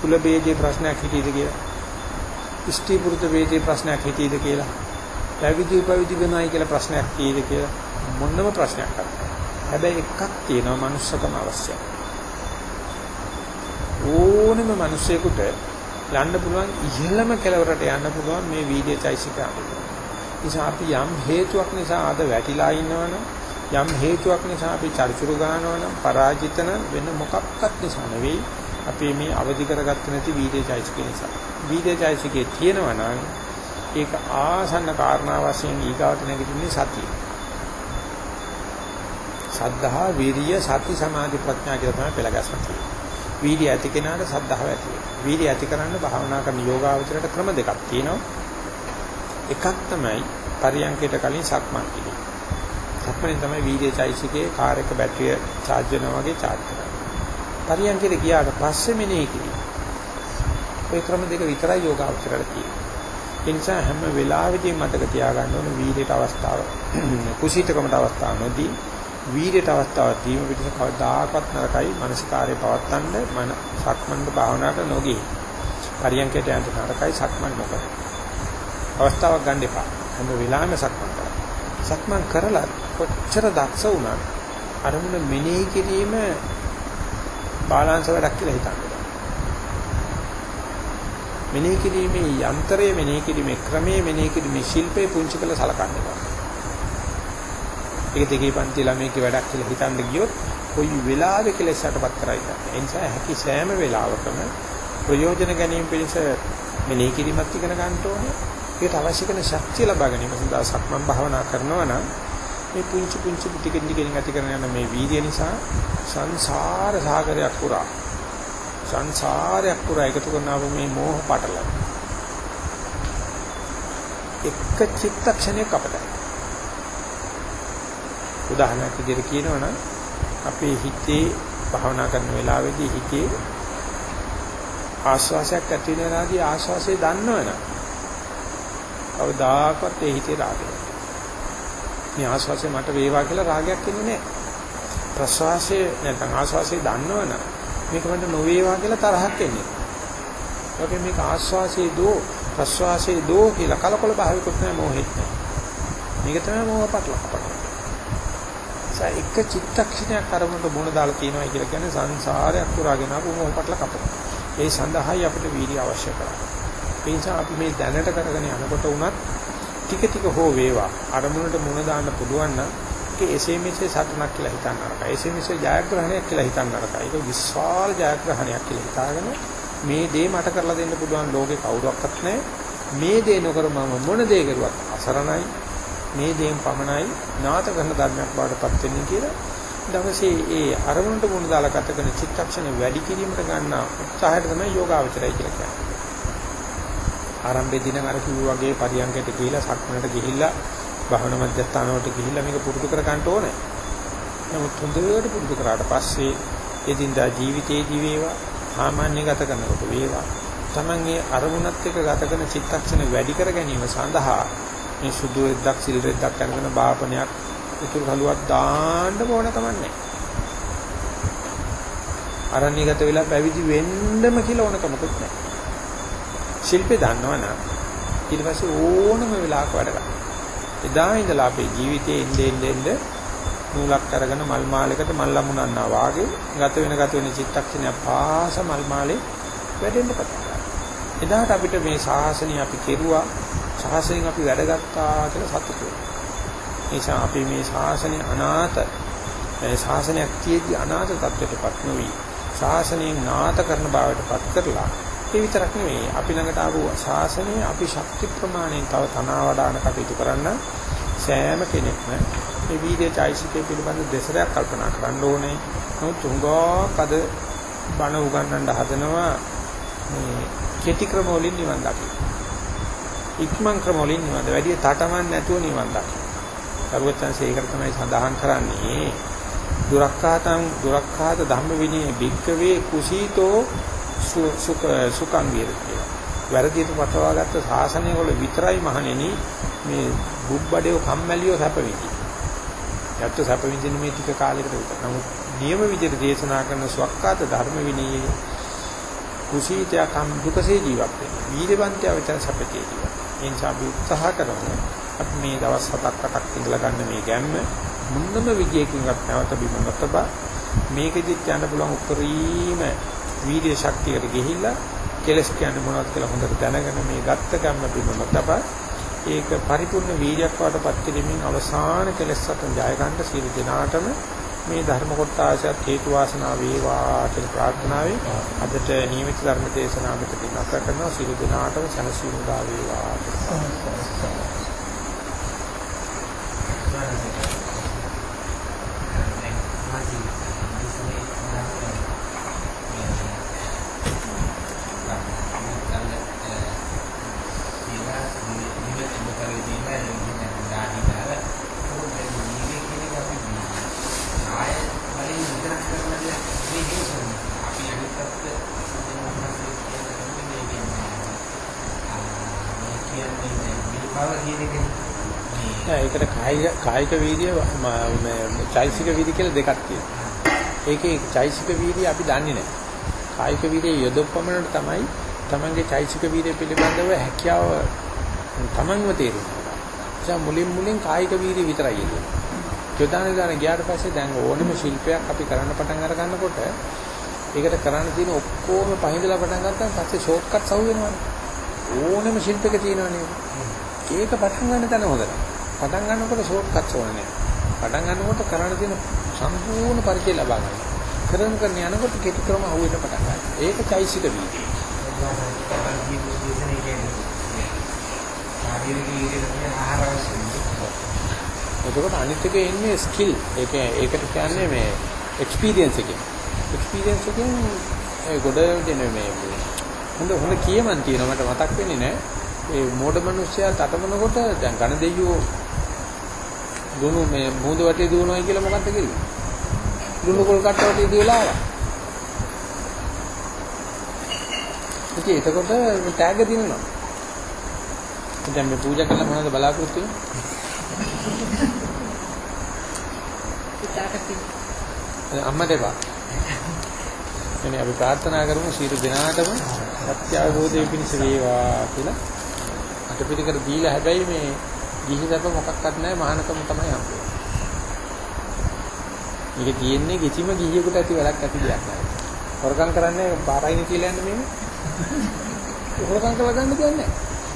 කුල බේජේ ප්‍රශ්නයක් හිතීද කියලා? ඉෂ්ටි පුරුත බේජේ ප්‍රශ්නයක් හිතීද කියලා? පැවිදි උපවිදි වෙනයි කියලා ප්‍රශ්නයක් තියෙද කියලා? මොනම ප්‍රශ්නයක් නැහැ හැබැයි එකක් තියෙනවා manussකම අවශ්‍යයි. ඕනෙම මිනිසෙකුට යන්න පුළුවන් ඉහළම කෙලවරට යන්න පුළුවන් මේ වීර්යයිසික අඳුර. නිසා අපි යම් හේතුවක් නිසා අද වැටිලා ඉන්නවනම් යම් හේතුවක් නිසා අපි චරිචුරු ගන්නවා නම් පරාජිත වෙන මොකක්වත් නිසා නෙවෙයි අපි මේ අවදි කරගත්තේ නැති වීර්යචෛසිකේ නිසා. වීර්යචෛසිකේ තියෙනවා නම් ඒක ආසන්න කාරණා වශයෙන් ඊගාවට නැගිටින්නේ සතිය. සද්ධා විරිය සති සමාධි ප්‍රඥා කියලා තමයි පෙළගස්සන තියෙන්නේ. වීර්ය ඇති කෙනාට සද්ධාව ඇති වෙනවා. වීර්ය ඇති කරන්න භාවනා කරන යෝගාවචරයට ක්‍රම දෙකක් තියෙනවා. එකක් තමයි පරියන්කයට කලින් සක්මන් කිරීම. සක්මණෙන් තමයි වීර්ය චෛසිකේ කාර් එක බැටරිය charge වෙනවා වගේ charge කරන්නේ. පරියන්කේට ගියාට පස්සේ මෙනෙහි කිරීම. ওই ක්‍රම දෙක විතරයි යෝගාවචරයට තියෙන්නේ. ඒ නිසා හැම වෙලාවෙදීම මතක තියාගන්න ඕන වීර්යයට අවස්ථාව කුසීතකමට අවස්ථාව නොදී වීර්යයට අවස්ථාව දීම පිටස කවදාකවත් නරකයි මානසිකාරය පවත්තන්න මන සක්මන්ට භාවනාවට නොගියේ. පරියන්කයට යන්න නරකයි සක්මන් නොකර. අවස්ථාවක් ගන්න එපා. හැම වෙලාවෙම සක්මන් කරන්න. සක්මන් කරලා කොච්චර දක්ෂ වුණත් අරමුණ මෙනෙහි කිරීම බාලාංශ වැඩක් කියලා හිතන්න. මෙනෙහි කිරීමේ යන්ත්‍රය මෙනෙහි කිරීමේ ක්‍රමයේ මෙනෙහි කිරීමේ ශිල්පේ පුංචි කළ සලකන්න එපා. ඒක දෙකේ පන්ති ළමයික වැඩක් කියලා හිතන්න ගියොත් කොයි වෙලාවෙ කෙලෙසටපත් කරයිද. ඒ නිසා හැකි සෑම වෙලාවකම ප්‍රයෝජන ගැනීම පිණිස මෙනෙහි කිරීමත් ඉගෙන ගන්න ඕනේ. ඒකට අවශ්‍ය කරන ශක්තිය ලබා ගැනීම සඳහා සක්මන් භාවනා කරනවා නම් මේ පුංචි පුංචි ටිකෙන් ටිකෙන් ඇති කරන යන මේ වීර්ය නිසා සංසාර සාගරයක් පුරා සංසාරයක් පුරා එකතු කරනාව මේ මෝහ පටල. එක චිත්තක්ෂණයක අපතයි උදාහරණයක් විදිහට කියනවනම් අපේ හිතේ භාවනා කරන වෙලාවේදී හිතේ ආශ්වාසයක් ඇති වෙනාදී ආශ්වාසය දන්නවනම් කවදාකවත් ඒ හිතේ රාගය. මේ ආස්වාසේ මට වේවා කියලා රාගයක් එන්නේ නැහැ. ප්‍රසවාසයේ නැත්නම් ආස්වාසේ දන්නවනම් මේක මට නොවේවා කියලා තරහක් එන්නේ. ඒකෙන් මේක ආස්වාසේ දෝ ප්‍රසවාසයේ දෝ කියලා කලකොල භාවිකුත් නැහැ මොහෙත් නැහැ. මේක තමයි මොහ පටල කපන. ඒ එක චිත්තක්ෂණයක් අරමුණට මුණ දාලා තියෙනවා කියලා කියන්නේ සංසාරයක් පුරාගෙන ආපු මොහ පටල කපන. ඒ සඳහායි අපිට වීර්ය අවශ්‍ය කරන්නේ. ඒ නිසා අපි මේ දැනට කරගෙන යනකොට උනත් ටික ටික හෝ වේවා අරමුණට මුණ දාන්න පුළුවන් නම් ඒක එසේ මෙසේ සතුටක් කියලා හිතන්න අරකයි. එසේ මෙසේ ජයග්‍රහණයක් කියලා හිතන්න අරකයි. ඒක විශාල ජයග්‍රහණයක් කියලා හිතාගෙන මේ දේ මට කරලා දෙන්න පුළුවන් ලෝකේ කවුරක්වත් නැහැ. මේ දේ නොකර මම මොන දේ කරුවත් අසරණයි. මේ දේෙන් පමණයි නාත කරන ධර්මයක් බාටපත් වෙන්නේ කියලා දවසේ ඒ අරමුණට මුණ දාලා ගත කරන චිත්තක්ෂණ වැඩි කිරීමට ගන්න උත්සාහයට තමයි යෝගාවචරය කියලා කියන්නේ. ආරම්භයේ දින අර කිව්වා වගේ පරියන්කයට ගිහිලා සක්මනට ගිහිල්ලා භවන මධ්‍යස්ථානවලට ගිහිල්ලා මේක පුරුදු කර ගන්න ඕනේ. නමුත් හොඳට පුරුදු කරාට පස්සේ එදින්දා ජීවිතයේදී වේවා සාමාන්‍ය ගත කරනකොට වේවා තමන්ගේ අරමුණත් එක්ක ගත කරන චිත්තක්ෂණ වැඩි කර ගැනීම සඳහා මේ සුදු රෙද්දක් සිල් රෙද්දක් අරගෙන බාපනයක් උතුරු කලුවක් දාන්න ඕන කමන්නේ. අරණ්‍යගත වෙලා පැවිදි වෙන්නම කියලා ඕනකමකුත් නැහැ. ශිල්පේ දන්නවනම් ඊට පස්සේ ඕනම වෙලාවක වැඩ කරනවා. එදා ඉඳලා අපේ ජීවිතයේ ඉන්නේ ඉන්නේ නූලක් අරගෙන මල් මාලයකට මල් ලමුනන්නා වාගේ ගත වෙන ගත වෙන චිත්තක්ෂණය පාස මල් මාලේ වැඩෙන්න පටන් එදාට අපිට මේ ශාසනය අපි කෙරුවා ශාසනයෙන් අපි වැඩගත්තා කියලා සතුටු වෙනවා. නිසා අපි මේ ශාසනය අනාත ශාසනයක් තියේදී අනාත තත්ත්වයටපත් නොවි ශාසනයෙන් නාත කරන බවටපත් කරලා ඒ විතරක් නෙවෙයි අපි ළඟට ආපු ශාසනය අපි ශක්ති ප්‍රමාණයෙන් තව තනවා වඩාන කටයුතු කරන්න සෑම කෙනෙක්ම මේ වීර්ය චෛසිකේ පිළිබඳ දෙසරයක් කල්පනා කරන්න ඕනේ. නමුත් තුංගා කද බණ උගන්වන්න හදනවා මේ කෙටි ක්‍රම වලින් නිවන් දකින්න. ඉක්මන් ක්‍රම වලින් නිවන් වැඩි තටමන් නැතුව නිවන් දකින්න. සර්වචන්සේ ඒකට තමයි සඳහන් කරන්නේ දුරක්ඛාතං දුරක්ඛාත ධම්ම විනය භික්කවේ කුසීතෝ සුඛ සුඛං විරති. වැරදියට පටවාගත්ත ශාසනය වල විතරයි මහණෙනි මේ බුබ්බඩේ කම්මැලියෝ සැප විඳි. යැත්ත සැප විඳින මේ ටික කාලයකට විතර. නමුත් නියම විදිහට දේශනා කරන සුවක්කාත ධර්ම විනයේ කුසීතය කම් දුකසේ ජීවත් වෙන. වීරවන්තයා විතර සැපකේ ජීවත්. ඒ නිසා අපි උත්සාහ කරමු. අපි මේ දවස් 7ක් 8ක් ඉඳලා ගන්න මේ ගැම්ම මුන්නම විජයකින්වත් නැවත බිම නොතබා මේකෙදිත් යන්න පුළුවන් උත්තරීම වීර්ය ශක්තියට ගිහිල්ලා කෙලස් කියන්නේ මොනවද කියලා හොඳට දැනගෙන මේ ගත්ත කම්ම පිළිබඳව තබා ඒක පරිපූර්ණ වීර්යයක් වඩපත් කිරීමෙන් අවසාන කෙලස් සතන් ජය ගන්න සීල දිනාටම මේ ධර්ම කොටාසයත් හේතු වාසනා වේවා කියන ප්‍රාර්ථනාවෙන් අදට නියමිත ධර්ම දේශනාව මෙතන නැවත කරනවා. සීල දිනාටම සනසීමු දා වේවා කායික කායික වීර්ය මේ චෛසික වීර්ය කියලා දෙකක් තියෙනවා. ඒකේ චෛසික වීර්ය අපි දන්නේ නැහැ. කායික වීර්ය යොදපමණට තමයි තමන්ගේ චෛසික වීර්ය පිළිබඳව හැකියාව තමන්ව තේරෙනවා. ඒ මුලින් මුලින් කායික වීර්ය විතරයි යන්නේ. යොදාන දාන ගියාට පස්සේ දැන් ඕනම ශිල්පයක් අපි කරන්න පටන් අර ගන්නකොට ඒකට කරන්න තියෙන ඔක්කොම පහඳලා පටන් ගත්තාම පස්සේ ෂෝට් කට්ස් අහු වෙනවනේ. ඕනම ශිල්පයක තියෙනවනේ. ඒක පටන් ගන්න තැන හොඳයි. පටන් ගන්නකොට ෂෝට් කට්ස් ඕනේ නැහැ. පටන් ගන්නකොට කරන්න තියෙන සම්පූර්ණ පරිචය ලබා ගන්න. කරන කරන යනකොට කෙටි ක්‍රම අහුවෙන්න පටන් ගන්නවා. ඒක චෛසික වීර්යය. එතකොට අනිත් එකේ ඉන්නේ ස්කිල්. ඒක ඒකට කියන්නේ මේ එක්ස්පීරියන්ස් එකෙන්. එක්ස්පීරියන්ස් එකෙන් ඒ ගොඩ දෙන මේ හොඳ හොඳ කියමන් තියෙනවා මට මතක් වෙන්නේ නැහැ. ඒ මෝඩ මිනිස්සයා තටමනකොට දැන් ඝන දෙයියෝ දුනු මේ මුහුද වටේ දුවනවා කියලා මොකක්ද කිව්වේ? දුනු කොල් කට්ට වටේ දිවලා ආවා. ඉතින් එතකොට ටැග් දිනනවා. දැන් මේ පූජා කළා මොනවද බලාපොරොත්තු වෙන්නේ? අම්මා දෙපා. එනේ අපි ප්‍රාර්ථනා කරමු සියලු දෙනාටම සත්‍ය අවබෝධය පිණිස වේවා කියලා. අටපිරිකර දීලා හැබැයි මේ ගිහි සැප මොකක්වත් නැහැ මහානකම තමයි හම්බෙන්නේ. මේක තියෙන්නේ කිසිම ගිහියෙකුට ඇති වැඩක් ඇති දෙයක් නෑ. හොරකම් කරන්නේ පාරයින් කියලා යන්නේ මේ. හොරකම් කරලා ගන්න දෙයක් නැහැ.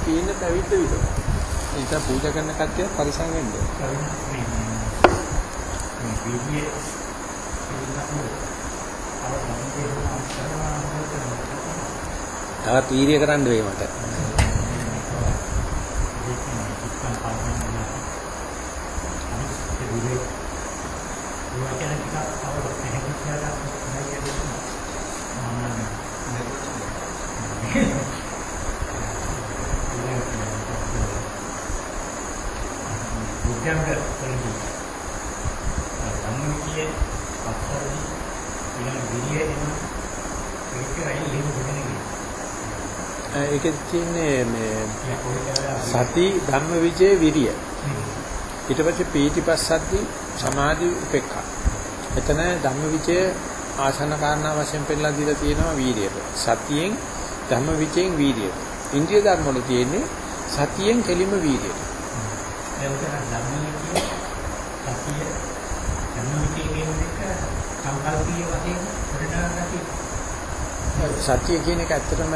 තියෙන පැවිද්ද විතරයි. ඒ නිසා පූජා කරන කට්ටිය පරිසං වෙන්න මේ තවත් වීර්ය කරන්න වෙයි මට. බුද්ධංග වලදී සම්මුතියේ අත්තරදී ඊළඟ විරියේ එන ඒකයි එහෙම වෙන්නේ. ඒකෙත් තියෙන්නේ මේ සති ධම්මවිජේ විරිය. ඊට පස්සේ පීතිපස්සද්දි සමාධි උපේක්ඛා. එතන ධම්මවිජය ආසන කාරණා වශයෙන් පෙන්නලා දීලා තියෙනවා වීර්යයට. සතියෙන් ධම්මවිජයෙන් වීර්යයට. ඉන්ද්‍රිය ධර්ම වල තියෙන්නේ සතියෙන් කෙලිම වීර්යයට. එතන ධම්මවිජය සතිය ධම්මවිජය කියන එක සංකල්පීය වශයෙන් ප්‍රදානගති සතිය කියන එක ඇත්තටම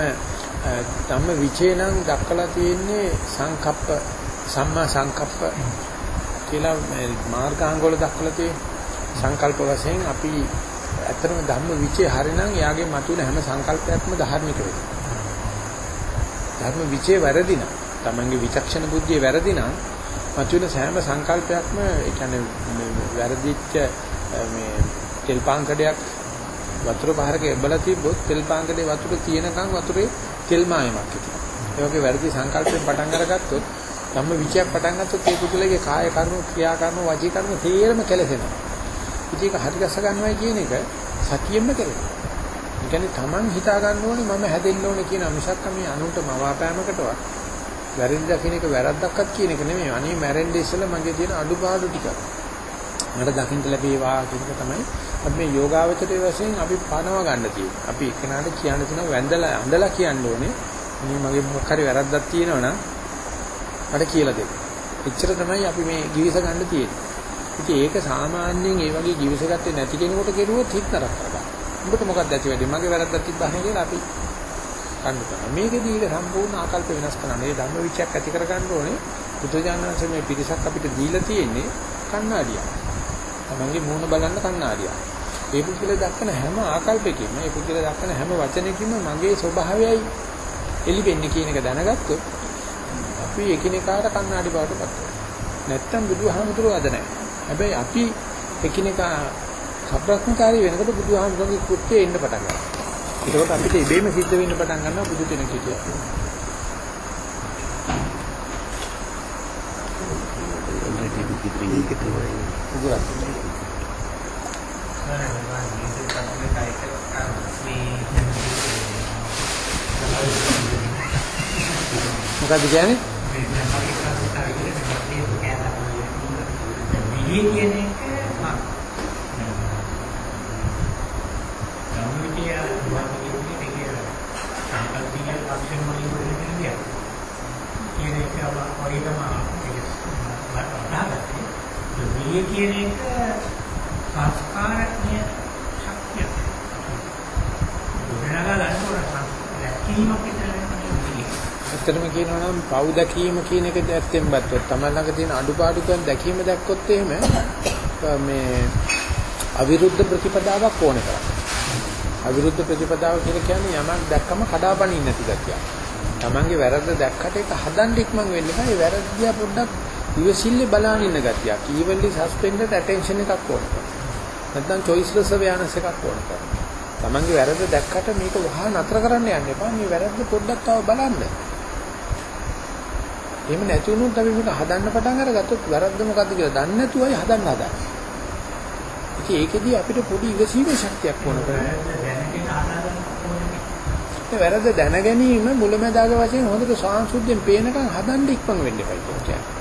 ධම්ම විචේ නම් දක්වලා තියෙන්නේ සංකප්ප සම්මා සංකප්ප කියලා මාර්ගාංග වල දක්වලා තියෙන සංකල්ප වශයෙන් අපි ඇත්තටම ධම්ම විචේ හරිනම් යාගේ මතුවෙන හැම සංකල්පයක්ම ධාර්මික වෙනවා. ධර්ම විචේ වැරදි නම් තමන්ගේ විචක්ෂණ බුද්ධිය වැරදි නම් මතුවෙන සෑම සංකල්පයක්ම ඒ කියන්නේ වැරදිච්ච මේ තෙල් පාංකඩයක් වතුර පහරක එබලා තිබ්බොත් තෙල් පාංකඩේ වතුර තියෙනකන් වතුරේ තෙල් මායමක් හිටිනවා. ඒ වගේ වැරදි සංකල්පයෙන් පටන් අරගත්තොත් ධම්ම විචයක් පටන් ගත්තොත් ඒ පුදුලගේ කාය කර්ම, ක්‍රියා කර්ම, වචී කර්ම තේරම කෙලසෙනවා. ඉතින් ඒක හරි ගස්ස ගන්නවයි කියන එක සතියෙන්න කෙරෙනවා. ඒ කියන්නේ Taman හිතා ගන්න ඕනේ මම හැදෙන්න ඕනේ කියන මිසක් මේ අනුන්ට මවාපෑමකටවත් වැරදි දකින්න එක වැරද්දක්වත් කියන එක නෙමෙයි. අනේ මැරෙන්නේ ඉස්සෙල්ලා මගේ තියෙන අඩුපාඩු ටික මට දකින්න ලැබේවා කියන එක තමයි අපි මේ යෝගාවචරයේ වශයෙන් අපි පනව ගන්න තියෙන්නේ. අපි එක්කනට කියන්න තියෙනවා වැඳලා අඳලා කියන්න ඕනේ. මේ මගේ මොකක් හරි වැරද්දක් තියෙනවා නම් මට කියලා දෙන්න. එච්චර තමයි අපි මේ givis ගන්න තියෙන්නේ. ඉතින් ඒක සාමාන්‍යයෙන් ඒ වගේ givis ගත්තේ නැති කෙනෙකුට කෙරුවොත් හිත නරක කරගන්න. උඹට මොකක්ද ඇති වෙන්නේ? මගේ වැරද්දක් තිබ්බහනේ කියලා අපි කන්න කරනවා. මේකෙදී ඒක සම්පූර්ණ ආකල්ප වෙනස් කරන්න. මේ ධම්ම විචයක් ඇති කරගන්න ඕනේ. බුදුජානනාංශ මේ පිරිසක් අපිට දීලා තියෙන්නේ කණ්ණාඩියක්. තමන්ගේ මූණ බලන්න කණ්ණාඩියක්. ඒ පුද්ගල දක්වන හැම ආකල්පයකින්ම, ඒ පුද්ගල දක්වන හැම වචනයකින්ම මගේ ස්වභාවයයි එළි වෙන්නේ කියන එක දැනගත්තොත් අපි එකිනෙකාට කණ්ණාඩි බවට පත් වෙනවා. නැත්තම් බුදුහාමුදුරුවෝ අද නැහැ. හැබැයි අපි එකිනෙකා සබ්‍රක්‍මකාරී වෙනකොට බුදුහාමුදුරුවෝගේ කෘත්‍යය එන්න පටන් ගන්නවා. ඒකෝට අපිට ඉබේම සිද්ධ වෙන්න පටන් ගන්නවා බුදු කෙනෙක් හිටියා. ඒක තමයි. උගුරක්. මොකද්ද කියන්නේ? විලිය කියන එක ගම්මිටිය වාදිකේ දෙකේ සංකල්පීය ලක්ෂණ වලින් වෙන්නේ කියන එක වගේ තමයි ඒක විලිය කියන එක සංස්කාරඥ ශක්තිය. ගොඩනගා ගන්න ඕන දැකීමක් විතරයි. ඇත්තටම කියනවා නම් පව් දැකීම කියන එක ඇත්තෙන් බැත්තොත් තමයි ළඟ තියෙන අඩුපාඩුකම් දැකීම දැක්කොත් එහෙම මේ අවිරුද්ධ ප්‍රතිපදාවක් ඕනේ කරන්නේ. අවිරුද්ධ ප්‍රතිපදාව කියලා කියන්නේ යමක් දැක්කම කඩාපනින්න නැති ගැතිය. Tamange වැරද්ද දැක්කට ඒක හදන්න ඉක්මන් වෙන්න බෑ. ඒ වැරද්ද දිහා පොඩ්ඩක් ඉවසිල්ලේ බලන ඉන්න ගැතියක්. evenly suspended attention එකක් ඕනේ. නැත්නම් choiceless awareness එකක් ඕනේ කරන්නේ. Tamange වැරද්ද දැක්කට මේක වහා නතර කරන්න යන්න එපා. මේ වැරද්ද පොඩ්ඩක් තව බලන්න. එහෙම නැති වුණොත් අපි මේක හදන්න පටන් අරගත්තොත් වැරද්ද මොකද්ද කියලා දන්නේ නැතුවයි හදන්න හදන්නේ. ඉතින් ඒකෙදී අපිට පොඩි ඉවසීමේ ශක්තියක් ඕන කරන්නේ. වැරද්ද දැන ගැනීම මුලැමැදාග වශයෙන් හොඳට සාංශුද්ධියෙන් පේනකන් හදන්න ඉක්මන් වෙන්න එපා කියන්නේ.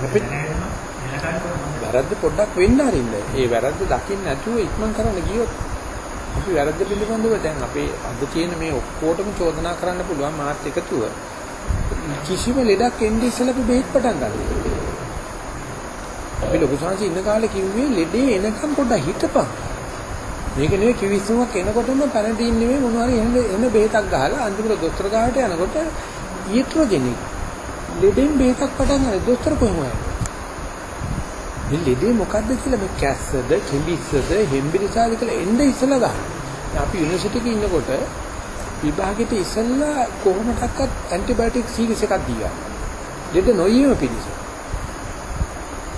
අපිට වැරද්ද පොඩ්ඩක් වෙන්න අරින්න. ඒ වැරද්ද දකින්න නැතුව ඉක්මන් කරන්න ගියොත් අපි වැරද්ද පිළිබඳව දැන් අපේ අද තියෙන මේ ඔක්කොටම චෝදනා කරන්න පුළුවන් මාත් එකතුව කිසිම ලෙඩක් එන්නේ ඉස්සෙල්ලා අපි බෙහෙත් පටන් ගන්නවා. අපි ලොකු සංසි ඉන්න කාලේ කිව්වේ ලෙඩේ එනකම් පොඩ්ඩක් හිටපන්. මේක නෙවෙයි කිවිසුමක් එනකොටම පැනඩීන් නෙවෙයි මොනවා හරි එන එන බේතක් ගහලා අන්තිමට දොස්තර ගාවට යනකොට ඊට්‍රොජෙනික් ලෙඩෙන් බේතක් පටන් ගන්න දොස්තර කොහොමද මේ ලෙඩේ මොකද්ද කියලා මේ කැස්සද කිඹිස්සද හෙම්බිරිසාද කියලා එන්න ඉස්සලා ගන්න. අපි යුනිවර්සිටි එකේ ඉන්නකොට විභාගෙට ඉස්සලා කොහොමඩක්වත් ඇන්ටිබයොටික් සීරීස් එකක් දීලා. ලෙඩ නොයීම පිණිස.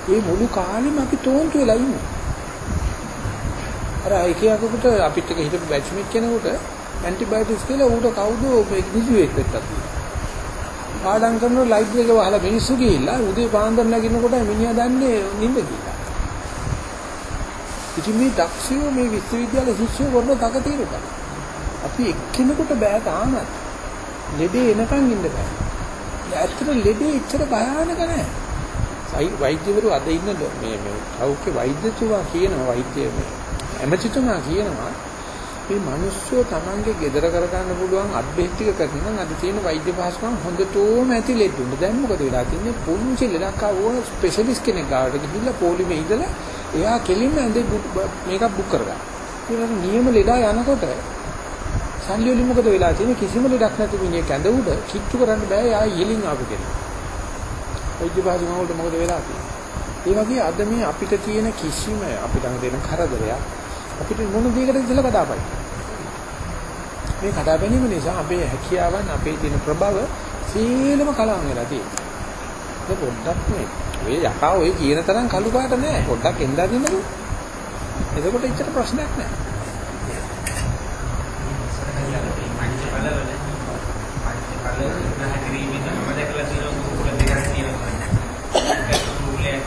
මේ මුළු කාලෙම අපි තෝන්තු වෙලා ඉන්නේ. අර ඒකියකට අපිත් එක හිටපු බැච්මේට් කෙනෙකුට ඇන්ටිබයොටික්ස් කියලා ඌට කවුද මේ නිදිවෙක් වෙත්තක් පාඩම් කරනකොට ලයිබ්‍රරි එක වහලා මිනිස්සු ගිහිල්ලා උදේ පාන්දර නැගිනකොට මිනිහා දන්නේ නිින්ද කියලා. ඉතින් මේ දක්ෂයෝ මේ විශ්වවිද්‍යාල ශිෂ්‍යයෝ කරන තක తీරුකා. අපි එක්කෙනෙකුට බෑ තාමත්. ලෙඩේ එනකන් ඉන්න බෑ. ඇත්තට ලෙඩේ එච්චර භයානක නෑ. වෛද්‍යවරු අද ඉන්න මේ මේ සෞඛ්‍ය වෛද්‍යතුමා කියනවා වෛද්‍ය මේ ඇමතිතුමා කියනවා මේ මිනිස්සු තමන්ගේ gedara කරගන්න පුළුවන් අත්බෙහෙත් ටික කරන අද තියෙන වෛද්‍ය පහසුකම් හොඳටම ඇති ලෙඩුන්න දැන් මොකද වෙලා තින්නේ පුංචි ලෙඩක් ආවම ස්පෙෂලිස්ට් කෙනෙක් ගාවට ගිහිල්ලා පොලිමේ ඉඳලා එයා කෙලින්ම ඇඳේ මේක බුක් කරගන්න. ඊට නියම ලෙඩා යනකොට සල්ලි වලින් මොකද වෙලා තියෙන්නේ කිසිම ලෙඩක් නැති මිනිහෙක් ඇඳ උඩ කිච්චු කරන්න බෑ එයා ඉහලින් ආපු කෙනෙක්. වෛද්‍ය පහසුකම් වලට මොකද වෙලා තියෙන්නේ? ඒ වගේ අද මේ අපිට තියෙන කිසිම අපිට දෙන කරදරයක් අපිට මොන දෙයකටද ඉතල කඩාපයි. මේ කඩාපැනීම නිසා අපේ හැකියාවන් අපේ තියෙන ප්‍රබව සීලම කලවම් වෙලා තියෙනවා. ඒක පොඩ්ඩක් මේ ඔය යකා ඔය කියන තරම් කළු පාට නෑ. පොඩ්ඩක් එන්දා දෙන්නකෝ. එතකොට ඉච්චර ප්‍රශ්නයක් නෑ.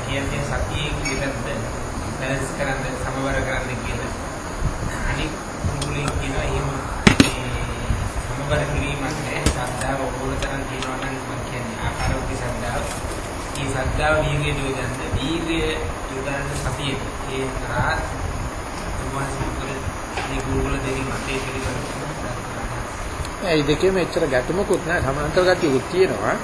කියන්නේ සතියේ පිළිපැත්ත බැලන්ස් කරන්න සමබර කරන්න කියන අනික් මූලික කියන එහෙම සමබර කිරීමක් නෑ ශ්‍රද්ධාව ඕනතරම් තියෙනවා නම් මම කියන්නේ ආකාරෝක්ති ශ්‍රද්ධාව. මේ ශ්‍රද්ධාව වීර්යයට යොදන්න වීර්යය යොදන්න සතියේ ඒ තරහ තුමාසිකල මේ ගුරුවල දෙවි මතේ පිළිගන්න. ඒ දෙකේම එච්චර ගැටුමකුත් නැහැ. සමාන්තර ගතියකුත් තියෙනවා.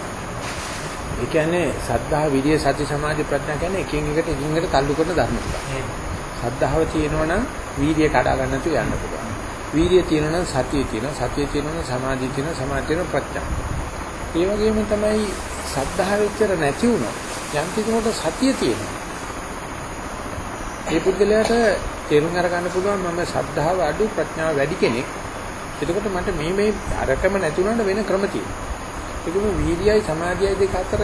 ඒ කියන්නේ සද්ධා විරිය සති සමාධි ප්‍රඥා කියන්නේ එකින් එකට එකින් එකට තල්ලු කරන ධර්ම ටික. සද්ධාව තියෙනවා නම් වීරිය කඩා ගන්න නැතුව යන්න පුළුවන්. වීරිය තියෙනවා නම් සතිය තියෙනවා, සතිය තියෙනවා නම් සමාධිය තියෙනවා, සමාධිය තියෙනවා ප්‍රඥා. ඒ වගේම තමයි සද්ධාව විතර නැති වුණා. යම් කිසිමකට සතිය තියෙනවා. ඒ පුද්ගලයාට තේරුම් අරගන්න පුළුවන් මම සද්ධාව අඩු ප්‍රඥාව වැඩි කෙනෙක්. එතකොට මට මේ මේ අරකම නැති වුණාට වෙන ක්‍රම තියෙනවා. ඒකම වීර්යයි සමාධියයි දෙක අතර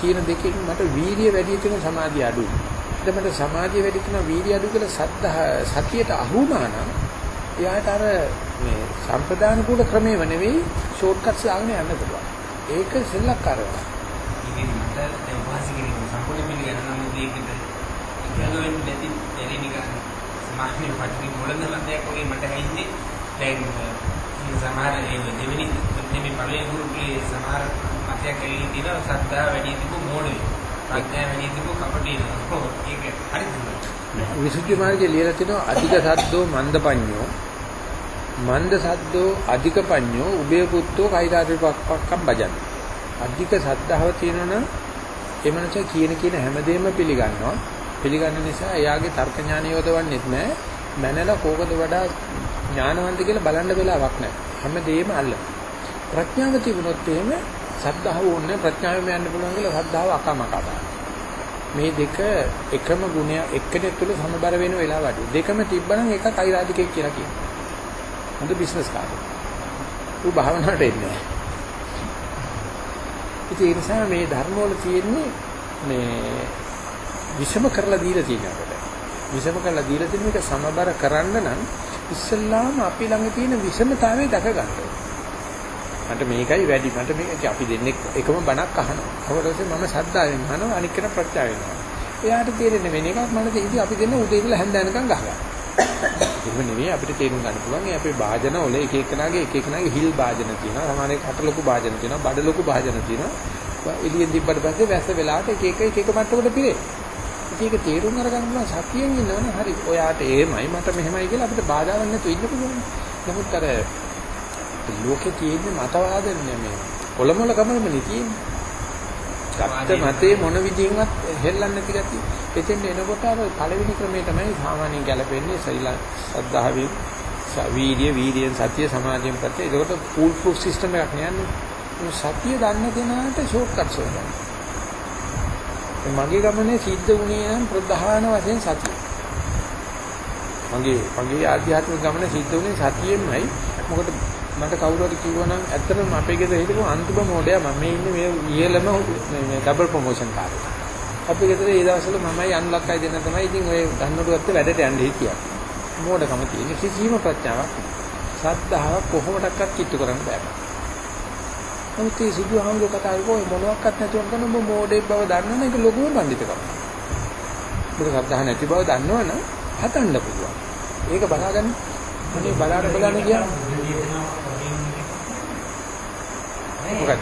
කියන දෙකෙන් මට වීර්ය වැඩි තියෙන සමාධිය අඩුයි. ඊට මට සමාධිය වැඩි තියෙන වීර්ය අඩු කියලා සද්ධා සතියට අහු වුණා නම් එයාට අර මේ සම්ප්‍රදාන කුල ක්‍රමේව නෙවෙයි ෂෝට් කට්ස් දාගෙන යන්න පුළුවන්. ඒක සෙල්ලක්කාරව. ඉතින් මට දැන් වාසිකින් සම්පූර්ණ පිළිගන්න නම් මේකද ඉගෙන වෙන්න නැති දෙලි නිකන් සමාජයේ පටි මොළඳ ලන්දයක් වගේ මට හැින්නේ දැන් සමහර ඒ දෙවෙනි මේ පළවෙනි ගුරුකුලේ සමහර මතයක් ඇවිල්ලා තියෙනවා සද්දා වැඩි තිබු මෝඩේ. ප්‍රඥා වැඩි තිබු කපටි වෙනවා. ඒක හරිද? විසුද්ධි මාර්ගයේ ලියලා තිනවා අධික සද්දෝ මන්දපඤ්ඤෝ මන්ද සද්දෝ අධික පඤ්ඤෝ උබේ පුත්තෝ කෛරාටිපක්කම් බජන්. අධික සද්ධාව තියෙනවනම් ඒ මනස කියන කියන හැමදේම පිළිගන්නවා. පිළිගන්න නිසා එයාගේ තර්ක ඥාන යොදවන්නෙත් නැහැ. මනලා කෝකද වඩා ඥානවන්ත කියලා බලන්න වෙලාවක් නැහැ. හැමදේම අල්ල. ප්‍රඥාව තිබුණොත් එහෙම සද්ධාව ඕනේ ප්‍රඥාවෙම යන්න පුළුවන් කියලා සද්ධාව අකමකතා. මේ දෙක එකම ගුණය එක්කෙනෙක් තුළ සමබර වෙන වෙලාව වැඩි. දෙකම තිබ්බනම් ඒක කෛරාදිකෙක් කියලා කියනවා. හොඳ බිස්නස් කාර්යය. ඌ භාවනාවට එන්නේ නැහැ. ඒ නිසා මේ ධර්ම වල තියෙන්නේ මේ විෂම කරලා දීලා තියෙනකට. විෂම කරලා දීලා තියෙන එක සමබර කරන්න නම් ඉස්සල්ලාම අපි ළඟ තියෙන විෂමතාවය දැක ගන්න මට මේකයි වැඩි මට මේක අපි දෙන්නේ එකම බණක් අහනවා. ඊට පස්සේ මම ශ්‍රද්ධාවෙන් අහනවා අනික් කෙනා ප්‍රත්‍යාවෙන් අහනවා. එයාට තේරෙන්නේ වෙන එකක් මට තේරෙන්නේ අපි දෙන්න උදේ ඉඳලා හැන්දෑනකම් ගහගන්න. එහෙම නෙවෙයි අපිට තේරුම් ගන්න පුළුවන් මේ අපේ භාජන වල එක එකනාගේ එක එකනාගේ හිල් භාජන තියෙනවා. සමහරේ කට ලොකු භාජන තියෙනවා. බඩ ලොකු භාජන තියෙනවා. එළියෙන් තිබ්බට පස්සේ වැස්ස වෙලාවට එක එක එක එක මට්ටමකට පිරේ. ඒක තේරුම් අරගන්න පුළුවන් සතියෙන් ඉන්නවනේ හරි. ඔයාට එහෙමයි මට මෙහෙමයි කියලා අපිට බාධාවක් නැතුව ඉන්න පුළුවන්. නමුත් අර ලෝකේ තියෙන මතවාද නෙමෙයි. කොළමොළ කමම නෙ තියෙන්නේ. ගත්ත මතේ මොන විදිහින්වත් හෙල්ලන්නේ නැති ගැතිය. එතෙන් එනකොට අර පළවෙනි ක්‍රමය තමයි සාමාන්‍යයෙන් ගැලපෙන්නේ ශ්‍රීලා සද්ධාවේ වීර්ය වීර්යෙන් සතිය සමාධියෙන් ප්‍රත්‍ය. ඒකට ෆූල් ප්‍රූෆ් සිස්ටම් එකක් නෑනේ. මේ සතිය දන්න කෙනාට ෂෝට් කට්ස් හොයනවා. මගේ ගමනේ සිද්ධ වුණේ නම් ප්‍රධාන වශයෙන් සතිය. මගේ මගේ ආධ්‍යාත්මික ගමනේ සිද්ධ වුණේ සතියෙන්මයි. මොකද මට කවුරු හරි කිව්වනම් ඇත්තටම අපේ ගෙදර හිටපු අන්තිම මොඩයා මම මේ ඉන්නේ මේ ඉහළම මේ ඩබල් ප්‍රොමෝෂන් කාර්යය. අපේ ගෙදර ඒ දවස්වල මමයි අනුලක්කයි දෙන්න තමයි ඉතින් ඔය ගන්නඩුවත් වැඩට යන්න හිටියා. මෝඩකම තියෙන කිසිම ප්‍රඥාවක් සද්ධාව කොහොමඩක්වත් කිට්ටු කරන්න බෑ. නමුත් මේ සිදු ආමල කතා කරපුවා මොනවත් නැතුව කරන ඔබ මෝඩෙක් බව දන්නවනේ ඒක ලොකුම පඬිතුකම. ඔබ සද්ධා නැති බව දන්නවනම් හතන්න පුළුවන්. ඒක බලාගන්න. අනේ බලාගෙන බලන්න ගියා. මොකද?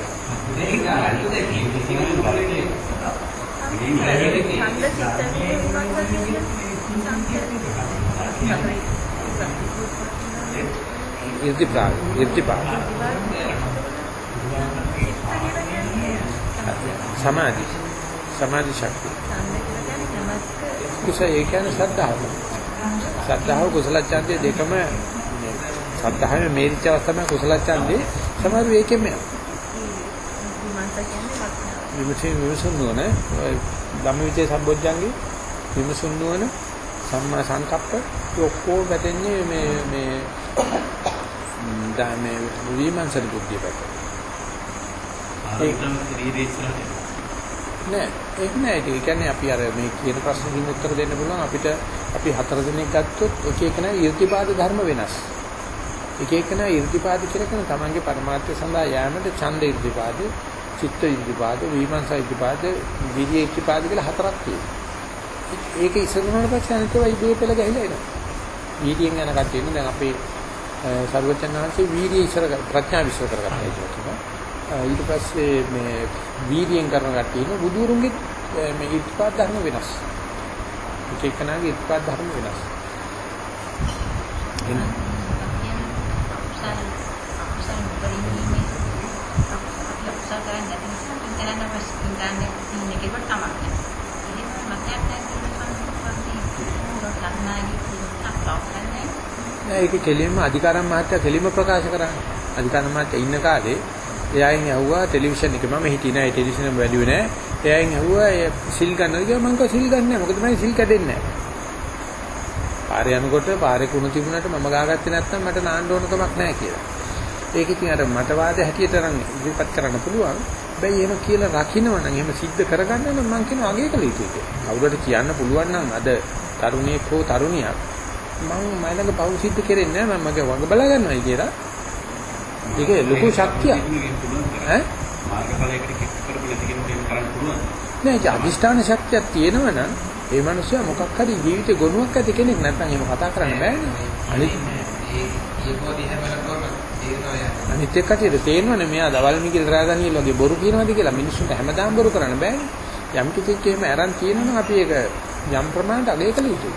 ඉර්තිපාද ඉර්තිපාද සමාධි සමාධි ශක්තිය කුසල ඒ කියන්නේ ශ්‍රද්ධාව. ශ්‍රද්ධාව කුසල ඡන්දේ දෙකම ශ්‍රද්ධාවේ මේරිච්ච අවස්ථාවේ කුසල ඡන්දේ. සමහර වේකෙම විමසින් විමසුන් නොන ධම්මවිචේ සම්බොජ්ජංගේ විමසුන් නොන සම්මා සංකප්ප ඔක්කොම වැටෙන්නේ මේ මේ ධාමේ විමර්ශන බුද්ධිය පැත්ත. නෑ ඒක නෑ. ඒ කියන්නේ අපි අර මේ කියන ප්‍රශ්නෙකින් උත්තර දෙන්න පුළුවන්. අපිට අපි හතර දිනක් ගත්තොත් එක එකන ඊර්තිපාද ධර්ම වෙනස්. එක එකන ඊර්තිපාද කියලා කියන තමන්ගේ પરමාර්ථය සඳහා යෑමට ඡන්ද ඊර්තිපාද, චිත්ත ඊර්තිපාද, විමර්ශන ඊර්තිපාද, විරිය ඊර්තිපාද කියලා හතරක් තියෙනවා. ඒක ඉස්සරහට පස්සේ අනිත් ඒවා ඉබේ පෙළ ගහලා එනවා. වීර්යයෙන් යන කට්ටිය ඉන්නේ දැන් අපේ සර්වචන්නාංශේ වීර්යය ඉස්සර ප්‍රඥා විශ්ව කරගත්තා ඒක. ඊට පස්සේ මේ වීර්යයෙන් කරන කට්ටිය ඉන්න බුදුරුන්ගේ මේ ඉත්පාද ධර්ම වෙනස්. එක එකනාගේ ඉත්පාද ධර්ම වෙනස්. එන නෑ ඒක කෙලින්ම අධිකාරම් මහත්තයා කෙලින්ම ප්‍රකාශ කරන්නේ. අධිකාරම් මහත්තයා ඉන්න කාලේ එයාගෙන් ඇහුවා ටෙලිවිෂන් එකේ මම හිටියේ නෑ ටෙලිවිෂන් එක බැලුවේ නෑ. එයාගෙන් ඇහුවා ඒ සිල් ගන්නද කියලා මම කිව්වා සිල් ගන්න නෑ. මොකද මම සිල් කැඩෙන්නේ නෑ. පාරේ යනකොට පාරේ කුණු තිබුණාට මම ගාගත්තේ නැත්නම් මට නාන්න ඕන කමක් නෑ කියලා. ඒක ඉතින් අර මට වාද හැටියට අරන් ඉදිරිපත් කරන්න පුළුවන්. හැබැයි එහෙම කියලා රකින්නවනම් එහෙම සිද්ධ කරගන්න නම් මම කියනවා අගේ කළ යුතුයි කියලා. කවුරුහට කියන්න පුළුවන් නම් අද තරුණයෙක් හෝ තරුණියක් මම මයිලඟ පව් සිද්ධ කෙරෙන්නේ නෑ මම මගේ වග බලා ගන්නවයි කියලා. ඒක ලොකු ශක්තියක්. ඈ මාර්ගඵලයකට කික් කරපු නැති කෙනෙක් කරන්න පුළුවන්. නෑ ඒක අදිෂ්ඨාන ශක්තියක් තියෙනවා නම් ඒ මනුස්සයා මොකක් හරි ජීවිතේ ගුණයක් ඇති කෙනෙක් නැත්නම් එහෙම කතා කරන්න බෑනේ. අනිත් ඒකෝ දිහා බලනකොට අනිත් එක්කටියට තේරෙනවනේ මෙයා දවල් මිගිල් රාගනියල් වගේ බොරු කියනවාද කියලා මිනිස්සුන්ට හැමදාම බොරු කරන්න බෑනේ. යම් කිසික් එහෙම අරන් තියෙනවා අපි ඒක යම් ප්‍රමාණයට අගය කළ යුතුයි.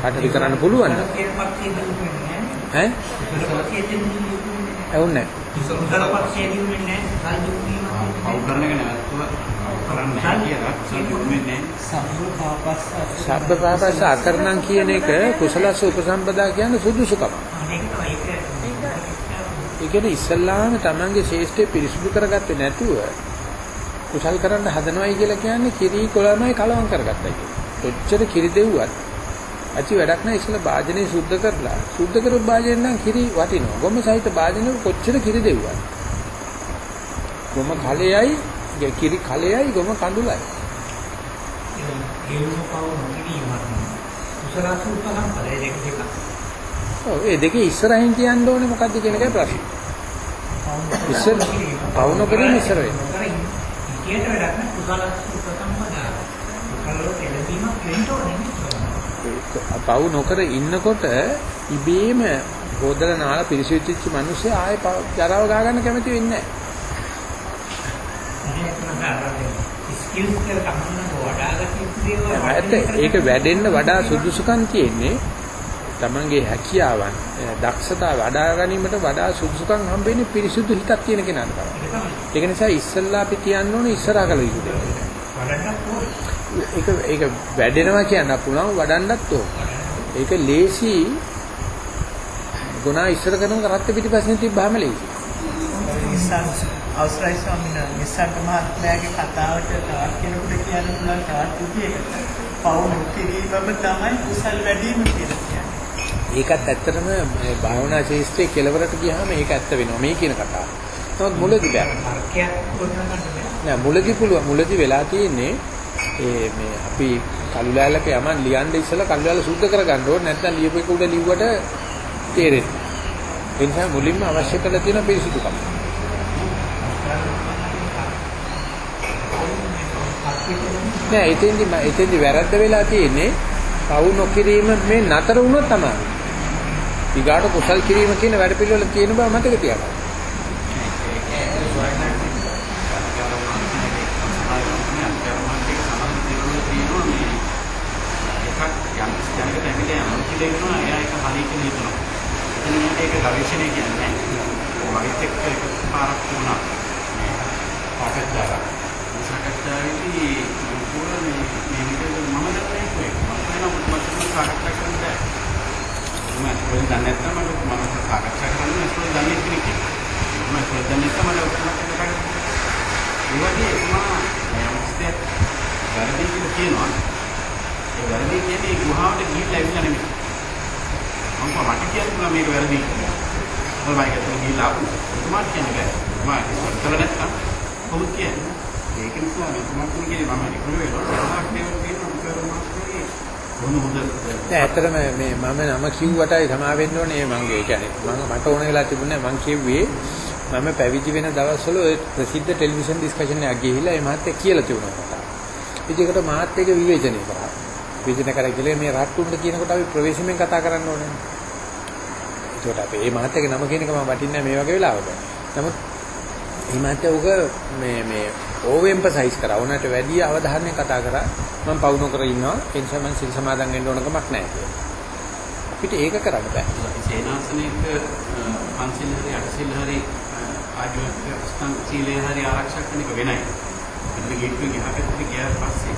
කාටද කරන්න පුළුවන් ඈ සම්පූර්ණයෙන් සබ්බ පාපස්ස අකරණම් කියන එක කුසලස උපසම්පදා කියන්නේ සුදුසුකම. ඒ කියන්නේ ඉස්සල්ලාම තමන්ගේ ශේෂ්ඨය පිරිසුදු කරගත්තේ නැතුව කුසල් කරන්න හදනවයි කියලා කියන්නේ කිරි කොළමයි කලවම් කරගත්තයි කියන්නේ. කොච්චර කිරි දෙව්වත් ඇති වැඩක් නැහැ ඉස්සලා වාජනේ සුද්ධ කරලා සුද්ධ කරපු වාජනේ නම් කිරි වටිනවා. ගොම සහිත වාජනේ කොච්චර කිරි දෙව්වත්. ගොම කලෙයි කිරි කලෙයි ගොම කඳුලයි. ඔව් ඒ දෙකේ ඉස්සරහින් කියන්න ඕනේ මොකද්ද කියන එකයි ප්‍රශ්නේ. ඉස්සර පවු නොකරින් ඉස්සර වෙන්න. ඊට වැඩක් නෑ කුසල ඕනේ. පවු නොකර ඉන්නකොට ඉබේම හොදලා නාලා පිරිසිදුච්ච මිනිස්සු ආයේ ජරාව ගා ගන්න කැමති වෙන්නේ නැහැ. ඒක වැඩෙන්න වඩා සුදුසුකම් තියෙන්නේ තමන්ගේ හැකියාවන් දක්ෂතා වඩා ගැනීමට වඩා සුදුසුකම් හම්බෙන්නේ පිරිසුදු හිතක් තියෙන කෙනාට තමයි. ඒක නිසා ඉස්සල්ලා අපි කියන්න ඕනේ ඉස්සරහ කළ යුතු දේ. ඒක ඒක වැඩෙනවා කියන්න පුළුවන් වඩන්නත් ඕන. ඒක ලේසි ගුණා ඉස්සර කරන කරත් පිටිපස්සෙන් තිබ්බාම ලේසි. අවසරයි ස්වාමීන් වහන්සේ නිසන්ත මහත්මයාගේ කතාවට තවත් කෙනෙකුට කියන්න පුළුවන් තවත් විදියකට පවු කිරීමම තමයි කුසල් වැඩිම කියලා කියන්නේ. ඒකත් ඇත්තටම මේ භාවනා ශාස්ත්‍රයේ කෙලවරට ගියාම ඒක ඇත්ත වෙනවා මේ කියන කතාව. නමුත් මුලදී බෑ. නෑ මුලදී පුළුවන් මුලදී වෙලා තියෙන්නේ ඒ මේ අපි කල්ලාලක යමන් ලියන්න ඉස්සලා කල්ලාල සුද්ධ කරගන්න ඕනේ නැත්නම් ලියපු එක උඩ ලිව්වට තේරෙන්නේ. ඒ නිසා මුලින්ම අවශ්‍ය කරලා තියෙන පිරිසිදුකම. නෑ එතෙන්දි එතෙන්දි වැරද්ද වෙලා තියෙන්නේ පවු නොකිරීම මේ නතර වුණොත් තමයි. ඊගාට කුසල් කිරීම කියන වැඩ පිළිවෙල තියෙන බව මතක තියාගන්න. ඒක ගවේෂණය කියන්නේ මගෙත් එක්ක එක පාරක් වුණා. මේ පාකච්චාවක්. මේ සාකච්ඡාවේදී මම කියුවා මේ මේ විදිහට මම දන්නේ නැහැ. මම කියනවා මට සාකච්ඡා කරන්න බෑ. මම ඒක දන්නේ නැත්නම් මම මම සාකච්ඡා කරන්න ඒක දන්නේ කෙනෙක්. මම ඒක දන්නේ නැත්නම් මම උත්තර කරන්න ඒ වගේ මම යම්ස්තේ වැරදි කියලා කියනවා. ඒ වැරදි කියන්නේ ගුහාවට ගිහිල්ලා ඇවිල්ලා නෙමෙයි. මම මට කියන්න පුළුවන් මේක වැරදි කියලා. මොකද මම ඒකට ගිහිල්ලා ආපු. ඔතෝමත් කියන්නේ බෑ. මම කළ නැත්තම් කොහොමද කියන්නේ? ඒක නිසා මම කියන්නේ මම ඉක්ම වෙනවා. සමහරක් දේවල් කියනවා කරනවා බොහොම හොඳ නෑ ඇත්තටම මේ මම නම කිව්වටයි සමා වෙන්න ඕනේ මම ඒ කියන්නේ මම මට ඕන වෙලා තිබුණේ මම කිව්වේ මම පැවිදි වෙන දවස්වල ඔය ප්‍රසිද්ධ ටෙලිවිෂන් ඩිස්කෂන් එකක් ගිහිල්ලා ඒ මහත්තයා කියලා තිබුණා මට. ඉතින් ඒකට මාත් එක විවේචනය කරා. විවේචන කරා කියලා මේ රට්ටුන්ට කියනකොට අපි ප්‍රවේශමෙන් කතා කරන්න ඕනේ. ඒකට අපි මේ මහත්තයාගේ නම කියන එක මම වටින්නේ මේ වගේ වෙලාවක. නමුත් මහත්තයා උග මේ මේ ඕවර් එම්ෆසයිස් කරා. උනට වැඩි අවධානයෙන් කතා කරා. මම පවු නොකර ඉන්නවා. ඒ නිසා මම සිල් සමාදන් වෙන්න ඕන කමක් නැහැ. අපිට ඒක කරන්න බෑ. සේනාසනයක පන්සිල් හරි අටසිල් හරි ආජීවක ස්ථාන සීලය හරි ආරක්ෂා කරන එක වෙනයි. එතන ගේට්ටුවේ ගහකට ගියාට පස්සේ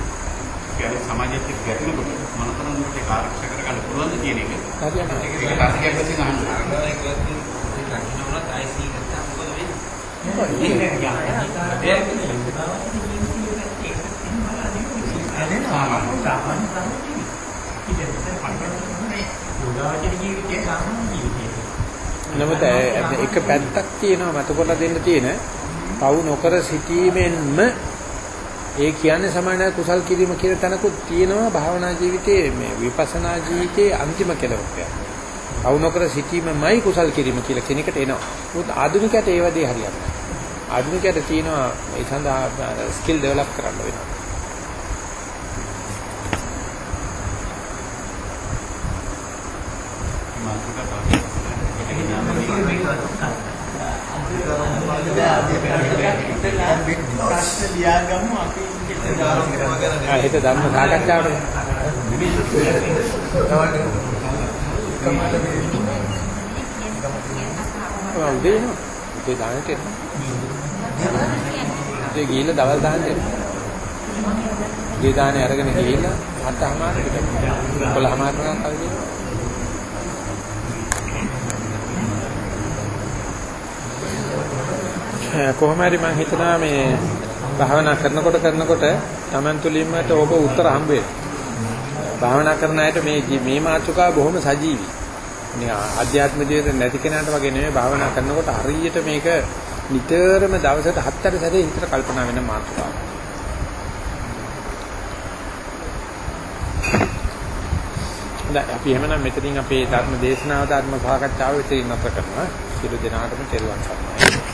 කියන්නේ සමාජයත් එක්ක ගැටෙනකොට මොනතරම් දුරට ඒක ආරක්ෂා කරගන්න පුළුවන්ද කියන එක. හරියට. ඒක තාක්ෂණයක් වශයෙන් අහන්න. රකින්නවලත් IC ගත්තා මොකද වෙන්නේ? නමුත් එක පැත්තක් තියෙනවා මත කොට දෙන්න තියෙන පවු නොකර සිටීමෙන්ම ඒ කියන්නේ සමානයි කුසල් කිරීම කියන තැනකුත් තියෙනවා භාවනා ජීවිතයේ මේ විපස්සනා ජීවිතයේ අන්තිම කෙලවරක්. පවු නොකර සිටීමමයි කුසල් කිරීම කියලා කෙනෙකුට එනවා. මොකද ආධුනිකයට ඒ වදේ හරියන්නේ නැහැ. ආධුනිකයට තියෙනවා ඒ සඳහා ස්කිල් ඩෙවලොප් කරන්න වෙනවා. ප්‍රශ්න ලියාගමු අපි හිත ධර්ම සාකච්ඡාවට උදේ එනවා. උදේ දාන්නට එනවා. උදේ ගිහිල්ලා දවල් දාන්නට එනවා. උදේ දාන්නේ අරගෙන ගිහිල්ලා හතමාරට පිට. 11මාරට නම් කල් දෙනවා. කොහොම හරි මම හිතනවා මේ භාවනා කරනකොට කරනකොට Taman තුලින්මට ඕක උත්තර හම්බ වෙනවා. භාවනා කරන අයට මේ මේ මාතෘකාව බොහොම සජීවි. නිකන් අධ්‍යාත්ම ජීවිත නැති කෙනාට වගේ නෙමෙයි භාවනා කරනකොට හරියට මේක නිතරම දවසට හතර සැරේ හිතට කල්පනා වෙන මාතෘකාවක්. දැන් අපි එහෙමනම් මෙතනින් අපේ ධර්ම දේශනාව ධර්ම සාකච්ඡාව විතරින් නතර කරනවා. සියලු දෙනාටම තෙරුවන් සරණයි.